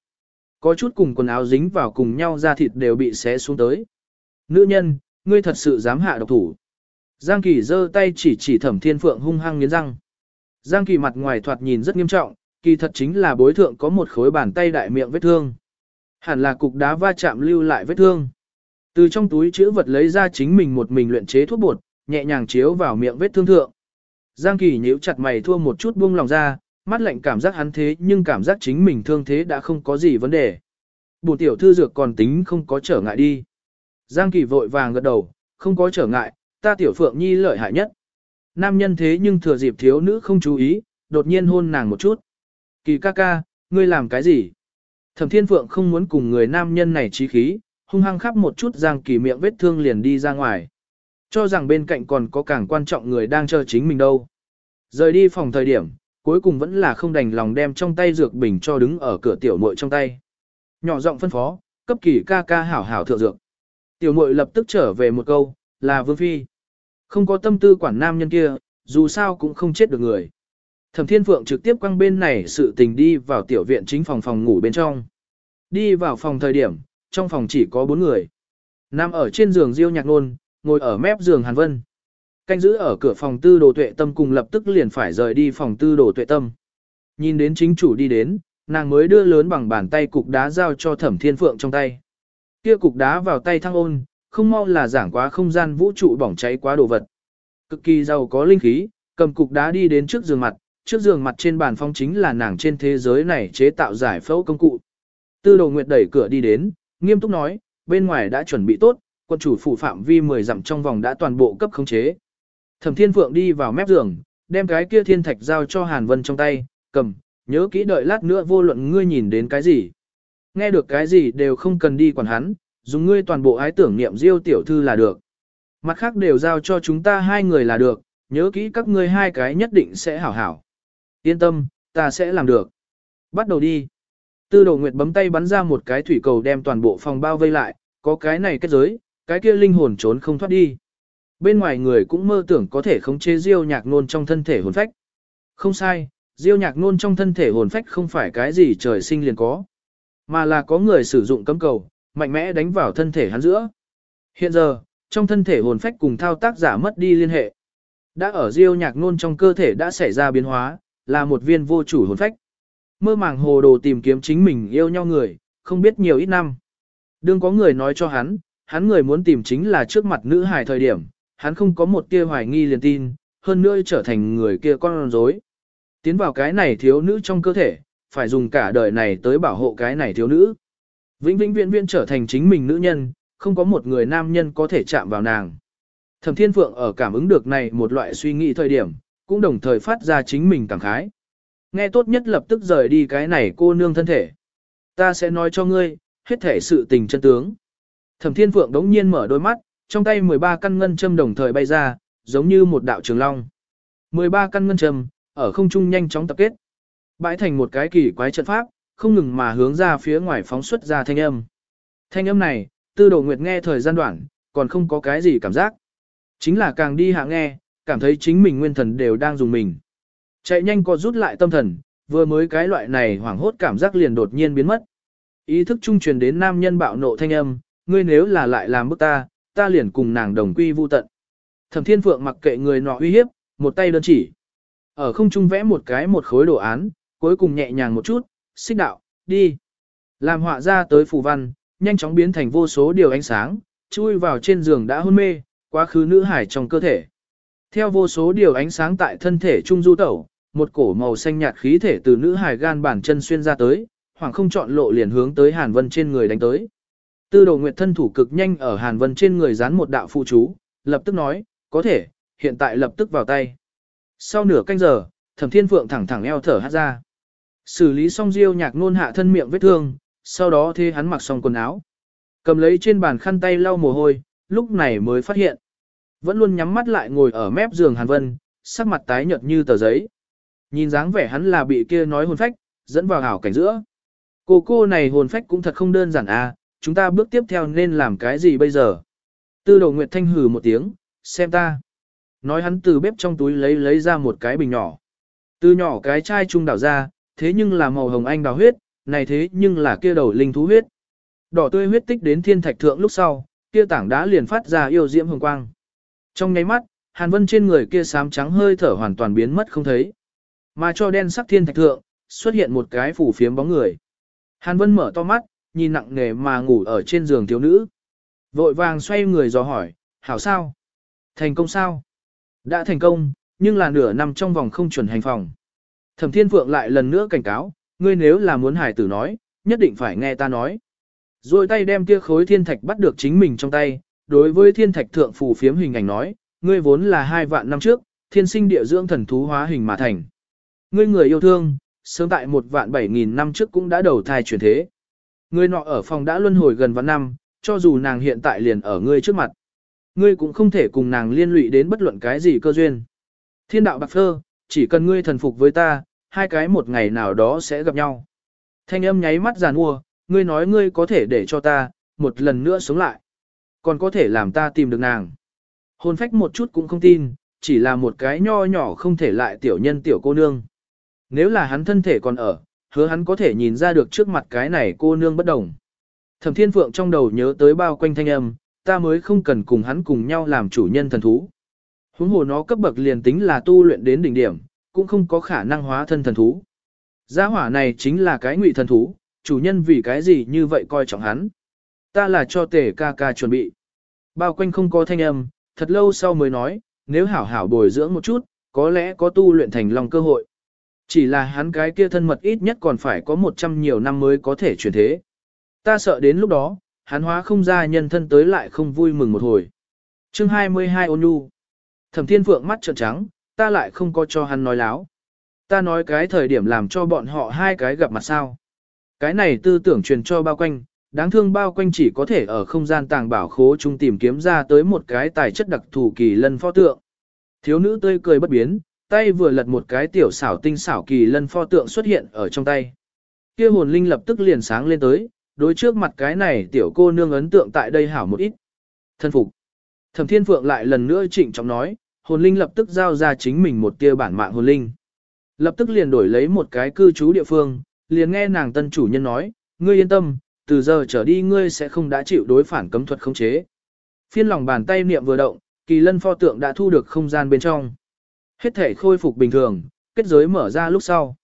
S1: Có chút cùng quần áo dính vào cùng nhau da thịt đều bị xé xuống tới. Nữ nhân, ngươi thật sự dám hạ độc thủ. Giang Kỳ giơ tay chỉ chỉ Thẩm Thiên Phượng hung hăng nghiến răng. Giang Kỳ mặt ngoài thoạt nhìn rất nghiêm trọng, kỳ thật chính là bối thượng có một khối bàn tay đại miệng vết thương. Hẳn là cục đá va chạm lưu lại vết thương. Từ trong túi chữ vật lấy ra chính mình một mình luyện chế thuốc bột, nhẹ nhàng chiếu vào miệng vết thương thượng. Giang Kỳ nhíu chặt mày thua một chút buông lòng ra, mắt lạnh cảm giác hắn thế nhưng cảm giác chính mình thương thế đã không có gì vấn đề. Bổ tiểu thư dược còn tính không có trở ngại đi. Giang Kỳ vội vàng gật đầu, không có trở ngại, ta tiểu phượng nhi lợi hại nhất nam nhân thế nhưng thừa dịp thiếu nữ không chú ý, đột nhiên hôn nàng một chút. Kỳ ca ca, ngươi làm cái gì? Thẩm Thiên Phượng không muốn cùng người nam nhân này trí khí, hung hăng khắp một chút giang kỳ miệng vết thương liền đi ra ngoài. Cho rằng bên cạnh còn có càng quan trọng người đang chờ chính mình đâu. Rời đi phòng thời điểm, cuối cùng vẫn là không đành lòng đem trong tay dược bình cho đứng ở cửa tiểu muội trong tay. Nhỏ giọng phân phó, cấp kỳ ca ca hảo hảo thượng dược. Tiểu muội lập tức trở về một câu, là vương phi. Không có tâm tư quản nam nhân kia, dù sao cũng không chết được người. Thẩm Thiên Phượng trực tiếp quăng bên này sự tình đi vào tiểu viện chính phòng phòng ngủ bên trong. Đi vào phòng thời điểm, trong phòng chỉ có bốn người. Nằm ở trên giường Diêu Nhạc Nôn, ngồi ở mép giường Hàn Vân. Canh giữ ở cửa phòng tư đồ tuệ tâm cùng lập tức liền phải rời đi phòng tư đồ tuệ tâm. Nhìn đến chính chủ đi đến, nàng mới đưa lớn bằng bàn tay cục đá giao cho Thẩm Thiên Phượng trong tay. Kia cục đá vào tay thăng ôn, không mau là giảng quá không gian vũ trụ bỏng cháy quá đồ vật. Cực kỳ giàu có linh khí, cầm cục đá đi đến trước giường mặt, trước giường mặt trên bàn phong chính là nàng trên thế giới này chế tạo giải phẫu công cụ. Tư đồ nguyệt đẩy cửa đi đến, nghiêm túc nói, bên ngoài đã chuẩn bị tốt, quân chủ phủ phạm vi 10 dặm trong vòng đã toàn bộ cấp khống chế. Thẩm Thiên Phượng đi vào mép giường, đem cái kia thiên thạch giao cho Hàn Vân trong tay, cầm, nhớ kỹ đợi lát nữa vô luận ngươi nhìn đến cái gì. Nghe được cái gì đều không cần đi quản hắn, dùng ngươi toàn bộ ái tưởng niệm diêu tiểu thư là được. Mặt khác đều giao cho chúng ta hai người là được, nhớ kỹ các ngươi hai cái nhất định sẽ hảo hảo. Yên tâm, ta sẽ làm được. Bắt đầu đi. Tư đồ nguyệt bấm tay bắn ra một cái thủy cầu đem toàn bộ phòng bao vây lại, có cái này kết giới, cái kia linh hồn trốn không thoát đi. Bên ngoài người cũng mơ tưởng có thể khống chế diêu nhạc nôn trong thân thể hồn phách. Không sai, diêu nhạc nôn trong thân thể hồn phách không phải cái gì trời sinh liền có, mà là có người sử dụng cấm cầu, mạnh mẽ đánh vào thân thể hắn giữa. Hiện giờ, trong thân thể hồn phách cùng thao tác giả mất đi liên hệ. Đã ở diêu nhạc nôn trong cơ thể đã xảy ra biến hóa, là một viên vô chủ hồn phách. Mơ màng hồ đồ tìm kiếm chính mình yêu nhau người, không biết nhiều ít năm. Đương có người nói cho hắn, hắn người muốn tìm chính là trước mặt nữ hài thời điểm, hắn không có một tia hoài nghi liền tin, hơn nữa trở thành người kia con rối. Tiến vào cái này thiếu nữ trong cơ thể, phải dùng cả đời này tới bảo hộ cái này thiếu nữ. Vĩnh vĩnh viễn viễn trở thành chính mình nữ nhân, không có một người nam nhân có thể chạm vào nàng. Thẩm Thiên Phượng ở cảm ứng được này một loại suy nghĩ thời điểm, cũng đồng thời phát ra chính mình cảm khái. Nghe tốt nhất lập tức rời đi cái này cô nương thân thể. Ta sẽ nói cho ngươi, hết thể sự tình chân tướng. Thẩm Thiên Phượng đống nhiên mở đôi mắt, trong tay 13 căn ngân châm đồng thời bay ra, giống như một đạo trường long. 13 căn ngân châm, ở không trung nhanh chóng tập kết. Bãi thành một cái kỳ quái trận pháp, không ngừng mà hướng ra phía ngoài phóng xuất ra thanh âm. Thanh âm này, tư đồ nguyệt nghe thời gian đoạn, còn không có cái gì cảm giác. Chính là càng đi hạ nghe, cảm thấy chính mình nguyên thần đều đang dùng mình. Chạy nhanh có rút lại tâm thần, vừa mới cái loại này hoảng hốt cảm giác liền đột nhiên biến mất. Ý thức trung truyền đến nam nhân bạo nộ thanh âm, ngươi nếu là lại làm bức ta, ta liền cùng nàng đồng quy vu tận. Thẩm Thiên Phượng mặc kệ người nọ uy hiếp, một tay đơn chỉ. Ở không trung vẽ một cái một khối đồ án, cuối cùng nhẹ nhàng một chút, xích đạo, đi. Làm họa ra tới phù văn, nhanh chóng biến thành vô số điều ánh sáng, chui vào trên giường đã hôn mê, quá khứ nữ hải trong cơ thể. Theo vô số điều ánh sáng tại thân thể trung du tẩu, một cổ màu xanh nhạt khí thể từ nữ hải gan bản chân xuyên ra tới, hoàng không chọn lộ liền hướng tới Hàn Vân trên người đánh tới. Tư đồ nguyệt thân thủ cực nhanh ở Hàn Vân trên người dán một đạo phụ chú, lập tức nói, có thể, hiện tại lập tức vào tay. Sau nửa canh giờ, thẩm thiên phượng thẳng thẳng eo thở hát ra. Xử lý xong diêu nhạc nôn hạ thân miệng vết thương, sau đó thế hắn mặc xong quần áo. Cầm lấy trên bàn khăn tay lau mồ hôi, lúc này mới phát hiện. Vẫn luôn nhắm mắt lại ngồi ở mép giường Hàn Vân, sắc mặt tái nhợt như tờ giấy. Nhìn dáng vẻ hắn là bị kia nói hồn phách, dẫn vào hảo cảnh giữa. Cô cô này hồn phách cũng thật không đơn giản à, chúng ta bước tiếp theo nên làm cái gì bây giờ? Tư đồ Nguyệt Thanh hừ một tiếng, xem ta. Nói hắn từ bếp trong túi lấy lấy ra một cái bình nhỏ. Từ nhỏ cái chai trung đảo ra, thế nhưng là màu hồng anh đào huyết, này thế nhưng là kia đầu linh thú huyết. Đỏ tươi huyết tích đến thiên thạch thượng lúc sau, kia tảng đá liền phát ra yêu diễm hồng quang. Trong nháy mắt, Hàn Vân trên người kia xám trắng hơi thở hoàn toàn biến mất không thấy. Mà cho đen sắc thiên thạch thượng, xuất hiện một cái phủ phiếm bóng người. Hàn Vân mở to mắt, nhìn nặng nề mà ngủ ở trên giường thiếu nữ. Vội vàng xoay người dò hỏi, hảo sao? Thành công sao? Đã thành công, nhưng là nửa năm trong vòng không chuẩn hành phòng. Thẩm Thiên Phượng lại lần nữa cảnh cáo, ngươi nếu là muốn hải tử nói, nhất định phải nghe ta nói. Rồi tay đem kia khối thiên thạch bắt được chính mình trong tay, đối với thiên thạch thượng phù phiếm hình ảnh nói, ngươi vốn là hai vạn năm trước, thiên sinh địa dưỡng thần thú hóa hình mà thành. Ngươi người yêu thương, sớm tại một vạn bảy nghìn năm trước cũng đã đầu thai chuyển thế. Ngươi nọ ở phòng đã luân hồi gần vạn năm, cho dù nàng hiện tại liền ở ngươi trước mặt. Ngươi cũng không thể cùng nàng liên lụy đến bất luận cái gì cơ duyên. Thiên đạo bạc phơ, chỉ cần ngươi thần phục với ta, hai cái một ngày nào đó sẽ gặp nhau. Thanh âm nháy mắt giàn mua, ngươi nói ngươi có thể để cho ta, một lần nữa sống lại. Còn có thể làm ta tìm được nàng. Hôn phách một chút cũng không tin, chỉ là một cái nho nhỏ không thể lại tiểu nhân tiểu cô nương. Nếu là hắn thân thể còn ở, hứa hắn có thể nhìn ra được trước mặt cái này cô nương bất đồng. Thẩm Thiên Phượng trong đầu nhớ tới bao quanh thanh âm, ta mới không cần cùng hắn cùng nhau làm chủ nhân thần thú. Huống hồ nó cấp bậc liền tính là tu luyện đến đỉnh điểm, cũng không có khả năng hóa thân thần thú. Gia hỏa này chính là cái ngụy thần thú, chủ nhân vì cái gì như vậy coi trọng hắn. Ta là cho tể ca ca chuẩn bị. Bao quanh không có thanh âm, thật lâu sau mới nói, nếu hảo hảo bồi dưỡng một chút, có lẽ có tu luyện thành lòng cơ hội. Chỉ là hắn cái kia thân mật ít nhất còn phải có 100 nhiều năm mới có thể chuyển thế. Ta sợ đến lúc đó, hắn hóa không ra nhân thân tới lại không vui mừng một hồi. chương 22 ôn nhu. Thẩm thiên phượng mắt trợn trắng, ta lại không có cho hắn nói láo. Ta nói cái thời điểm làm cho bọn họ hai cái gặp mặt sao. Cái này tư tưởng truyền cho bao quanh, đáng thương bao quanh chỉ có thể ở không gian tàng bảo khố chung tìm kiếm ra tới một cái tài chất đặc thù kỳ lân pho tượng. Thiếu nữ tươi cười bất biến, tay vừa lật một cái tiểu xảo tinh xảo kỳ lân pho tượng xuất hiện ở trong tay. Kia hồn linh lập tức liền sáng lên tới, đối trước mặt cái này tiểu cô nương ấn tượng tại đây hảo một ít. Thân phục. Thẩm Thiên Phượng lại lần nữa trịnh trọng nói, hồn linh lập tức giao ra chính mình một tia bản mạng hồn linh. Lập tức liền đổi lấy một cái cư trú địa phương, liền nghe nàng tân chủ nhân nói, ngươi yên tâm, từ giờ trở đi ngươi sẽ không đã chịu đối phản cấm thuật khống chế. Phiên lòng bàn tay niệm vừa động, kỳ lân pho tượng đã thu được không gian bên trong. Hết thể khôi phục bình thường, kết giới mở ra lúc sau.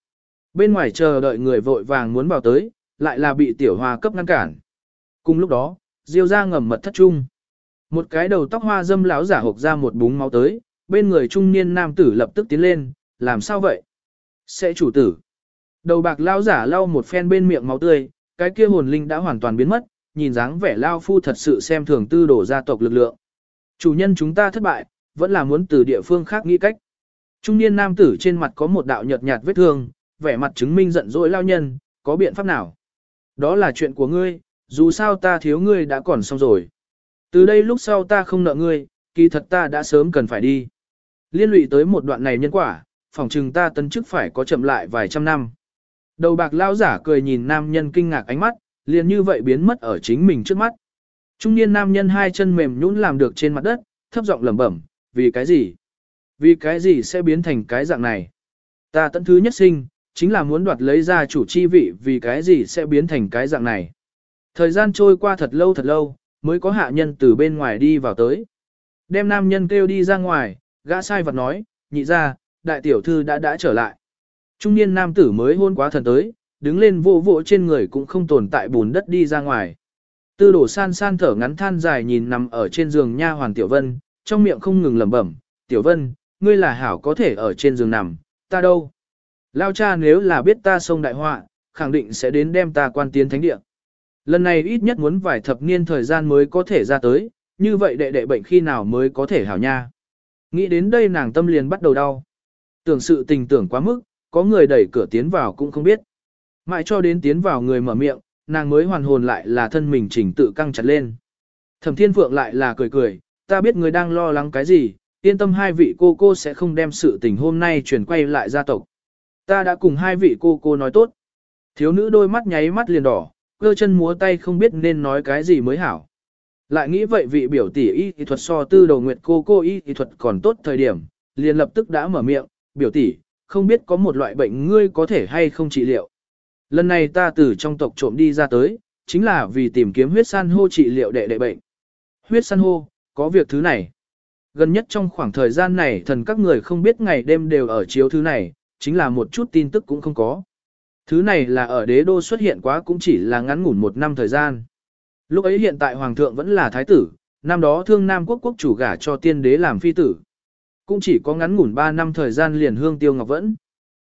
S1: Bên ngoài chờ đợi người vội vàng muốn vào tới, lại là bị tiểu hoa cấp ngăn cản. Cùng lúc đó, diêu ra ngầm mật thất trung. Một cái đầu tóc hoa dâm lão giả hộc ra một búng máu tới, bên người trung niên nam tử lập tức tiến lên, làm sao vậy? Sẽ chủ tử. Đầu bạc lao giả lau một phen bên miệng máu tươi, cái kia hồn linh đã hoàn toàn biến mất, nhìn dáng vẻ lao phu thật sự xem thường tư đổ gia tộc lực lượng. Chủ nhân chúng ta thất bại, vẫn là muốn từ địa phương khác nghĩ cách. Trung niên nam tử trên mặt có một đạo nhợt nhạt vết thương, vẻ mặt chứng minh giận dỗi lao nhân, có biện pháp nào? Đó là chuyện của ngươi, dù sao ta thiếu ngươi đã còn xong rồi. Từ đây lúc sau ta không nợ ngươi, kỳ thật ta đã sớm cần phải đi. Liên lụy tới một đoạn này nhân quả, phòng trừng ta tấn chức phải có chậm lại vài trăm năm. Đầu bạc lao giả cười nhìn nam nhân kinh ngạc ánh mắt, liền như vậy biến mất ở chính mình trước mắt. Trung niên nam nhân hai chân mềm nhũn làm được trên mặt đất, thấp giọng lẩm bẩm, vì cái gì? Vì cái gì sẽ biến thành cái dạng này? Ta tận thứ nhất sinh, chính là muốn đoạt lấy ra chủ chi vị vì cái gì sẽ biến thành cái dạng này. Thời gian trôi qua thật lâu thật lâu, mới có hạ nhân từ bên ngoài đi vào tới. Đem nam nhân kêu đi ra ngoài, gã sai vật nói, nhị ra, đại tiểu thư đã đã trở lại. Trung niên nam tử mới hôn quá thần tới, đứng lên vô vỗ trên người cũng không tồn tại bùn đất đi ra ngoài. Tư đổ san san thở ngắn than dài nhìn nằm ở trên giường nha hoàng tiểu vân, trong miệng không ngừng lẩm bẩm, tiểu vân, ngươi là hảo có thể ở trên giường nằm, ta đâu. Lao cha nếu là biết ta sông đại họa, khẳng định sẽ đến đem ta quan tiến thánh địa. Lần này ít nhất muốn vài thập niên thời gian mới có thể ra tới, như vậy đệ đệ bệnh khi nào mới có thể hảo nha. Nghĩ đến đây nàng tâm liền bắt đầu đau. Tưởng sự tình tưởng quá mức, có người đẩy cửa tiến vào cũng không biết. Mãi cho đến tiến vào người mở miệng, nàng mới hoàn hồn lại là thân mình chỉnh tự căng chặt lên. Thẩm Thiên Phượng lại là cười cười, ta biết người đang lo lắng cái gì, yên tâm hai vị cô cô sẽ không đem sự tình hôm nay chuyển quay lại gia tộc. Ta đã cùng hai vị cô cô nói tốt. Thiếu nữ đôi mắt nháy mắt liền đỏ, cơ chân múa tay không biết nên nói cái gì mới hảo. Lại nghĩ vậy vị biểu tỷ y thì thuật so tư đầu nguyệt cô cô y thì thuật còn tốt thời điểm, liền lập tức đã mở miệng, biểu tỷ, không biết có một loại bệnh ngươi có thể hay không trị liệu. Lần này ta từ trong tộc trộm đi ra tới, chính là vì tìm kiếm huyết san hô trị liệu đệ đệ bệnh. Huyết san hô, có việc thứ này. Gần nhất trong khoảng thời gian này thần các người không biết ngày đêm đều ở chiếu thứ này, chính là một chút tin tức cũng không có. Thứ này là ở đế đô xuất hiện quá cũng chỉ là ngắn ngủn một năm thời gian. Lúc ấy hiện tại hoàng thượng vẫn là thái tử, năm đó thương nam quốc quốc chủ gả cho tiên đế làm phi tử. Cũng chỉ có ngắn ngủn 3 năm thời gian liền hương tiêu ngọc vẫn.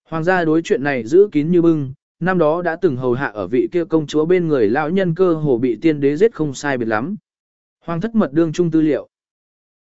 S1: Hoàng gia đối chuyện này giữ kín như bưng, năm đó đã từng hầu hạ ở vị kia công chúa bên người lão nhân cơ hồ bị tiên đế giết không sai biệt lắm. Hoàng thất mật đương trung tư liệu.